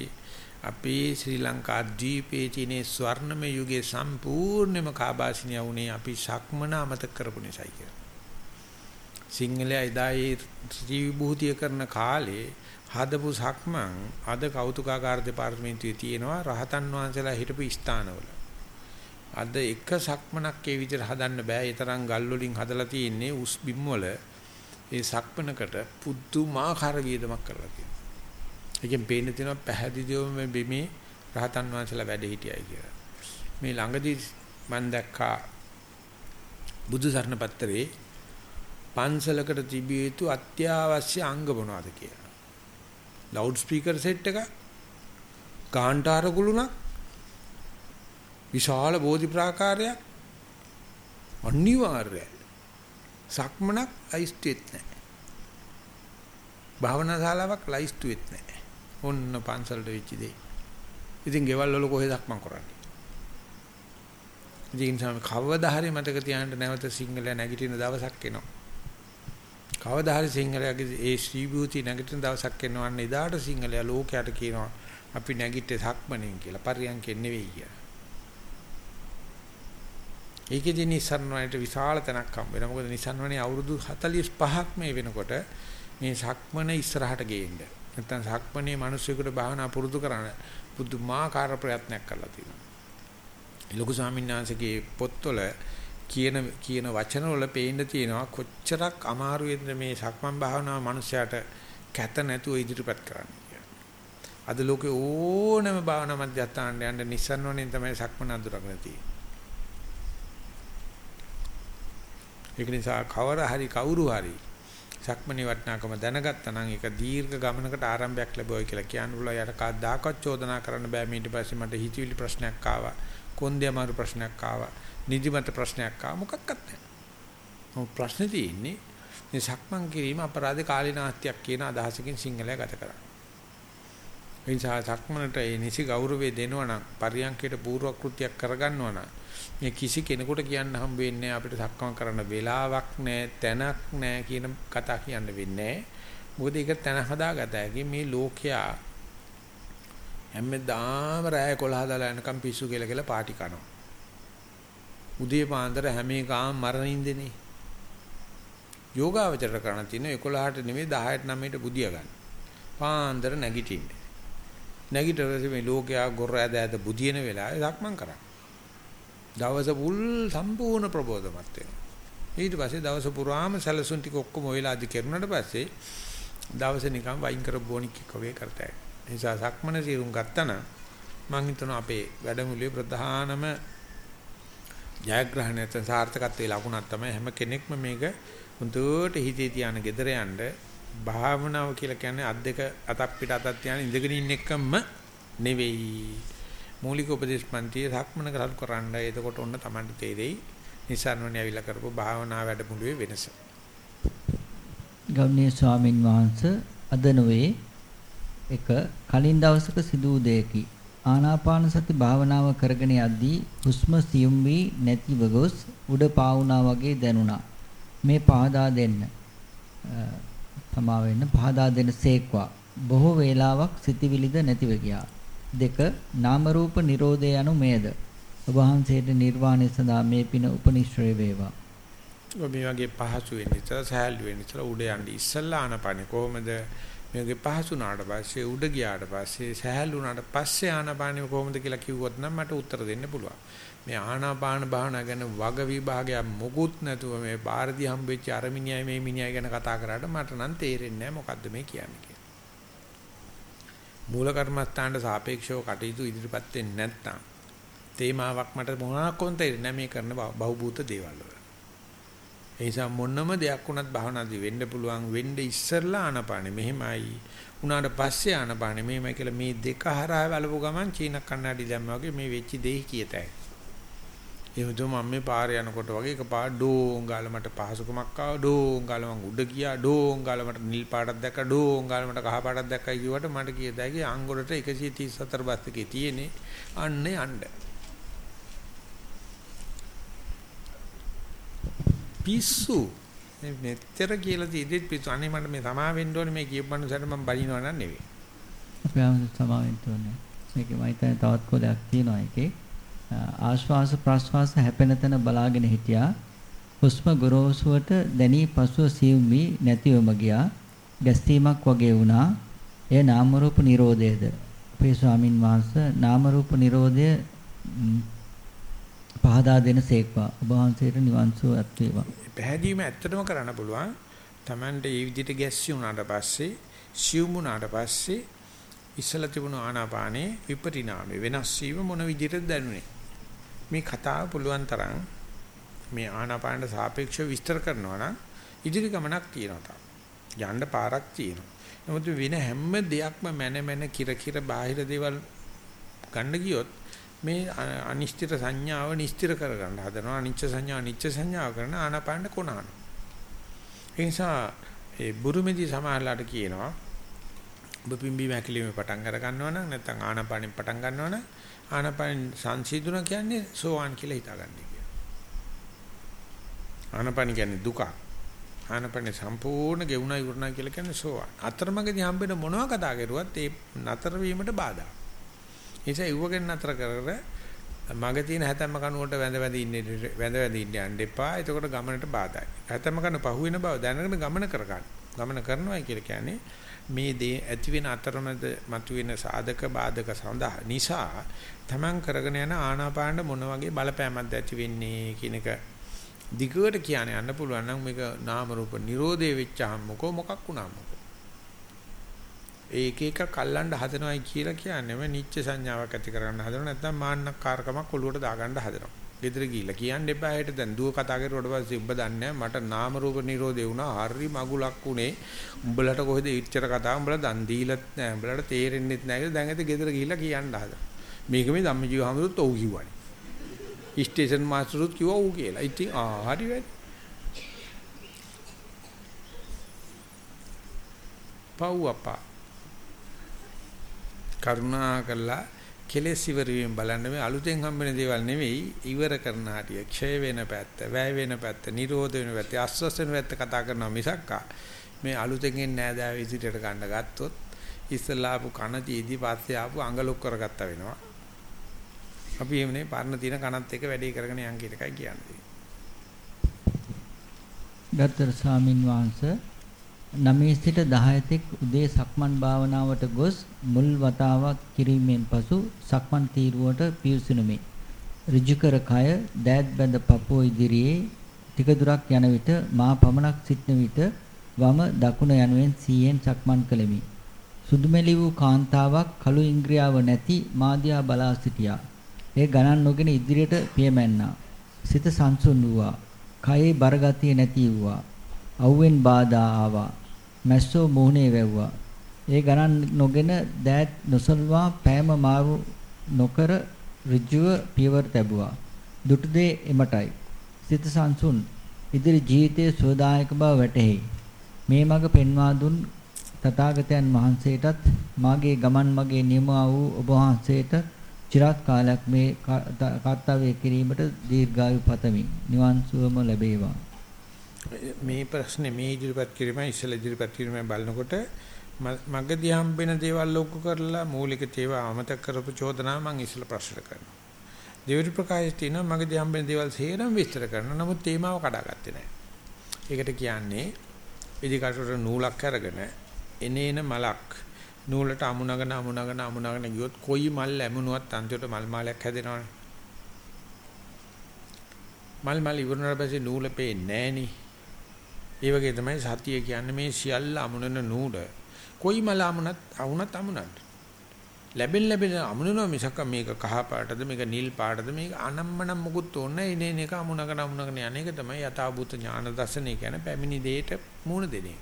අපේ ශ්‍රී ලංකා ද්වීපයේ තියෙන ස්වර්ණමය යුගයේ සම්පූර්ණම කාබාසිනිය වුණේ අපි සක්මන අමතක කරපු නිසායි කියලා. සිංහලයා එදා ඒ ත්‍රිවිභූතිය කරන කාලේ හදපු සක්මන් අද කෞතුකාගාර දෙපාර්තමේන්තුවේ තියෙනවා රහතන් වහන්සේලා හිටපු ස්ථානවල. අද එක සක්මනක් ඒ විදිහට හදන්න බෑ. ඒ තරම් ගල් වලින් හදලා තියෙන්නේ උස් බිම් වල ඒ සක්මනකට පුදුමාකාර වියදමක් කරලා තියෙනවා. ඒකෙන් පේන්න තියෙනවා පැහැදිලිවම මේ බිමේ රහතන් වහන්සේලා වැඩ හිටියයි කියලා. මේ ළඟදී මම දැක්කා බුදු සරණ පත්‍රයේ පන්සලකට තිබිය යුතු අත්‍යවශ්‍ය අංග මොනවද කියලා. ලවුඩ් ස්පීකර් සෙට් එක, ගාන්ටාර කුළුණක්, විශාල බෝධි ප්‍රාකාරයක් අනිවාර්යයි. සක්මනක් ලයිස්ට්ුවෙත් නැහැ. භාවනා ශාලාවක් ලයිස්ට්ුවෙත් නැහැ. ඔන්න පන්සලට වෙච්ච දෙයි. ඉතින් ගෙවල් වල කොහෙද සක්මන් කරන්නේ? ඉතින් සම කවදා හරි මතක තියාගන්න නැවත සිංහල නැගිටින දවසක් එනවා. කවදා හරි සිංහලයාගේ ඒ ශ්‍රී භූති නැගිටින දවසක් එනවා අන්න එදාට සිංහලයා ලෝකයට කියනවා අපි නැගිට්ටේ සක්මණෙන් කියලා පරියන්කෙන් නෙවෙයි කියලා. ඒකෙදි නිසන්වණට විශාල තැනක් හම්බ වෙනවා. මොකද නිසන්වණේ අවුරුදු 45ක් මේ වෙනකොට මේ සක්මන ඉස්සරහට ගේන්න. නැත්තම් සක්මනේ මිනිස්සුෙකුට භාවනා පුරුදු කරන පුදුමාකාර ප්‍රයත්නයක් කරලා තියෙනවා. ලොකු ස්වාමීන් වහන්සේගේ පොත්වල කියන කියන වචන වල පේන්න තියෙනවා කොච්චරක් අමාරුද මේ සක්මන් භාවනාව මිනිසයාට කැත නැතුව ඉදිරිපත් කරන්නේ. අද ලෝකේ ඕනම භාවනා මධ්‍යස්ථානට යන්න නිස්සන් වලින් තමයි සක්මන් අඳුරගෙන තියෙන්නේ. ඒක නිසා කවර හරි කවුරු හරි සක්මණේ වටනාකම දැනගත්තා නම් ඒක දීර්ඝ ගමනකට ආරම්භයක් ලැබුවයි කියලා කියන්න පුළුවන්. යට කවදාකවත් චෝදනා කරන්න බෑ ඊට පස්සේ මට හිතවිලි ප්‍රශ්නයක් ආවා. කොන්දේ අමාරු ප්‍රශ්නයක් ආවා. නිදිමත ප්‍රශ්නයක් ආවා. මොකක්වත් නැහැ. මොකක් ප්‍රශ්නේ තියෙන්නේ මේ සක්මන් කිරීම අපරාධ කාලීනාස්තියක් කියන අදහසකින් සිංහලයා ගත කරා. ඒ නිසා සක්මනට ඒ නිසි ගෞරවය දෙනවා නම් පරියන්කයට පූර්ව කෘත්‍යයක් කරගන්නවා නම් මේ කිසි කෙනෙකුට කියන්න හම්බ වෙන්නේ අපිට සක්මන් කරන්න වෙලාවක් නැහැ තැනක් නැහැ කියන කතා කියන්න වෙන්නේ මොකද ඒක තැන හදාගත හැකි මේ ලෝකයා හැමදාම රෑ 11 දාලා යනකම් පිස්සු කියලා කියලා පාටි කනවා උදේ පාන්දර හැම එකම මරණින්දනේ යෝගාවචර කරණ තියෙන 11ට නෙමෙයි 10ට 9ට බුදිය ගන්න පාන්දර නැගිටින්න නැගිටලා මේ ලෝකයා ගොර ඇද ඇද බුදින වෙලාවේ සක්මන් කරන්නේ දවස පුල් සම්පූර්ණ ප්‍රබෝධමත් වෙනවා. ඊට පස්සේ දවස පුරාම සැලසුම් ටික ඔක්කොම ඔයලා අධි කරුණාට පස්සේ දවස නිකන් වයින් කර බොනික් එක්ක වේ කරතයි. ඒ නිසා සක්මන සිරුම් ගත්තන මම හිතනවා අපේ වැඩමුළුවේ ප්‍රධානම ජයග්‍රහණය නැත්නම් සාර්ථකත්වයේ ලකුණක් තමයි හැම කෙනෙක්ම මේක හොඳට හිතේ තියාන gedera යන්න භාවනාව කියලා කියන්නේ අත් දෙක අතක් පිට අතක් තියාන ඉඳගෙන ඉන්න එකම නෙවෙයි. මූලික උපදේශ පන්තියේ ධක්මන කරල් කරන්න. එතකොට ඔන්න Tamanට තේරෙයි නිසරණනේ ඇවිල්ලා කරපු භාවනා වැඩමුළුවේ වෙනස. ගෞණීය ස්වාමින් වහන්සේ අද නොවේ එක කලින් දවසක සිදු වූ දෙයකි. ආනාපාන සති භාවනාව කරගෙන යද්දී හුස්ම සියුම් වී නැතිව ගොස් උඩ පාවුනා වගේ දැනුණා. මේ පහදා දෙන්න. තමා වෙන්න පහදා දෙන සේක්වා. බොහෝ වේලාවක් සිටිවිලිද නැතිව ගියා. දෙක නාම රූප නිරෝධය යනු මේද. ඔබ වහන්සේට නිර්වාණය සඳහා මේ පින උපනිශ්‍රේ වේවා. ඔබ මේ වගේ පහසු වෙන්න ඉතල සහැල්ලු වෙන්න ඉතල උඩ යන්න ඉස්සල්ලා ආනපනේ කොහොමද මේකේ පහසු නාට පස්සේ උඩ ගියාට පස්සේ සහැල්ලු නාට පස්සේ ආනපනේ කොහොමද කියලා කිව්වොත් නම් මට උත්තර දෙන්න පුළුවන්. මේ ආනාපාන භාවනා ගැන වග විභාගයක් මොකුත් නැතුව මේ බාරදී හම්බෙච්ච අර මිනිහයි මේ මිනිහයි ගැන කතා කරාට මට නම් තේරෙන්නේ නැහැ මොකද්ද මේ කියන්නේ කියලා. මූල කර්මස්ථානට සාපේක්ෂව කටයුතු ඉදිරිපත් වෙන්නේ නැත්නම් තේමාවක් මට මොනවාක්වත් තේරෙන්නේ නැහැ මේ කරන බහූබූත දේවල් වල. ඒ නිසා මොනම දෙයක් වුණත් භාවනාදී වෙන්න පුළුවන් වෙන්නේ ඉස්සරලා ආනපානෙ. මෙහෙමයි. උනාට පස්සේ ආනපානෙ මෙහෙමයි කියලා මේ දෙක හරහා බලපු ගමන් චීන කන්නඩි දැම්මා වගේ මේ වෙච්ච දෙයි කියතයි. එහෙම තමයි මම මේ පාරේ යනකොට වගේ එකපාර ඩෝං ගාලා මට පහසුකමක් ආවා. ඩෝං ගාලා මං උඩ ගියා. ඩෝං ගාලා මට නිල් පාටක් දැක්කා. ඩෝං ගාලා මට කහ පාටක් දැක්කයි කිව්වට මට කියදාගේ අංගොඩට 134 බස් එකේ තියෙන්නේ. අන්නේ යන්න. පිස්සු මෙතර කියලා තියෙද්දිත් පිස්සු අනේ මට මේ සමා වෙන්න ඕනේ මේ කියපන්න සැර මම බලිනවා නන් නෙවෙයි අපි ආවද සමා වෙන්න ඕනේ මේකේ මම හිතන්නේ තවත් කොටයක් තියෙනවා එකේ ආශ්වාස ප්‍රශ්වාස හැපෙන තැන බලාගෙන හිටියා. හුස්ම ගොරෝසුවට දැනී පසුව සියුම් වී නැතිවම ගියා. ගැස්තීමක් වගේ වුණා. එය නාම රූප නිරෝධයද? අපේ ස්වාමින් වහන්සේ නාම රූප නිරෝධය පහදා දෙන සේක්වා. ඔබ වහන්සේට නිවන් සුව ඇත් වේවා. පැහැදීම ඇත්තටම කරන්න පුළුවන්. Tamante මේ විදිහට ගැස්සි වුණාට පස්සේ, සියුම් වුණාට පස්සේ ඉස්සලා තිබුණු ආනාපානේ විපරිණාමය වෙනස් වීම මොන විදිහටද දැනුනේ? මේ කතාව පුළුවන් තරම් මේ ආනාපානට සාපේක්ෂව විස්තර කරනවා නම් ඉදිරි ගමනක් තියෙනවා යන්න පාරක් තියෙනවා. නමුත් වෙන හැම දෙයක්ම මන මන කිර කිර බාහිර දේවල් ගන්න ගියොත් මේ අනිශ්චිත සංඥාව නිශ්චිත කරගන්න හදනවා. අනිච්ච සංඥා අනිච්ච සංඥාව කරන ආනාපානට කොනහන. ඒ නිසා ඒ බුරුමේදී සමහරලාට කියනවා ඔබ පිම්බි මැකිලිමේ පටන් අර ගන්නවා නම් නැත්නම් ආනාපානෙන් පටන් ගන්නවා නම් ආනපන සංසිඳුන කියන්නේ සෝවාන් කියලා හිතාගන්නේ කියලා. ආනපන කියන්නේ දුක. ආනපන සම්පූර්ණ ගෙවුණා ඉවරණා කියලා කියන්නේ සෝවාන්. අතරමඟදී හම්බෙන මොනවා කතා කරුවත් ඒ නතර වීමට බාධා. ඒ නිසා ඉවගෙන නතර කර කර මග තියෙන හැතැම්ම කනුවට වැඳ වැඳ ඉන්නේ වැඳ වැඳ ඉන්න යන්න එපා. එතකොට ගමනට බාධායි. හැතැම්ම කන පහුවෙන බව දැනගෙන ගමන කර ගන්න. ගමන කරනවායි කියලා කියන්නේ මේ දේ ඇති වෙන අතරමැද මතුවෙන සාධක බාධක සඳහා නිසා තමන් කරගෙන යන ආනාපාන මොන වගේ බලපෑමක්ද ඇති වෙන්නේ කියන එක දිගට කියන යන්න පුළුවන් නම් මේක නාම රූප නිරෝධය වෙච්චාම මොකෝ මොකක් වුණාම මොකෝ ඒක එක කල්ලන්න හදනවයි කියලා කියන්නේ මේ නිච්ච සංඥාවක් ඇති කරගන්න හදනව නැත්නම් මාන්නකාරකමක් ඔලුවට දාගන්න හදනවා. ගෙදර ගිහිල්ලා කියන්න එපා හෙට දැන් දුව කතා කරුවට පස්සේ උඹ දන්නේ මට නාම රූප නිරෝධය වුණා හරි මගුලක් උනේ උඹලට කොහෙද ඉච්චර කතාව උඹලා දන් දීලත් නැහැ උඹලට තේරෙන්නෙත් නැහැ කියලා දැන් ඇත ගෙදර ගිහිල්ලා කියන්න හදනවා. මේක මේ ධම්මජීව හැමදෙත් ඔව් කිව්වනේ. ස්ටේෂන් මාස්ටරුත් කිව්වා ඔව් කියලා. ඉතින් ආ හරි වැඩි. පව් අපා. කරුණා කළා කෙලෙස් ඉවර වීම බලන්න මේ අලුතෙන් හම්බෙන දේවල් නෙවෙයි ඉවර කරන හැටි ක්ෂය වෙන පැත්ත වැය වෙන පැත්ත නිරෝධ වෙන පැත්ත ආස්වාස් වෙන පැත්ත කතා කරනවා මිසක් මේ අලුතෙන් එන්නේ නෑදෑව ඉදිරියට ගන්න ගත්තොත් ඉස්සලා ආපු කන තීදි පස්සේ ආපු අඟලොක් කරගත්තා වෙනවා. අපි එමුනේ පරණ තියෙන කනත් එක වැඩේ කරගෙන යන් කියන එකයි කියන්නේ. ගත්තර ස්වාමින් වහන්සේ 9 සිට 10 තෙක් උදේ සක්මන් භාවනාවට ගොස් මුල් වතාවක් කිරීමෙන් පසු සක්මන් තීරුවට පිවිසුනුමි. ඍජුකර කය දෑත් බැඳ පපුව ඉදිරියේ ටික දුරක් යන විට මා පමණක් සිටන විට වම දකුණ යනුවෙන් සීයෙන් සක්මන් කළෙමි. සුදුමෙලි වූ කාන්තාවක් කළු ඉන්ද්‍රියාව නැති මාදියා බලා සිටියා. ඒ ගණන් නොගෙන ඉදිරියට පියමැන්නා. සිත සංසුන් වූවා. කයේ බරගතිය නැති වූවා. අවුවෙන් බාධා ආවා. මැස්සෝ මෝහනේ වැව්වා. ඒ ගණන් නොගෙන දෑත් නොසල්වා පෑම මාරු නොකර ඍජුව පියවර තැබුවා. දුටුදේ එමටයි. සිත සංසුන් ඉදිරි ජීවිතයේ සෝදායක බව වැටහෙයි. මේ මඟ පෙන්වා දුන් තථාගතයන් වහන්සේටත් මාගේ ගමන් මගේ නියමා වූ ඔබ වහන්සේට চিරාත් කාලයක් මේ කර්තව්‍ය කිරීමට දීර්ඝායු පතමි. නිවන් සුවම ලැබේවා. මේ ප්‍රශ්නේ මේ ඉදිරිපත් කිරීම ඉස්සෙල්ලා ඉදිරිපත් කිරීම බලනකොට මගදී හම්බෙන දේවල් ලොකු කරලා මූලික තේවා අමතක කරපු චෝදනා මම ඉස්සෙල්ලා ප්‍රශ්න කරනවා. දෙවිරි ප්‍රකාශය තියෙනවා මගදී හම්බෙන දේවල් සේරම විස්තර කරනවා. නමුත් තේමාව කඩාගත්තේ නැහැ. ඒකට කියන්නේ ඉදිකටට නූලක් අරගෙන එනේන මලක් නූලට අමුණගෙන අමුණගෙන අමුණගෙන ගියොත් කොයි මල් ලැබුණුවත් අන්තිමට මල් මාලයක් හැදෙනවනේ. මල් මල් ඉවරනට පස්සේ නූල පේන්නේ නැහනේ. ඒ වගේ තමයි සතිය කියන්නේ මේ සියල්ල අමුණන නූල. කොයි මල අමුණත් අමුණත් අමුණන්න. ලැබෙන ලැබෙන අමුණනවා මිසක් මේක කහ පාටද මේක නිල් පාටද මේක අනම්මනම් මොකුත් ඕනේ ඉනේ නේක අමුණගෙන අමුණගෙන යන්නේක තමයි යථාභූත ඥාන දර්ශනය කියන්නේ පැමිණි දෙයට මූණ දෙන එක.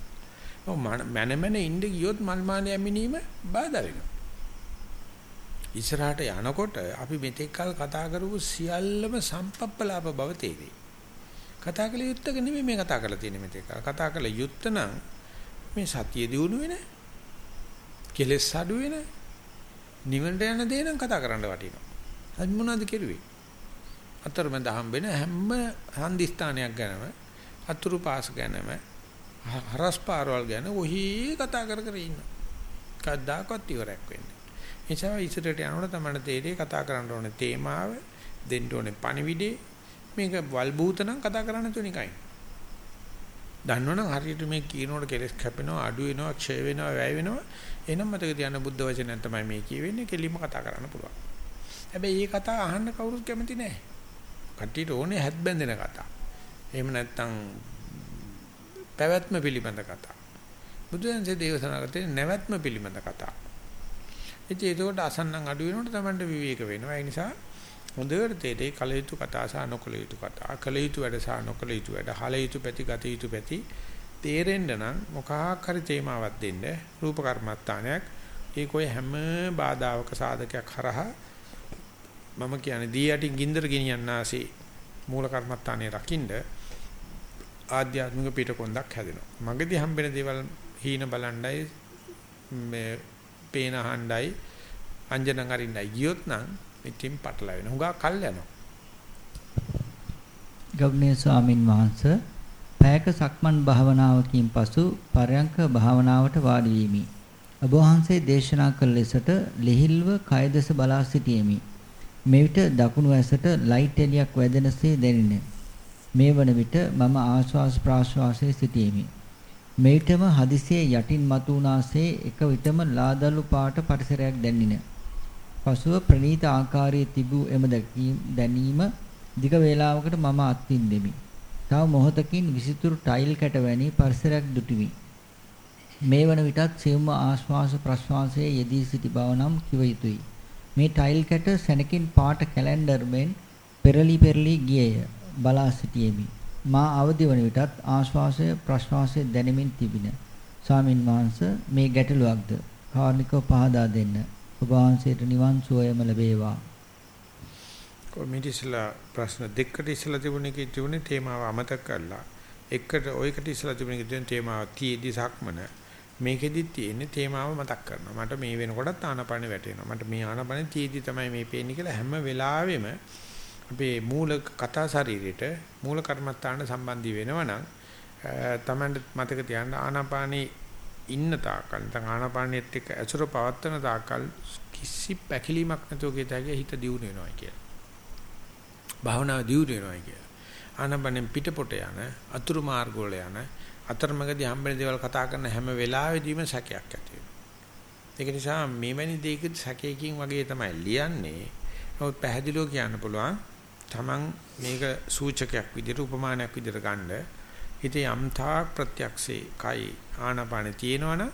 මන මන ඉඳ ගියොත් මල් මානේ ඇමිනීම බාධා වෙනවා. ඉස්සරහට යනකොට අපි මෙතෙක් කල කතා කරපු සියල්ලම සම්පප්පලාප බව තේරෙයි. කතා කළ යුත්තක නෙමෙයි මේ කතා කරලා තියෙන්නේ මෙතෙක් කල. කතා කළ යුත්ත නම් මේ සතිය දිනු වෙන කෙලෙස් අඩු වෙන නිවනට යන දේ නම් කතා කරන්න වටිනවා. අද මොනවද කෙරුවේ? අතරමැද හම්බෙන හැම හන්දිස්ථානයක් ගැනම අතුරු පාස් ගැනම හරස් පාරවල් ගැන ඔහි කතා කර කර ඉන්න. කද්දාකවත් ඉවරයක් වෙන්නේ. නිසා ඉස්සරට යනකොට තමයි තේරෙන්නේ කතා කරන්න ඕනේ තේමාව, දෙන්න ඕනේ පණිවිඩේ. මේක වල්බූත නම් කතා කරන්න තුනිකයි. දන්නවනම් හරියට මේ කියනකොට කෙලස් කැපෙනවා, අඩු වෙනවා, ක්ෂය වෙනවා, වැය වෙනවා. එහෙනම් මතක තියාගන්න බුද්ධ වචනයෙන් තමයි මේ කියවෙන්නේ. කෙලින්ම කතා කරන්න පුළුවන්. හැබැයි මේ කතා අහන්න කවුරුත් කැමති නැහැ. කට්ටියට ඕනේ හැත් බැඳෙන කතා. එහෙම නැත්නම් පැවැත්ම පිළිබඳ කතා. බුදුන්සේ දේවසනා කරතේ නැවැත්ම පිළිබඳ කතා. ඉතින් ඒකට අසන්නම් අඩු වෙනකොට Tamanට විවේක වෙනවා. ඒ නිසා හොඳට තේරෙයි කල යුතු කතා සහ නොකල යුතු කතා. කල යුතු වැඩ සහ නොකල යුතු වැඩ. හල යුතු පැති ගත යුතු පැති තේරෙන්න නම් මොකක් හරි තේමාවක් දෙන්න රූප කර්මස්ථානයක් ඒක ඔය හැම බාධාවක සාධකයක් හරහා මම කියන්නේ දී යටින් ගින්දර ගෙනියන්නාසේ මූල කර්මස්ථානයේ රකින්න ආධ්‍යාත්මික පිටකොන්දක් හැදෙනවා. මගදී හම්බෙන දේවල් හීන බලණ්ඩයි මේ පේන හණ්ඩයි අංජනන් අරින්නයි ගියොත් නම් ඉතින් පටල වෙනවා. හුඟා කල් යනවා. ගෞණීය ස්වාමින් වහන්සේ පැයක සක්මන් භාවනාවකින් පසු පරයන්ක භාවනාවට වාඩි වීමි. ඔබ වහන්සේ දේශනා කළ ලෙසට ලිහිල්ව කයදස බලා සිටීමි. මෙවිට දකුණු ඇසට ලයිට් එළියක් වැදෙනසේ දැනිනේ. මේ වන විට මම ආශ්වාස ප්‍රාශ්වාසයේ සිටීමි. මෙවිටම හදිසියේ යටින් මතුවනාසේ එක විටම ලාදලු පාට පරිසරයක් දැනින. පසුව ප්‍රනීත ආකාරයේ තිබූ එම දැනීම දිග වේලාවකට මම අත්විඳෙමි. තව මොහොතකින් විසිතුරු ටයිල් කැට වැනි පරිසරයක් දුටිමි. මේ වන විටත් සියුම් ආශ්වාස ප්‍රශ්වාසයේ යෙදී සිටි බව නම් කිව යුතුය. මේ ටයිල් කැට සැනකින් පාට කැලෙන්ඩර් මෙන් පෙරලි පෙරලි ගියේය. බලා සිටියෙමි. මා අවදි වන විටත් ආශ්වාසය ප්‍රශ්වාසය දැනෙමින් තිබින. ස්වාමින් වහන්සේ මේ ගැටලුවක්ද? කාර්නිකව පහදා දෙන්න. ඔබ වහන්සේට නිවන් සුවයම ලැබේවා. කොමිටිස්ලා ප්‍රශ්න දෙකකට ඉස්සලා තිබුණේ කී තිබුණේ තේමාව අමතක කරලා. එකට ඔයකට ඉස්සලා තිබුණේ කියන තේමාව තියේදී සක්මන? මේකෙදි තියෙන්නේ තේමාව මතක් කරනවා. මට මේ වෙනකොටත් ආනපන වැටෙනවා. මට මේ ආනපන තියේදී තමයි මේ පේන්නේ කියලා හැම වෙලාවෙම අපේ මූල කතා ශරීරයට මූල කර්මත්තාන සම්බන්ධي වෙනවනම් තමන්ට මතක තියාගන්න ආනාපානේ ඉන්න තාකල් නැත්නම් ආනාපානෙත් එක්ක ඇසුර පවත්වන තාකල් කිසි පැකිලීමක් නැතුව ගියතගේ හිත දියුණු වෙනවා කියලා. භාවනාව දියුණු වෙනවා කියලා. ආනාපානෙන් පිටපොට යන අතුරු මාර්ග වල යන අතරමඟදී හම්බෙන දේවල් කතා කරන හැම වෙලාවෙදීම සැකයක් ඇති වෙනවා. ඒක නිසා මෙවැනි දෙයක සැකයකින් වගේ තමයි ලියන්නේ. නමුත් පැහැදිලිව කියන්න පුළුවන් Taman මේක සූචකයක් විදිහට උපමානයක් විදිහට ගන්න හිතේ යම්තාක් ප්‍රත්‍යක්ෂේ කයි ආනාපාන තියෙනවනම්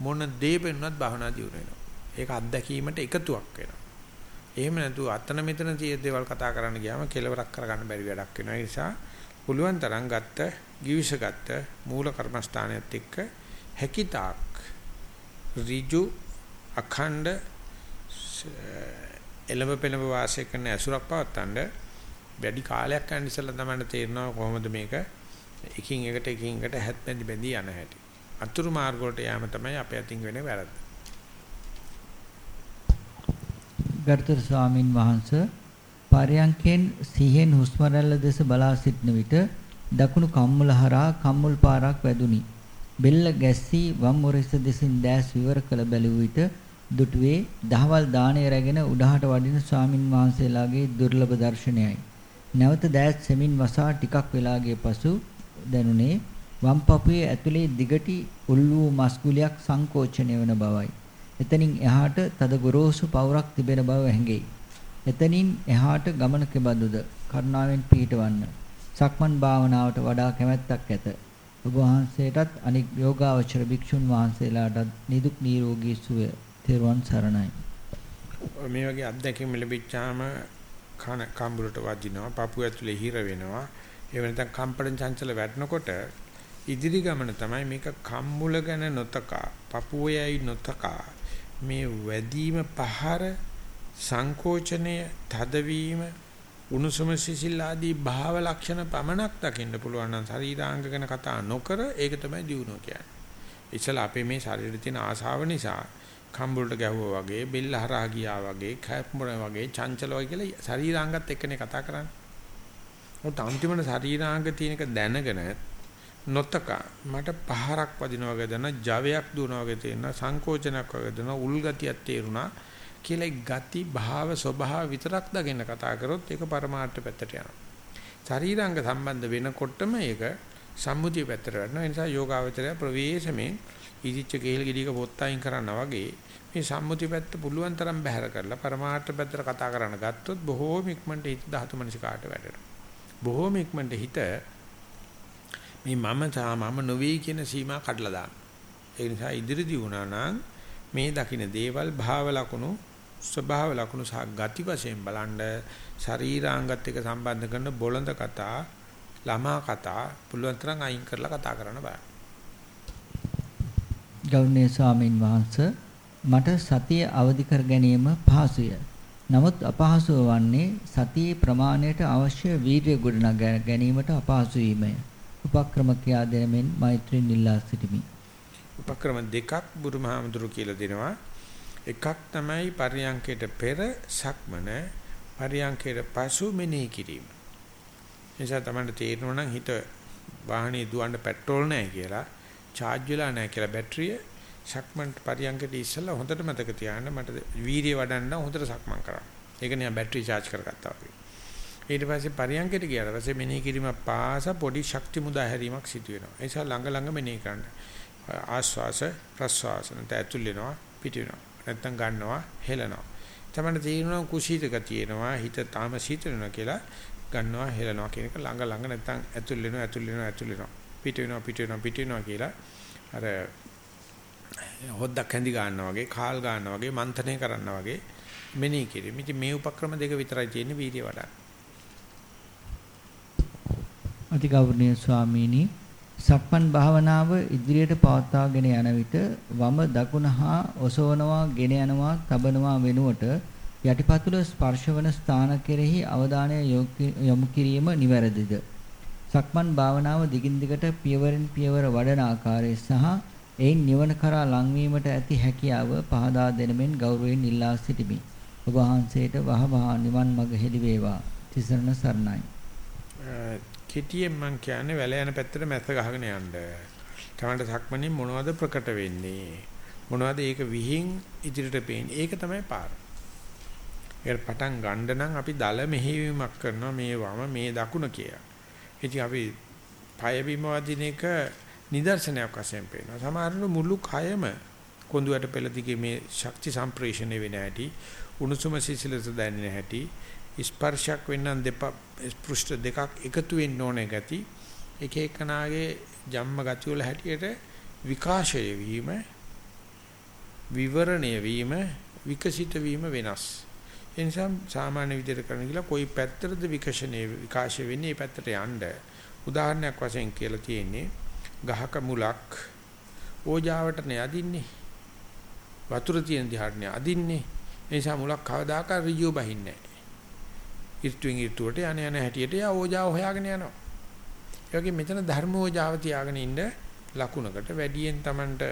මොන දේ වෙන්නත් භාවනා දියුණු වෙනවා. ඒක අත්දැකීමට එකතුවක් වෙනවා. එහෙම නැතුව අතන මෙතන තියෙන දේවල් කතා කරන්න ගියාම කෙලවරක් කරගන්න බැරි වැඩක් වෙනවා. ඒ නිසා පුළුවන් තරම් ගත්ත, givisගත්ත මූල කර්මස්ථානයත් එක්ක හැකිතාක් ඍජු අඛණ්ඩ එළඹ පෙළඹ වාසය කරන ඇසුරක් පවත්තන්න වැඩි කාලයක් යන ඉස්සෙල්ලා තමයි තේරෙනවා කොහොමද මේක එකින් එකට එකින් එකට හැත් බැඳි බැඳි යන හැටි. අතුරු මාර්ග වලට යෑම තමයි අපේ අතින් වෙන වැරද්ද. ගරුතර ස්වාමින් වහන්සේ පරයන්කෙන් සිහෙන් හුස්ම රැල්ල දෙස බලා සිටන විට දකුණු කම්මුල හරහා කම්මුල් පාරක් වැදුනි. බෙල්ල ගැස්සී වම් ඔරෙස දෙසින් දැස් විවර කළ බැලුව විට දුටුවේ දහවල් දාණය රැගෙන උඩහට වඩින ස්වාමින් වහන්සේලාගේ දුර්ලභ දර්ශනයයි. නැවත දැස් සෙමින් වසා ටිකක් වෙලාගේ පසු දැනුනේ වම් පපුවේ ඇතුලේ දිගටි උල් වූ මස්ගුලියක් සංකෝචනය වන බවයි. එතනින් එහාට තද ගොරෝසු පවුරක් තිබෙන බව හැඟෙයි. එතනින් එහාට ගමන කෙබඳුද කරුණාවෙන් පිහිටවන්න. සක්මන් භාවනාවට වඩා කැමැත්තක් ඇත. ඔබ වහන්සේටත් අනික් යෝගාවචර භික්ෂුන් වහන්සේලාටත් නිදුක් නිරෝගී සුවය තෙරුවන් සරණයි. මේ වගේ අත්දැකීම් ලැබිච්චාම කන කම්බුලට වදිනවා, පපුව ඇතුලේ හිර වෙනවා. ඒ වෙනතන් කම්පන චංචල වැටෙනකොට ඉදිරි ගමන තමයි මේක කම්බුල ගැන නොතකා, පපුවේයි නොතකා මේ වැදීම පහර සංකෝචනය, තදවීම උණුසුම සිසිල් ආදී භාව ලක්ෂණ පමණක් දකින්න පුළුවන් නම් ශරීරාංග ගැන කතා නොකර ඒක තමයි දියුණුව කියන්නේ. ඉතලා අපේ මේ ශරීරේ තියෙන ආශාව නිසා කම්බුල්ට ගැහුවා වගේ, බෙල්ල හරහා ගියා වගේ, කැප්මුර වගේ, චංචල වගේ කියලා ශරීරාංගත් එක්කනේ කතා කරන්නේ. මොකද අන්තිමට ශරීරාංග තියෙන එක දැනගෙන නොතක මට පහරක් වදිනා වගේ දැන, ජවයක් දුවනා වගේ තේරෙන, සංකෝචනයක් වගේ දැන, උල්ගතියක් තේරුණා. කියලා ගති භාව ස්වභාව විතරක් දගෙන කතා කරොත් ඒක පරමාර්ථ පැත්තට යනවා. ශරීරාංග සම්බන්ධ වෙනකොටම ඒක සම්මුතිය පැත්තට යනවා. ඒ නිසා යෝගාවචරය ප්‍රවේශමෙන් ඉදිච්ච කේල් ගෙඩියක පොත්තයින් කරනවා වගේ මේ සම්මුතිය පැත්ත පුළුවන් තරම් බැහැර කරලා පරමාර්ථ පැත්තට කතා කරන්න ගත්තොත් බොහෝම ඉක්මනට හිත ධාතු මනසිකාට වැඩෙනවා. බොහෝම ඉක්මනට හිත මේ මම තා මම නොවේ කියන සීමා කඩලා දානවා. ඒ නිසා ඉදිරිදී වුණා නම් මේ දකින්න දේවල් භාව ලකුණු ස්වභාව ලක්ෂණ සහ ගති වශයෙන් බලනද ශරීරාංගත් එක්ක සම්බන්ධ කරන බොළඳ කතා ළමා කතා පුළුවන් තරම් අයින් කරලා කතා කරන්න බෑ. ගෞරවනීය ස්වාමින් වහන්සේ මට සතිය අවදි කර ගැනීම පහසුය. නමුත් අපහසුව වන්නේ සතියේ ප්‍රමාණයට අවශ්‍ය වීර්ය ගොඩනගා ගැනීමට අපහසු වීමය. උපක්‍රම කියා දෙනමින් මෛත්‍රියෙන් ඉල්ලා සිටිමි. උපක්‍රම දෙකක් බුදුමහාමුදුරු කියලා දෙනවා. එකක් තමයි පරියංකයට පෙර සක්මන පරියංකයට පසු මෙනෙහි කිරීම. නිසා තමයි තේරෙනවා නම් හිත වාහනේ දුවන්න පෙට්‍රෝල් නැහැ කියලා, charge වෙලා නැහැ කියලා බැටරිය සක්මන් පරියංකයට ඉස්සලා හොඳට මතක තියාගන්න මට වීර්යය වඩන්න හොඳට සක්මන් කරා. ඒක නිකන් බැටරි charge කරගත්තා වගේ. ඊට පස්සේ පරියංකයට ගියාට පස්සේ මෙනෙහි කිරීම පාස පොඩි ශක්ති මුදා හැරීමක් සිදු වෙනවා. ඒ නිසා ළඟ ළඟ මෙනෙහි කරන්න. ආස්වාස ප්‍රස්වාස නැත්නම් ඇතුල් වෙනවා පිට වෙනවා. නැත්තම් ගන්නවා හෙලනවා. තමයි තේරෙනවා කුසීත ගතියනවා හිත තාම සීතලනවා කියලා ගන්නවා හෙලනවා කියන එක ළඟ ළඟ නැත්තම් ඇතුල් වෙනවා ඇතුල් වෙනවා ඇතුල් වෙනවා පිට වෙනවා පිට වෙනවා පිට වෙනවා කියලා අර හොද්දක් හැඳි ගන්නවා වගේ කාල් ගන්නවා වගේ මන්තනය කරනවා වගේ මෙනෙහි කිරීම. ඉතින් මේ උපක්‍රම දෙක විතරයි තියෙන්නේ වීර්ය වඩන්න. අතිගෞරවනීය ස්වාමීනි සක්මන් භාවනාව ඉදිරියට පවත්වාගෙන යන විට වම දකුණ හා ඔසවනවා, ගෙන යනවා, තබනවා වෙනුවට යටිපතුල ස්පර්ශවන ස්ථාන කෙරෙහි අවධානය යොමු කිරීම නිවැරදිද? සක්මන් භාවනාව දිගින් දිගට පියවරෙන් පියවර වඩන ආකාරය සහ එයින් නිවන කරා ලංවීමට ඇති හැකියාව පහදා දෙනමින් ගෞරවයෙන් ඉල්ලා සිටිමි. ඔබ වහන්සේට වහවහ නිවන් මඟ හෙළි වේවා. තිසරණ සරණයි. කෙටියෙන් මම කියන්නේ වැල යන පැත්තට මැස්ස ගහගෙන යන්න. තමන්ට සක්මණේ මොනවද ප්‍රකට වෙන්නේ? මොනවද ඒක විහිං ඉදිරියට පේන්නේ? ඒක තමයි පාර. ඒකට පටන් ගන්න නම් අපි දල මෙහෙයීමක් කරනවා මේ වම මේ දකුණ කියලා. ඉතින් අපි පය බිම වදින එක නිදර්ශනයක් වශයෙන් පේනවා. සමහරවිට මුළු කයම කොඳුයට පෙළ දිගේ මේ ශක්ති සම්ප්‍රේෂණය වෙන හැටි, උණුසුම සිසිලස දැනෙන හැටි, ස්පර්ශයක් වෙන්නන් දෙපා පෘෂ්ඨ දෙකක් එකතු වෙන්න ඕනේ ගති එක එකනාගේ ජම්ම ගති වල හැටියට විකාශය වීම විවරණය වීම විකසිත වීම වෙනස්. ඒ නිසා සාමාන්‍ය විදිහට කරන කියලා કોઈ පැත්තටද විකශනයේ විකාශය වෙන්නේ ඒ පැත්තට යන්න. උදාහරණයක් වශයෙන් කියලා තියෙන්නේ ගහක මුලක් ඕජාවට නේ අදින්නේ. වතුර තියෙන දිහාට නේ අදින්නේ. ඒ නිසා මුලක් කවදාකවත් ඍජුව බහින්නේ නැහැ. ඍතුවෙන් ඍතුවට යන යන හැටියට යා ඕජාව හොයාගෙන යනවා. ඒ වගේ මෙතන ධර්මෝජාව තියාගෙන ඉන්න ලකුණකට වැඩියෙන් Tamanට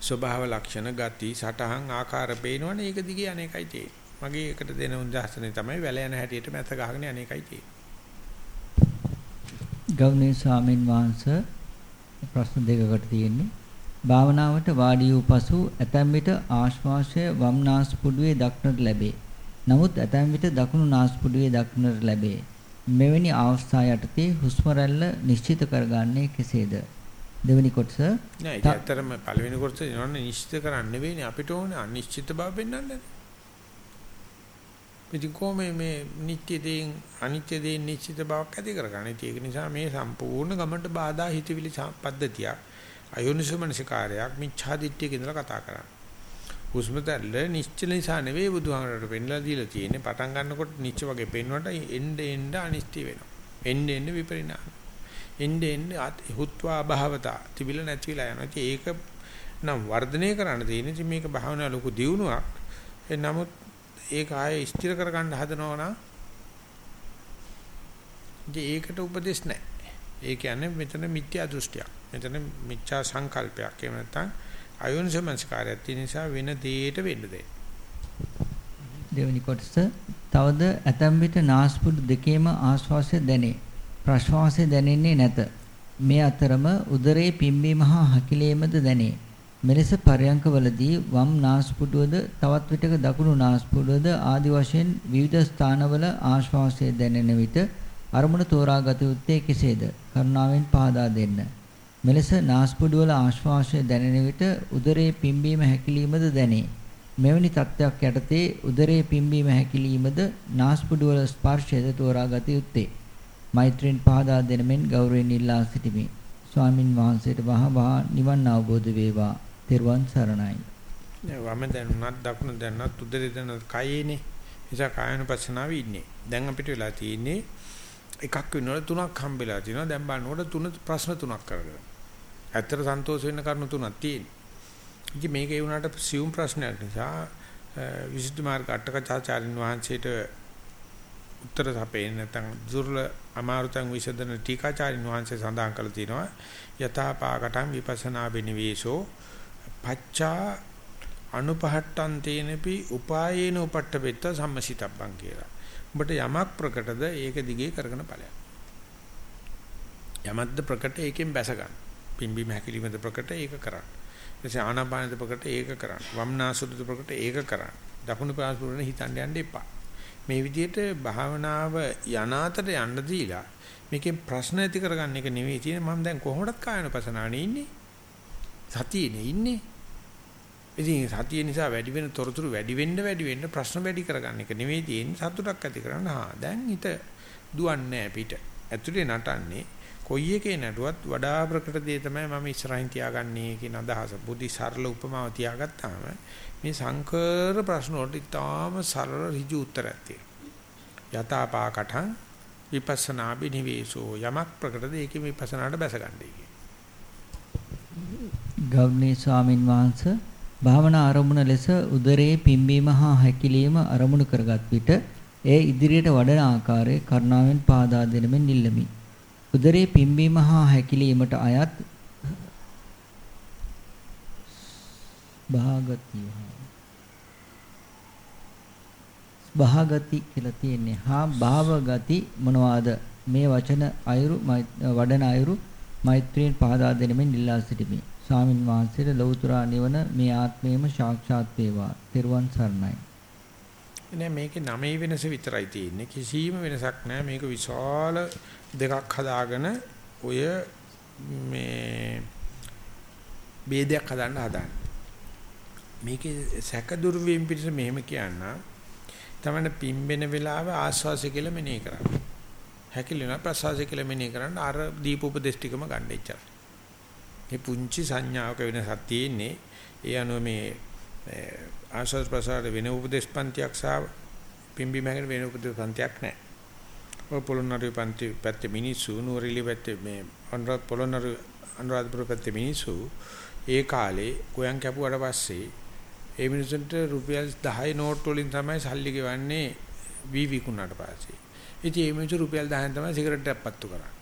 ස්වභාව ලක්ෂණ ගති සටහන් ආකාර පේනවනේ ඒක දිගේ අනේකයි තියෙන්නේ. මගේ එකට දෙන උදාහරණය තමයි වැල යන හැටියට මැත ගහගෙන අනේකයි තියෙන්නේ. ගෞණීය ස්වාමින් වහන්සේ ප්‍රශ්න දෙකකට තියෙන්නේ. භාවනාවට වාඩි වූ පසු ඇතැම් විට ආශ්වාසය වම් නාස්පුඩුවේ දක්නට ලැබේ. නමුත් ඇතැම් විට දකුණු නාස්පුඩුවේ දක්නට ලැබේ. මෙවැනි අවස්ථා යටතේ හුස්ම රැල්ල නිශ්චිත කරගන්නේ කෙසේද? දෙවෙනි කොටස නෑ ඒක ඇත්තටම පළවෙනි කොටස නෝන නිශ්චිත කරන්න නෙවෙයිනේ අපිට ඕනේ අනිශ්චිත බව පෙන්වන්නනේ. ඉතින් කොහොමද මේ නිත්‍ය දේන් අනිත්‍ය දේන් නිශ්චිත බවක් ඇති කරගන්නේ? ඒක නිසා මේ සම්පූර්ණ ගමන්ට බාධා හිතවිලි පද්ධතියක් අයෝනිසමනසිකාරයක් මිච්ඡාදිට්ඨියක ඉඳලා කතා කරන්නේ. හුස්ම දැල්ල නිශ්චල නිසා නෙවෙයි බුදුහාමරට පෙන්ලා දීලා තියෙන්නේ. පටන් ගන්නකොට නිච්ච වගේ පෙන්වන්නට එන්න එන්න අනිශ්චි වෙනවා. එන්න එන්න විපරිණාම. එන්න එන්න හුත්වා භාවතා තිබිලා නැතිලා යනවා. ඒක නම් වර්ධනය කරන්න තියෙන්නේ. ඉතින් මේක භාවනා ලොකු දියුණුවක්. නමුත් ඒක ආයේ ස්ථිර කරගන්න හදනවා නම් ඒකට උපදෙස් නැහැ. ඒ කියන්නේ මෙතන මිත්‍යා දෘෂ්ටියක්. මෙතන මිච්ඡා සංකල්පයක්. එහෙම නැත්නම් අයෝනිසමංස්කාරයක් තියෙන නිසා වෙන දෙයකට වෙන්න දෙන්න. දෙවෙනි කොටස තවද ඇතැම් විට නාස්පුඩු දෙකේම ආශ්වාසය දැනේ. ප්‍රශ්වාසය දැනෙන්නේ නැත. මේ අතරම උදරයේ පිම්බීම හා හැකිලීමද දැනේ. මෙලෙස පරයන්කවලදී වම් නාස්පුඩුවද තවත් විටක දකුණු නාස්පුඩුවද ආදි වශයෙන් විවිධ ස්ථානවල ආශ්වාසය දැනෙන විට අරමුණ තෝරාගත යුත්තේ කෙසේද? කරුණාවෙන් පහදා දෙන්න. මෙලෙස නාස්පුඩුවල ආශ්වාසය දැනෙන විට උදරයේ පිම්බීම හැකිලීමද දැනේ. මෙවැනි තත්ත්වයක් යටතේ උදරයේ පිම්බීම හැකිලීමද නාස්පුඩුවල ස්පර්ශයද තෝරාගත යුත්තේ. මෛත්‍රීන් පහදා දෙන මෙන් ගෞරවයෙන් ඉල්ලා සිටිමි. ස්වාමින් වහන්සේට වහ වහ නිවන් අවබෝධ වේවා. තෙරුවන් සරණයි. වම දැනුණත් දකුණ දැනුණත් උදරේ දැනුණත් කයේනේ. නිසා කායනුපස්සනාවේ ඉන්නේ. දැන් අපිට වෙලා තියෙන්නේ එකක් වෙනවල තුනක් හම්බෙලා තිනවා. දැන් බලනකොට තුන ප්‍රශ්න තුනක් කරගෙන. ඇත්තට සන්තෝෂ වෙන්න කරුණු තුනක් තියෙනවා. ඉතින් මේක ඒ වුණාට සියුම් ප්‍රශ්නයක් නිසා විසුද්ධි මාර්ග අටකචාචාරින් වහන්සේට උත්තර සපේන්නේ නැත්නම් දුර්ල අමාරුතං විසදන ටීකාචාරින් වහන්සේ සඳහන් කළ තිනවා යථාපාකටං විපස්සනා බිනිවේෂෝ පච්චා අනුපහට්ටන් තේනපි උපායේන උපට්ඨපෙත්ත සම්මසිතබ්බං කියලා. උඹට යමක් ප්‍රකටද ඒක දිගේ කරගෙන ඵලයක්. යමක්ද ප්‍රකට ඒකෙන් බැස ගන්න. පිම්බි මහකිලිමද ප්‍රකට ඒක කරන්න. එතකොට ආනාපානද ප්‍රකට ඒක කරන්න. වම්නාසුදුද ප්‍රකට ඒක කරන්න. දකුණු පාස්පුරන හිතන්න යන්න එපා. මේ විදිහට භාවනාව යනාතට යන්න දීලා මේකෙන් ප්‍රශ්න ඇති කරගන්න එක නෙවෙයි තියෙන්නේ මම දැන් කොහොමදත් කායනපසනානේ ඉන්නේ සතියේනේ ඉන්නේ ඉතින් සතිය නිසා වැඩි වෙන තොරතුරු වැඩි වෙන්න වැඩි වෙන්න ප්‍රශ්න වැඩි කරගන්න එක නෙවෙයි තියෙන්නේ සතුටක් ඇති කරන්න හා දැන් හිත දුවන්නේ පිට ඇතුලේ නටන්නේ කොයි එකේ නටුවත් වඩා ප්‍රකට දේ තමයි මම ඉස්සරහින් තියාගන්නේ කියන අදහස බුද්ධි සරල උපමාව තියාගත්තාම මේ සංකර ප්‍රශ්න වලට ඉතාම සරල ඍජු උත්තරයක් තියෙනවා. යථාපාකටං විපස්සනා බිනිවේසෝ යමක් ප්‍රකටද ඒකේ විපස්සනාට බැසගන්නේ කිය. ගෞණීය ස්වාමින් වහන්සේ භාවනා ආරමුණ ලෙස උදරයේ පිම්බීම හා හැකිලිම අරමුණු කරගත් විට එය ඉදිරියට වඩන ආකාරය කරුණාවෙන් පාදා දෙනමින් ඉල්ලමි. උදරයේ පිම්බීම හා හැකිලීමට අයත් භාගතිය භාගති කියලා තියෙන්නේ හා භාවගති මොනවාද? මේ වචන අයුරු වඩන අයුරු මෛත්‍රියෙන් පහදා දෙනෙමින් ඉල්ලා සිටිමි. ස්වාමින් වහන්සේට ලෞතුරා නිවන මේ ආත්මයේම සාක්ෂාත් වේවා. තෙරුවන් සරණයි. නෑ මේකේ නමේ වෙනස විතරයි තියෙන්නේ. කිසිම වෙනසක් නෑ. මේක විශාල දෙකක් හදාගෙන ඔය මේ ભેදයක් හදන්න හදාන්නේ. මේකේ සැක දුරු වීම පිටස මෙහෙම කියන්න තමයි පිම්බෙන වෙලාව ආස්වාසය කියලා මෙනෙහි කරන්න. හැකිලෙන ප්‍රසවාසය කියලා මෙනෙහි කරන්න. අර දීප උපදේශ ටිකම ගන්න ඉච්චා. මේ පුංචි සංඥාවක වෙනසක් තියෙන්නේ. ඒ අනුව මේ ආශ්වාස ප්‍රසාර වෙන උපදේශ පන්තියක් සහ පිම්බි මහගෙන වෙන උපදේශ පන්තියක් නැහැ. ඔය පොළොන්නරු පන්ති පැත්තේ මිනිස්සු නුවරඑළිය පැත්තේ මේ අනුරාධ පොළොන්නරු අනුරාධපුර පැත්තේ මිනිස්සු ඒ කාලේ ගෝයන් කැපුවට පස්සේ ඒ මිනිසුන්ට රුපියල් 10 නෝට් වලින් තමයි සල්ලි ගෙවන්නේ වී විකුණාට පස්සේ. ඉතින් මේ මිනිස්සු රුපියල් 10න් තමයි සිගරට් එකක් පත්තු කරන්නේ.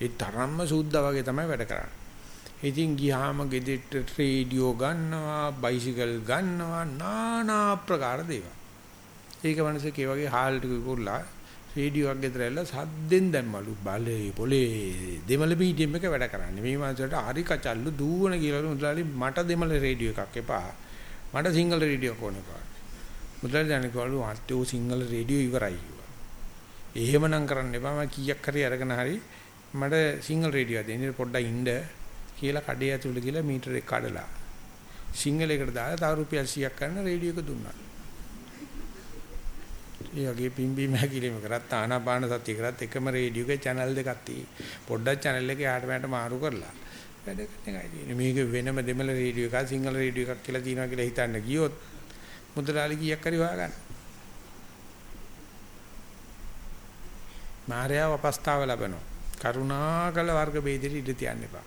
ඒ තරම්ම සූද්දා වගේ තමයි වැඩ කරන්නේ. ඉතින් ගියාම ගෙදෙට්ට රේඩියෝ ගන්නවා, බයිසිකල් ගන්නවා, নানা ආකාර දේවල්. ඒක මනසේ ඒ වගේ හාල් ටික කුල්ලා රේඩියෝ එකක් ගෙදර ඇවිල්ලා සද්දෙන් දැම්මලු බලේ පොලේ දෙමළ මීඩියම් එක වැඩ කරන්නේ. මේ මාසයට හරි කචල්ලු දූවන කියලා මුදලාලි මට දෙමළ රේඩියෝ එකක් එපා. මට සිංගල් රේඩියෝ ඕන එපා. මුදලාලි දැන කිව්වලු අන්තිෝ සිංගල් රේඩියෝ ඉවරයි කිව්වා. එහෙමනම් කරන්න එපා. මම කීයක් හරි අරගෙන හරි මට සිංගල් රේඩියෝ දෙන්න පොඩ්ඩක් ඉන්න කියලා කඩේ ඇතුළට ගිහලා මීටර එක කඩලා සිංගලයකට දාලා තව රුපියල් 100ක් ගන්න රේඩියෝ එක දුන්නා. ඒ වගේ පිම්බීම හැකිලිම කරත් ආනාපාන සතිය කරත් එකම රේඩියෝ එකේ channel දෙකක් තියෙයි. පොඩ්ඩක් channel එක යාට මට මාරු කරලා වැඩ කරන එකයි තියෙන්නේ. මේක වෙනම දෙමළ රේඩියෝ එකක් සිංහල රේඩියෝ එකක් කියලා තියෙනවා කියලා හිතන්න ගියොත් මුදලාලි කීයක් හරි හොයාගන්න. මාර්යාව අපස්ථාව ලබනවා. කරුණාකල වර්ග ભેදෙට ඉඳ තියන්න එපා.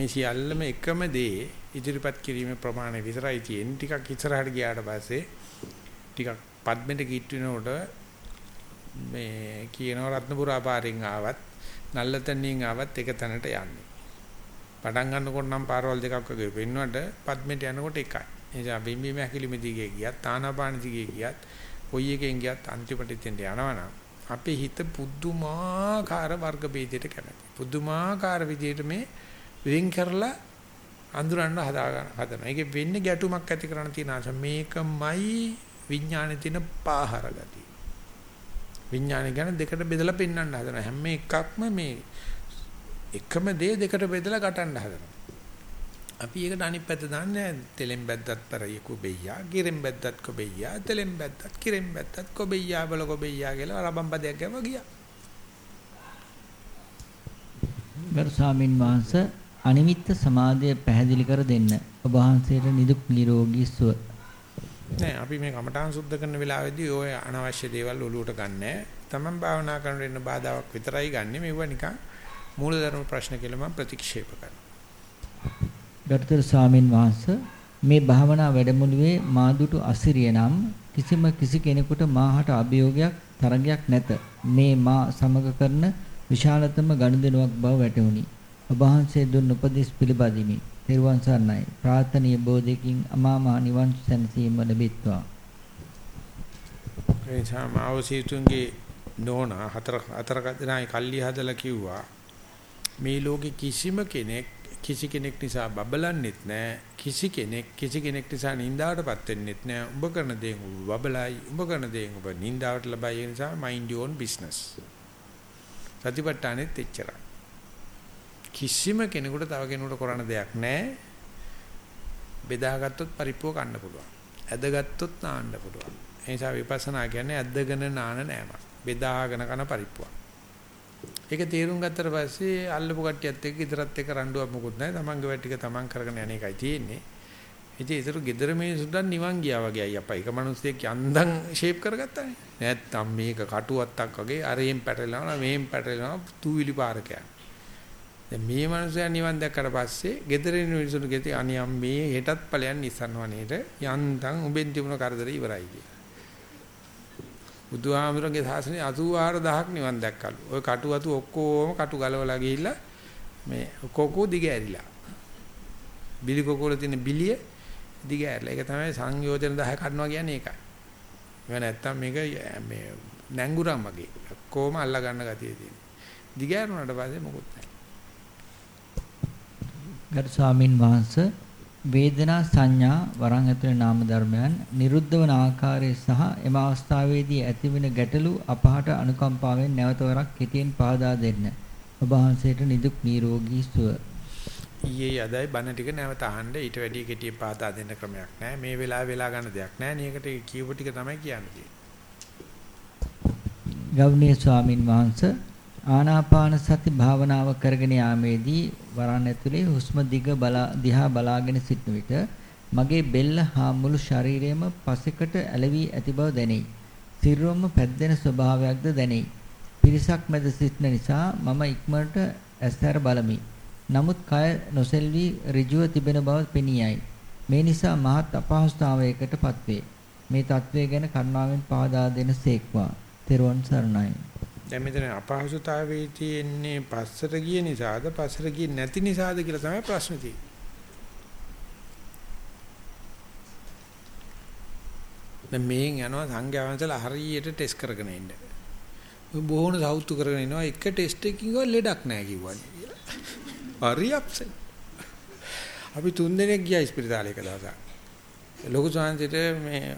මේ සියල්ලම එකම දේ ඉදිරිපත් කිරීමේ ප්‍රමාණය විතරයි තියෙන්නේ. ටිකක් ඉස්සරහට ගියාට පස්සේ ටිකක් පද්මෙට කිට් වෙනකොට මේ කියනවා රත්නපුරා පාරෙන් ආවත් නල්ලතනින් ආවත් එක තැනට යන්නේ. පටන් ගන්නකොට නම් පාරවල් දෙකක් වගේ වෙන්නවට පද්මෙට යනකොට එකයි. ඒ නිසා බිම්බි මහකිලිම දිගේ ගියත් තානාපාන දිගේ ගියත් කොයි එකෙන් ගියත් අන්තිමට ඉතින්ට යනවනම් අපේ හිත පුදුමාකාර වර්ග ભેදයට කැමති. පුදුමාකාර විදිහට මේ වෙන් කරලා අඳුරන්න හදා ගන්න හදනවා. ඒකේ වෙන්නේ ගැටුමක් ඇති කරන තියෙන ආස මේකමයි විඥානේ තියෙන පාහර ගතිය. විඥානේ ගැන දෙකට බෙදලා පෙන්වන්න හදනවා. හැම එකක්ම මේ එකම දේ දෙකට බෙදලා ගටන්න හදනවා. අපි ඒකට අනිත් පැත්ත දාන්නේ තෙලෙන් බැද්දත් පරිය කොබෙයියා, කිරෙන් බැද්දත් කොබෙයියා, තෙලෙන් බැද්දත් කිරෙන් බැද්දත් කොබෙයියා බල කොබෙයියා කියලා රබම් පදයක් ගැව ගියා. ගරු ස්වාමින් වහන්සේ අනිමිත්ත සමාධිය පැහැදිලි කර දෙන්න. ඔබ වහන්සේට නිදුක් නිරෝගී සුව නෑ අපි මේ කමඨාන් සුද්ධ කරන වෙලාවේදී ඔය අනවශ්‍ය දේවල් ඔලුවට ගන්නෑ. Taman භාවනා කරන වෙන බාධාවක් විතරයි ගන්නෙ. මේවා නිකන් මූලධර්ම ප්‍රශ්න කියලා මම ප්‍රතික්ෂේප කරනවා. ගරුතර ස්වාමින් වහන්සේ මේ භාවනා වැඩමුළුවේ මාදුටු අසිරිය නම් කිසිම කිසි කෙනෙකුට මාහට අභියෝගයක් තරගයක් නැත. මේ මා සමග කරන විශාලතම ගනුදෙනුවක් බව වැටහුණි. ඔබ වහන්සේ දුන් උපදෙස් පිළිපදිමි. තෙරුවන් සරණයි. ප්‍රාර්ථනීය බෝධියකින් අමා මහ නිවන් සැනසීම ලැබෙත්වා. ඒ සමාවසීතුන්ගේ නෝනා හතර හතර දෙනායි කල්ලි හදලා කිව්වා. මේ ලෝකේ කිසිම කෙනෙක් කිසි කෙනෙක් නිසා බබලන්නෙත් නෑ. කිසි කෙනෙක් කිසි කෙනෙක් නිසා නින්දාවටපත් වෙන්නෙත් නෑ. උඹ කරන දේ උඹ බබලයි. උඹ කරන දේ උඹ නින්දාවට ලබයි. ඒ නිසා mind your own business. සතිපට්ඨානෙත් එච්චරයි. කිසිම කෙනෙකුට තව කෙනෙකුට කරන්න දෙයක් නැහැ. බෙදාගත්තොත් පරිප්පුව කන්න පුළුවන්. ඇදගත්තොත් නාන්න පුළුවන්. ඒ නිසා විපස්සනා කියන්නේ ඇදගෙන නාන නෑම. බෙදාගෙන කන පරිප්පුවක්. ඒක තේරුම් ගත්තට පස්සේ අල්ලපු කට්ටියත් එක්ක ඉදරත් එක්ක රණ්ඩුවක් මොකුත් නැහැ. තමන්ගේ වැඩ ටික තමන් කරගෙන යන එකයි තියෙන්නේ. ඉතින් ඒතර gedara මිනිසුන්ට නිවන් ගියා වගේ අය අපා. ඒක මිනිස්සෙක් යන්දම් ෂේප් කරගත්තානේ. නැත්තම් මේක කටුවත්තක් වගේ අරෙන් පැටලෙනවා මෙහෙන් පැටලෙනවා තුවිලි පාරක යනවා. දැන් මේ මනුස්සයා නිවන් දැක්කට පස්සේ gederin මිනිසුන් ගෙති අනියම් මේ හෙටත් ඵලයන් නිසන්වනේට යන්තම් උඹෙන් තිබුණ කරදරේ ඉවරයි කියලා. බුදුහාමුදුරන්ගේ ශාසනය 84000ක් නිවන් දැක්කලු. ওই කටු අතු ඔක්කොම කටු ගලවලා ගිහිල්ලා මේ කොකෝ දිග ඇරිලා. බිලි කොකෝල තියෙන බිලිය දිග ඇරිලා. ඒක තමයි සංයෝජන 10 කඩනවා කියන්නේ ඒකයි. ඒක නැත්තම් මේක මේ නැංගුරම් වගේ. කොහොම අල්ලා ගන්න ගතිය තියෙන. දිග ඇරුණාට පස්සේ මොකුත් නැහැ. ගරු ස්වාමින් වහන්සේ වේදනා සංඥා වරන් ඇතුළේ නාම ධර්මයන් නිරුද්ධ වන ආකාරය සහ එම අවස්ථාවේදී ඇතිවෙන ගැටලු අපහට අනුකම්පාවෙන් නැවත වරක් කෙටියෙන් පහදා දෙන්න. ඔබ වහන්සේට නිදුක් නිරෝගී සුව. ඊයේ අදයි බණ ටික නැවත අහන්න ඊට වැඩිය කෙටියෙන් පහදා දෙන්න ක්‍රමයක් නැහැ. මේ වෙලාව වෙලා ගන්න දෙයක් නැහැ. නේකට කියපු ටික තමයි කියන්නේ. ගෞණීය ස්වාමින් වහන්සේ ආනාපාන සති භාවනාව කරගෙන යාමේදී වරන් ඇතුලේ හුස්ම දිග බලා දිහා බලාගෙන සිටන විට මගේ බෙල්ල හා මුළු ශරීරයම පසෙකට ඇලවි ඇති බව දැනේ. සිරුරම පැද්දෙන ස්වභාවයක්ද දැනේ. පිරිසක් මැද සිටන නිසා මම ඉක්මනට ඇස්තර බලමි. නමුත් කය නොසෙල්වි ඍජුව තිබෙන බව පෙනියයි. මේ නිසා මහත් අපහසුතාවයකටපත් වේ. මේ தત્ත්වය ගැන කරුණාවෙන් පහදා දෙන සේක්වා. තෙරුවන් සරණයි. දැන් මෙතන අපහසුතාවයේ තියෙන්නේ පස්සට ගිය නිසාද පස්සට ගියේ නැති නිසාද කියලා තමයි ප්‍රශ්නේ තියෙන්නේ. දැන් මේන් යනවා සංඝයා වහන්සේලා හරියට ටෙස්ට් කරගෙන ඉන්න. බොහෝන සෞතු කරගෙන ඉනවා එක ටෙස්ට් එකකින් ලෙඩක් නැහැ කිව්වනේ කියලා. හරි අප්සෙට්. අපි තුන් දෙනෙක් ගියා ස්පිරිතාලේ එක දවසක්. ලොකු සංහන්සිට මේ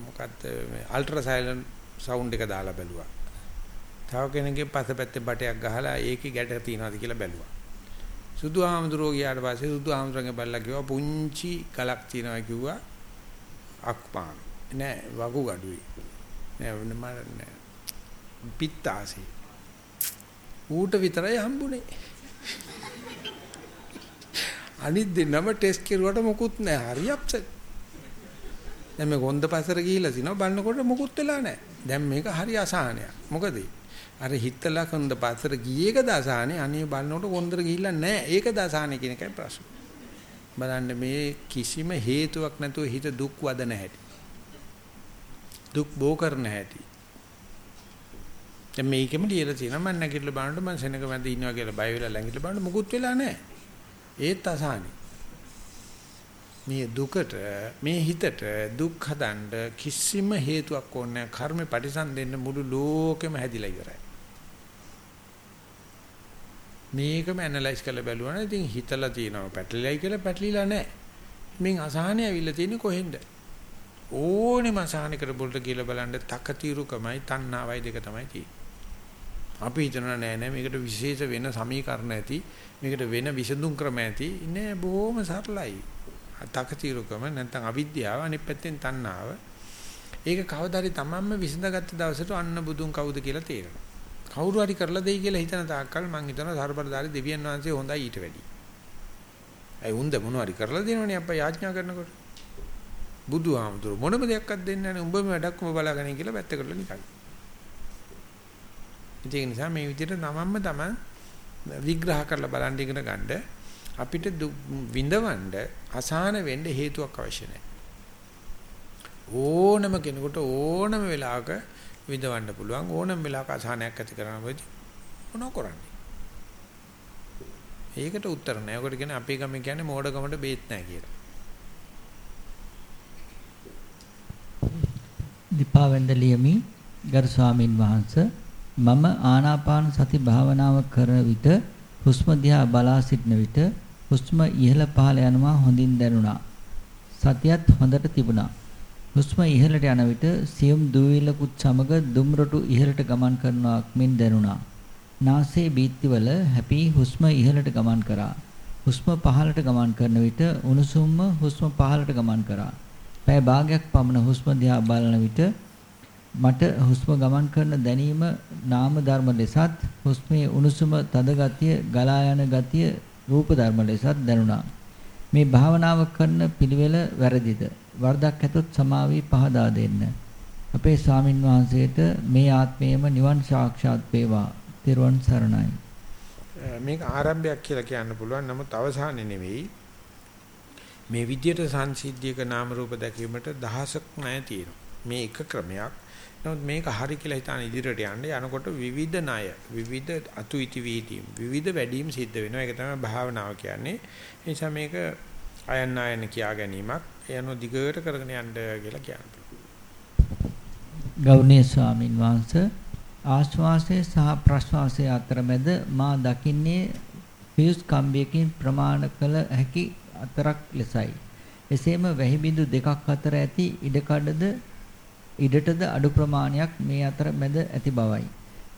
මොකක්ද මේ අල්ට්‍රා සයිලන්ට් සවුන්ඩ් එක දාලා බැලුවා. තව කෙනෙක්ගේ පසපැත්තේ බටයක් ගහලා ඒකේ ගැට තියනවාද කියලා බැලුවා. සුදු ආමඳුරෝ ගියාට පස්සේ සුදු ආමඳුරගේ බල්ලා කිව්වා පුංචි ගලක් තියනවා කිව්වා අක්පාන. නෑ වගු ගඩුයි. නෑ නෑ පිත්තාසි. ඌට විතරයි හම්බුනේ. අනිත් දෙන්නම ටෙස්ට් කරුවට මොකුත් නෑ. හරි අප්සෙට්. දැන් මේ කොන්ද පස්සට ගිහිල්ලා තිනවා බලනකොට මොකුත් වෙලා නෑ. දැන් මේක හරි අසහනයක්. මොකද අර හිතලා කොන්ද පස්සට ගියේ එක දසානේ අනේ බලනකොට කොන්දර ගිහිල්ලා නැහැ. ඒක දසානේ කියන එකයි ප්‍රශ්න. බලන්න මේ කිසිම හේතුවක් නැතුව හිත දුක් වදන හැටි. දුක් බෝ කරන හැටි. දැන් මේකෙම ලියලා තියෙනවා මම නැගිටලා බලනකොට මම සෙනඟ මැද ඉන්නවා කියලා බය වෙලා ළඟිට බලනකොට මුකුත් වෙලා නැහැ. ඒත් අසහනේ. මේ දුකට මේ හිතට දුක් හදන්න කිසිම හේතුවක් ඕනේ නැහැ. කර්මෙ පරිසම් දෙන්න මුළු ලෝකෙම හැදිලා ඉවරයි. මේකම ඇනලයිස් කරලා බැලුවා නම් ඉතින් හිතලා තියෙනවා පැටලිලයි කියලා පැටලිලා නැහැ. මින් අසහනය ඇවිල්ලා තියෙන්නේ කොහෙන්ද? ඕනෙම අසහනයකට බුල්ට කියලා බලන්න තකතිරුකමයි තණ්හාවයි දෙක තමයි තියෙන්නේ. අපි හිතනවා නෑ නෑ මේකට විශේෂ වෙන සමීකරණ ඇති මේකට වෙන විසඳුම් ක්‍රම ඇති නෑ බොහොම සරලයි. තකතිරුකම නැත්නම් අවිද්‍යාව අනිත් පැත්තෙන් තණ්හාව. ඒක කවදාරි තමන්ම විසඳගත්ත දවසට අන්න බුදුන් කවුද කියලා තේරෙනවා. කවුරු හරි කරලා දෙයි කියලා හිතන තාක්කල් මං හිතනවා සර්බලදාරි දෙවියන් වහන්සේ හොඳයි ඊට වැඩි. ඇයි උන්ද මොනව හරි කරලා දෙනවනේ අප්පා යාඥා කරනකොට. බුදුහාමුදුරු මොනම දෙයක්වත් දෙන්නේ නැහැ උඹම වැඩක් උඹ බලාගෙන කියලා පැත්තකට නිකන්. ඒ නිසා මේ විදිහට තමන්ම තමන් විග්‍රහ කරලා බලන් ඉගෙන ගන්න අපිට විඳවන්න අසහන වෙන්න හේතුවක් අවශ්‍ය නැහැ. ඕනම කෙනෙකුට ඕනම වෙලාවක විඳවන්න පුළුවන් ඕනම වෙලාවක අසහනයක් ඇති කරන වෙයි මොනව කරන්නේ ඒකට උත්තර නැහැ. ඔකට කියන්නේ අපේ ගම කියන්නේ මෝඩකමට බේත් නැහැ කියලා. දීපාවෙන්ද ලියමි ගරු ස්වාමින් වහන්සේ මම ආනාපාන සති භාවනාව කරන විට හුස්ම දිහා බලා සිටන විට හුස්ම ඉහළ පහළ යනවා හොඳින් දැනුණා. සතියත් හොඳට තිබුණා. හුස්ම ඉහළට යන විට සියුම් දූවිලකුත් සමග දුම්රොටු ඉහළට ගමන් කරනවාක් මෙන් දැනුණා. නාසයේ බීත්තිවල හැපි හුස්ම ඉහළට ගමන් කරා. හුස්ම පහළට ගමන් කරන විට උණුසුම්ම හුස්ම පහළට ගමන් කරා. පැය භාගයක් පමණ හුස්ම දිහා බලන විට මට හුස්ම ගමන් කරන දැනීම නාම ධර්ම ලෙසත් හුස්මේ උණුසුම තද ගතිය ගලා යන ගතිය රූප ධර්ම ලෙසත් දැනුණා. මේ භාවනාව කරන පිළිවෙල වැරදිද? වරදක් ඇතොත් සමාවී පහදා දෙන්න. අපේ ස්වාමින් වහන්සේට මේ ආත්මයේම නිවන් සාක්ෂාත් වේවා. තෙරුවන් සරණයි. මේක ආරම්භයක් කියලා කියන්න පුළුවන්. නමුත් අවසානයේ නෙවෙයි. මේ විද්‍යට සංසිද්ධියක නාම රූප දැකීමට දහසක් ණය තියෙනවා. මේ එක ක්‍රමයක්. නමුත් මේක හරි කියලා හිතාන ඉදිරියට යන්න යනකොට විවිධ ණය, විවිධ අතු ඉති වීදීම්, විවිධ වැඩිම සිද්ධ වෙනවා. ඒක තමයි භාවනාව කියන්නේ. ඒ නිසා මේක අයන් ආයන කියා ගැනීමක් යන දිගට කරගෙන යන්න කියලා කියනවා. ගෞණීය ස්වාමින් වහන්සේ ආශ්වාසය සහ ප්‍රශ්වාසය අතරමැද මා දකින්නේ ෆියුස් කම්බියකින් ප්‍රමාණ කළ හැකි අතරක් ලෙසයි. එසේම වැහි බිඳු දෙකක් අතර ඇති ඉඩකඩද ඉඩටද අඩු ප්‍රමාණයක් මේ අතර මැද ඇති බවයි.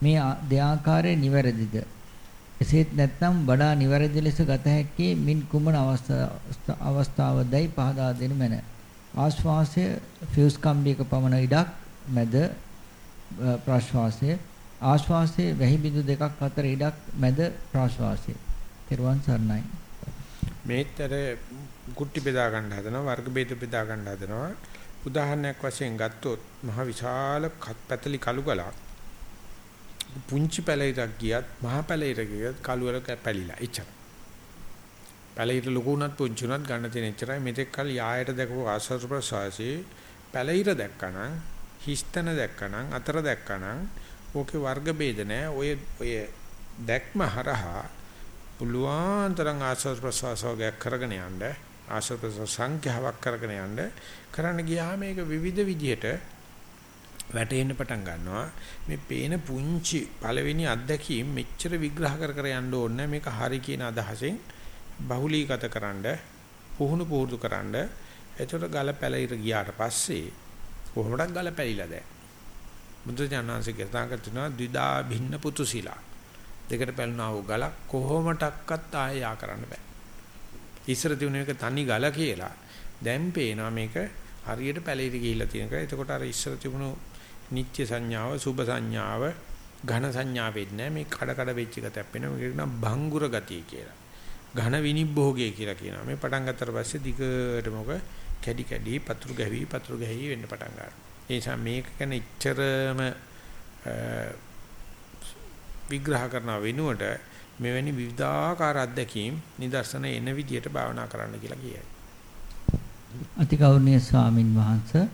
මේ දෙආකාරයේ නිවැරදිද? එසේත් නැත්නම් වඩා නිවැරදි ලෙස ගත හැක්කේ මින් කුමන අවස්ථාවදයි පහදා දෙනු මැන. ආශ්වාසය ෆියුස් කම්බියක පමණ ඉඩක් මැද ප්‍රශ්වාසය ආශ්වාසයේ වැහි බිඳු දෙකක් අතර ඉඩක් මැද ප්‍රශ්වාසය. තෙරුවන් සරණයි. මේතර කුට්ටි බෙදා ගන්න හදනවා වර්ග බෙද බෙදා ගන්න හදනවා. උදාහරණයක් වශයෙන් ගත්තොත් මහ විශාල පැතලි කළු ගලක් පුංචි පැලයකට ගියත් මහ පැලයකට ගියත් කළු වල පැලිලා එච්චර. පැලයට ලොකු උනත් පුංචි උනත් ගන්න තියෙන එච්චරයි මෙතෙක් කල යායට දැකපු ආශ්‍රව ප්‍රසවාසී පැලයට දැක්කනම් හිස්තන දැක්කනම් අතර දැක්කනම් ඕකේ වර්ග ભેද නැහැ. ඔය ඔය දැක්ම හරහා පුළුවන් තරම් ආශ්‍රව ප්‍රසවාසෝගයක් කරගෙන යන්න ආශ්‍රව ප්‍රසවාස සංඛ්‍යාවක් කරගෙන යන්න කරන්න ගියාම මේක විවිධ විදිහට වැටෙන්න පටන් ගන්නවා. මේ පේන පුංචි පළවෙනි අත්දැකීම් මෙච්චර විග්‍රහ කර කර යන්න ඕනේ මේක හරි කියන අදහසෙන් බහුලීගතකරනද පුහුණු පුහුණු කරන්න. එතකොට ගල පැලිර ගියාට පස්සේ කොහොමඩක් ගල පැලිලා දැන්? බුදුජානනාංශ කතා කරනවා ද්විදා භින්න පුතුසිලා දෙකට පැලුණා වූ ගලක් කොහොමඩක්වත් ආය යා කරන්න බෑ. ඉස්සර තිබුණ එක තනි ගල කියලා. දැන් පේනවා මේක හරියට පැලිර ගිහිල්ලා තියෙනක එතකොට අර ඉස්සර තිබුණු නිත්‍ය සංඥාව සුභ සංඥාව ඝන සංඥා වෙන්නේ මේ කඩ කඩ වෙච්ච එක තැපෙනවා. මේක නම් භංගුර ගතිය කියලා. ඝන විනිභෝගය කියලා කියනවා. මේ පටන් ගත්තට පස්සේ දිගටම ඔක කැඩි කැඩි පතුරු ගැවි පතුරු ගැහි වෙන්න පටන් ගන්නවා. ඒ නිසා මේක ගැන ඉච්චරම විග්‍රහ කරන වෙනුවට මෙවැනි විවිධාකාර අත්දැකීම් නිදර්ශන එන විදියට භාවනා කරන්න කියලා කියයි. අතිගෞරවනීය ස්වාමින් වහන්සේ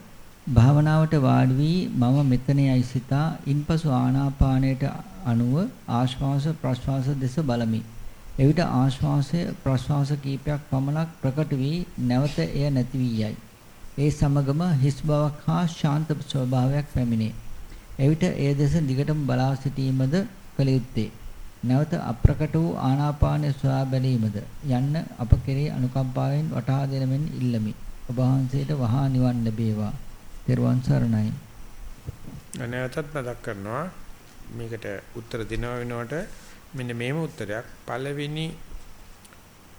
භාවනාවට වාඩි වී මම මෙතනයි සිතා ඉන්පසු ආනාපානයට අනුව ආශ්වාස ප්‍රශ්වාස දෙස බලමි. එවිට ආශ්වාසය ප්‍රශ්වාස කීපයක් පමණක් ප්‍රකට වී නැවත එය නැති වී යයි. ඒ සමගම හිස් බවක් හා ශාන්ත ස්වභාවයක් පැමිණේ. එවිට එය දෙස දිගටම බලා සිටීමද කළ යුත්තේ. නැවත අප්‍රකට වූ ආනාපානය සොයා බැලීමද යන්න අප කෙරේ අනුකම්පාවෙන් වටහා දෙන මෙන් ඉල්ලමි. ඔබ වහන්සේට වහා නිවන් ලැබේවා. ත්වන් සරණයි. නැවතත් මතක් කරනවා මේකට උත්තර දෙනව වෙනකොට මෙන්න මේම උත්තරයක් පළවෙනි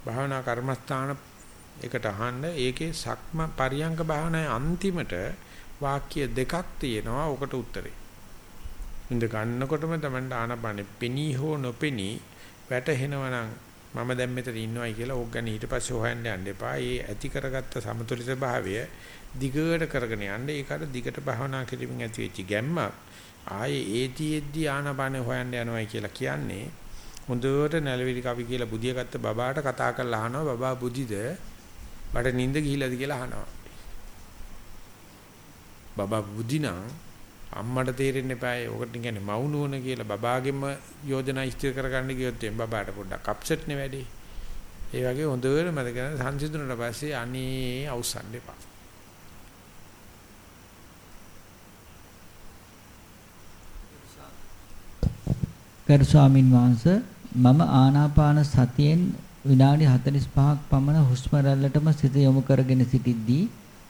භාවනා කර්මස්ථාන එකට අහන්න ඒකේ සක්ම පරියංග භාවනාවේ අන්තිමට වාක්‍ය දෙකක් තියෙනවා ඔකට උත්තරේ. ඉඳ ගන්නකොටම තමයි ආනපනෙ පෙනී හෝ නොපෙනී වැටහෙනවා නම් මම දැන් මෙතන ඉන්නවයි කියලා ඕක ගැන ඊට පස්සේ හොයන්න යන්න එපා. ඒ ඇති කරගත්ත සමතුලිත භාවය දිගට කරගෙන යන්න ඒකට දිගට භාවනා කිරීමෙන් ඇති වෙච්ච ගැම්ම ආයේ ඒතිෙද්දි ආනපනෙ හොයන්න යනවයි කියලා කියන්නේ හොඳට නැලවිලි කවි කියලා බුදිය ගත්ත බබාට කතා කරලා අහනවා බබා බුදිද බඩ නිින්ද ගිහිලාද කියලා අහනවා. බබා බුදිනා අම්මට තේරෙන්න එපායි. ඔකට කියන්නේ මවුනුවන කියලා බබාගෙම යෝජනා ඉස්තිර කරගන්න ගියොත් එම් බබාට පොඩ්ඩක් අප්සෙට් නේ වැඩි. ඒ වගේ හොඳට මතක ගන්න සංසිඳුනට පස්සේ අනේ අවසන් දෙපා. ගරු ස්වාමින් වහන්සේ මම ආනාපාන සතියෙන් විනාඩි 45ක් පමණ හුස්ම රැල්ලටම සිත යොමු කරගෙන සිටිද්දී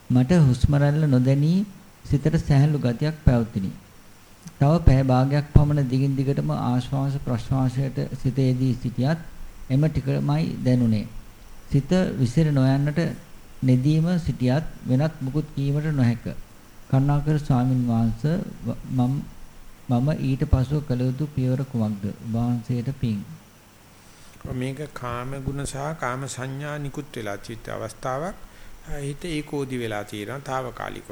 මට හුස්ම රැල්ල නොදැනී සිතට සැහැල්ලු ගතියක් පැවතිනි. තව පැය භාගයක් පමණ දිගින් දිගටම ආශ්වාස ප්‍රශ්වාසයට සිත යෙදී සිටියත් එම ටිකමයි දැනුනේ. සිත විසිර නොයන්නට නෙදීම සිටියත් වෙනත් මුකුත් කීමට නොහැක. කරුණාකර ස්වාමින් වහන්සේ මම ඊට පසුව කළ යුතු පියවර කුමක්ද? වහන්සේට පිං. මේක කාම ගුණ සහ කාම සංඥා නිකුත් වෙලා චිත්ත අවස්ථාවක්. හිත ඒකෝදි වෙලා තියෙනවා తాවකාලිකව.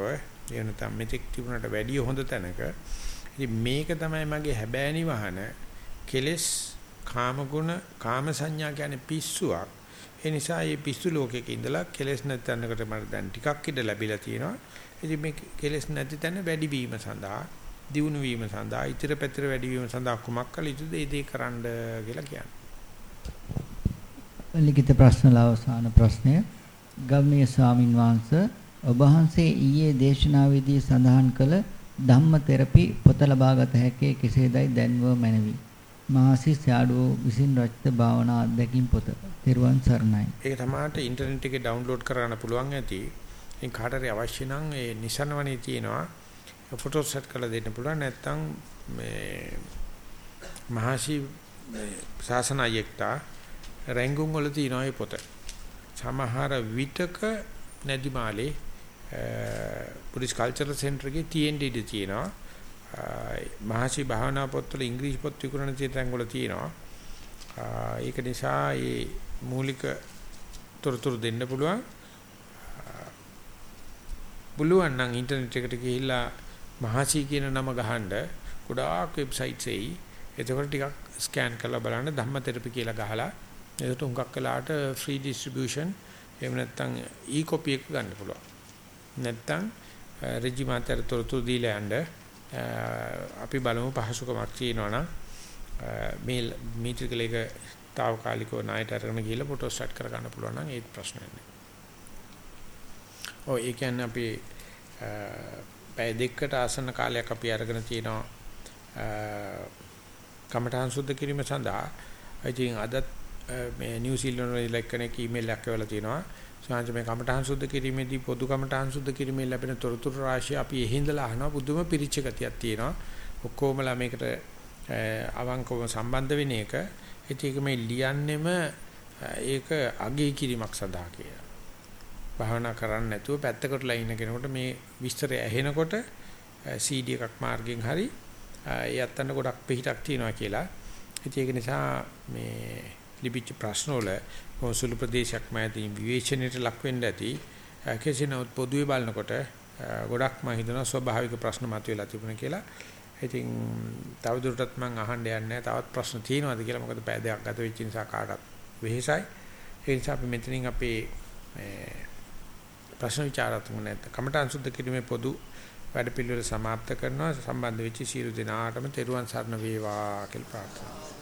ඒ නැත්නම් මෙතෙක් තිබුණට වැඩිය හොඳ තැනක. ඉතින් මේක තමයි මගේ හැබෑනි වහන කෙලස් කාම ගුණ කාම සංඥා කියන්නේ පිස්සුවක්. ඒ නිසා මේ පිස්සු ලෝකයක ඉඳලා කෙලස් නැත්නම්කට මට දැන් ටිකක් ඉඳ ලැබිලා තියෙනවා. ඉතින් මේ කෙලස් නැති තැන වැඩි වීම සඳහා දියුණු වීම සඳහා ඊතර පැතර වැඩි වීම සඳහා කුමක් කළ යුතුද ඒ දේ කරන්න කියලා කියන්නේ ලිඛිත ප්‍රශ්න අවසාන ප්‍රශ්නය ගෞණීය ස්වාමින් වහන්සේ ඔබ වහන්සේ ඊයේ දේශනාවේදී සඳහන් කළ ධම්ම තෙරපි පොත ලබාගත හැකේ කෙසේදයි දැන්ව මැනවි. මහසි සයාඩෝ විසින් රචිත භාවනා අධ්‍යක්ීම් පොත. තෙරුවන් සරණයි. ඒක තමයි ඉන්ටර්නෙට් එකේ ඩවුන්ලෝඩ් කරගන්න පුළුවන් ඇති. ඉතින් කාටරි අවශ්‍ය නම් ඒ නිසනවනේ තියෙනවා. ෆොටෝ සෙට් කරලා දෙන්න පුළුවන් නැත්නම් මේ මහසි ශාසනයෙක්ට රැංගුම් වල තියෙනවා මේ පොත. සමහර විටක නැදිමාලේ පුලිස් කල්චරල් සෙන්ටර් එකේ TND තියෙනවා. මහසි භාවනා පොත්වල ඉංග්‍රීසි පොත් විකුණන තියෙන තැන් වල තියෙනවා. ඒක නිසා මේ මූලික තොරතුරු දෙන්න පුළුවන්. පුළුවන් නම් ඉන්ටර්නෙට් එකට ගිහිල්ලා මහසි කියන නම ගහනද ගොඩාක් වෙබ්සයිට්ස් එයි. එතකොට ටිකක් ස්කෑන් කරලා බලන්න ධම්ම තෙරපි කියලා ගහලා එතකොට හුඟක් වෙලාට ෆ්‍රී ඩිස්ට්‍රිබියුෂන් එහෙම නැත්නම් ඊ කොපි එක ගන්න පුළුවන්. නැත්නම් රෙජිමන්ටර් තොරතුරු දීලා යන්න අපි බලමු පහසුකමක් තියෙනවනම් මේ මීටරකලයක తాවකාලිකව ණයට අරගෙන ගිහලා ෆොටෝ ස්ටාර්ට් කර ගන්න පුළුවන් නම් ඒත් ප්‍රශ්නයක් නෑ. ඔය ඒ කියන්නේ අපි පැය දෙකකට ආසන්න කාලයක් අපි අරගෙන තියෙනවා කමඨාන් සුද්ධ කිරීම සඳහා. ඉතින් අදත් මේ නිව්සීලන්ත වල කෙනෙක් ඊමේල් එකක් එවලා තියෙනවා. සාංශ මේ කමඨාන් සුද්ධ කිරීමේදී පොදු කමඨාන් සුද්ධ කිරීමේ ලැබෙන තොරතුරු රාශිය අපි එහිඳලා අහනවා පුදුම පිරිච්ච ගතියක් තියෙනවා. ඔක්කොමලා මේකට අවංකව සම්බන්ධ වෙන එක. ඒක මේ ලියන්නෙම ඒක අගය කිරීමක් සඳහා කියලා. භාවනා කරන්න නැතුව පැත්තකටලා ඉන්න කෙනෙකුට මේ විස්තරය ඇහෙනකොට CD එකක් මාර්ගෙන් හරි ඒ අත්තන්න ගොඩක් පිටක් තියෙනවා කියලා. ඉතින් ඒක නිසා මේ ලිපිච්ච ප්‍රශ්න වල කොන්සුල් ප්‍රදේශයක් මෑතින් විවේචනයට ලක් වෙන්න ඇති. කෙසේ නමුත් පොදුවේ බලනකොට ගොඩක් මම හිතනවා ස්වභාවික ප්‍රශ්න මතුවලා තිබුණා කියලා. ඉතින් තවදුරටත් මම අහන්න යන්නේ තවත් ප්‍රශ්න තියෙනවද කියලා මොකද පැය දෙකක් ගත වෙච්ච නිසා කාටත් වෙහෙසයි. ඒ නිසා අපි මෙතනින් අපේ ප්‍රශ්න විචාරාත්මක නැත්නම් කමඨාන් සුද්ධ කිරීමේ පොදු වැඩපිළිවෙල સમાપ્ત කරනවා සම්බන්ධ වෙච්ච සියලු දෙනාටම තෙරුවන් සරණ වේවා කියලා ප්‍රාර්ථනා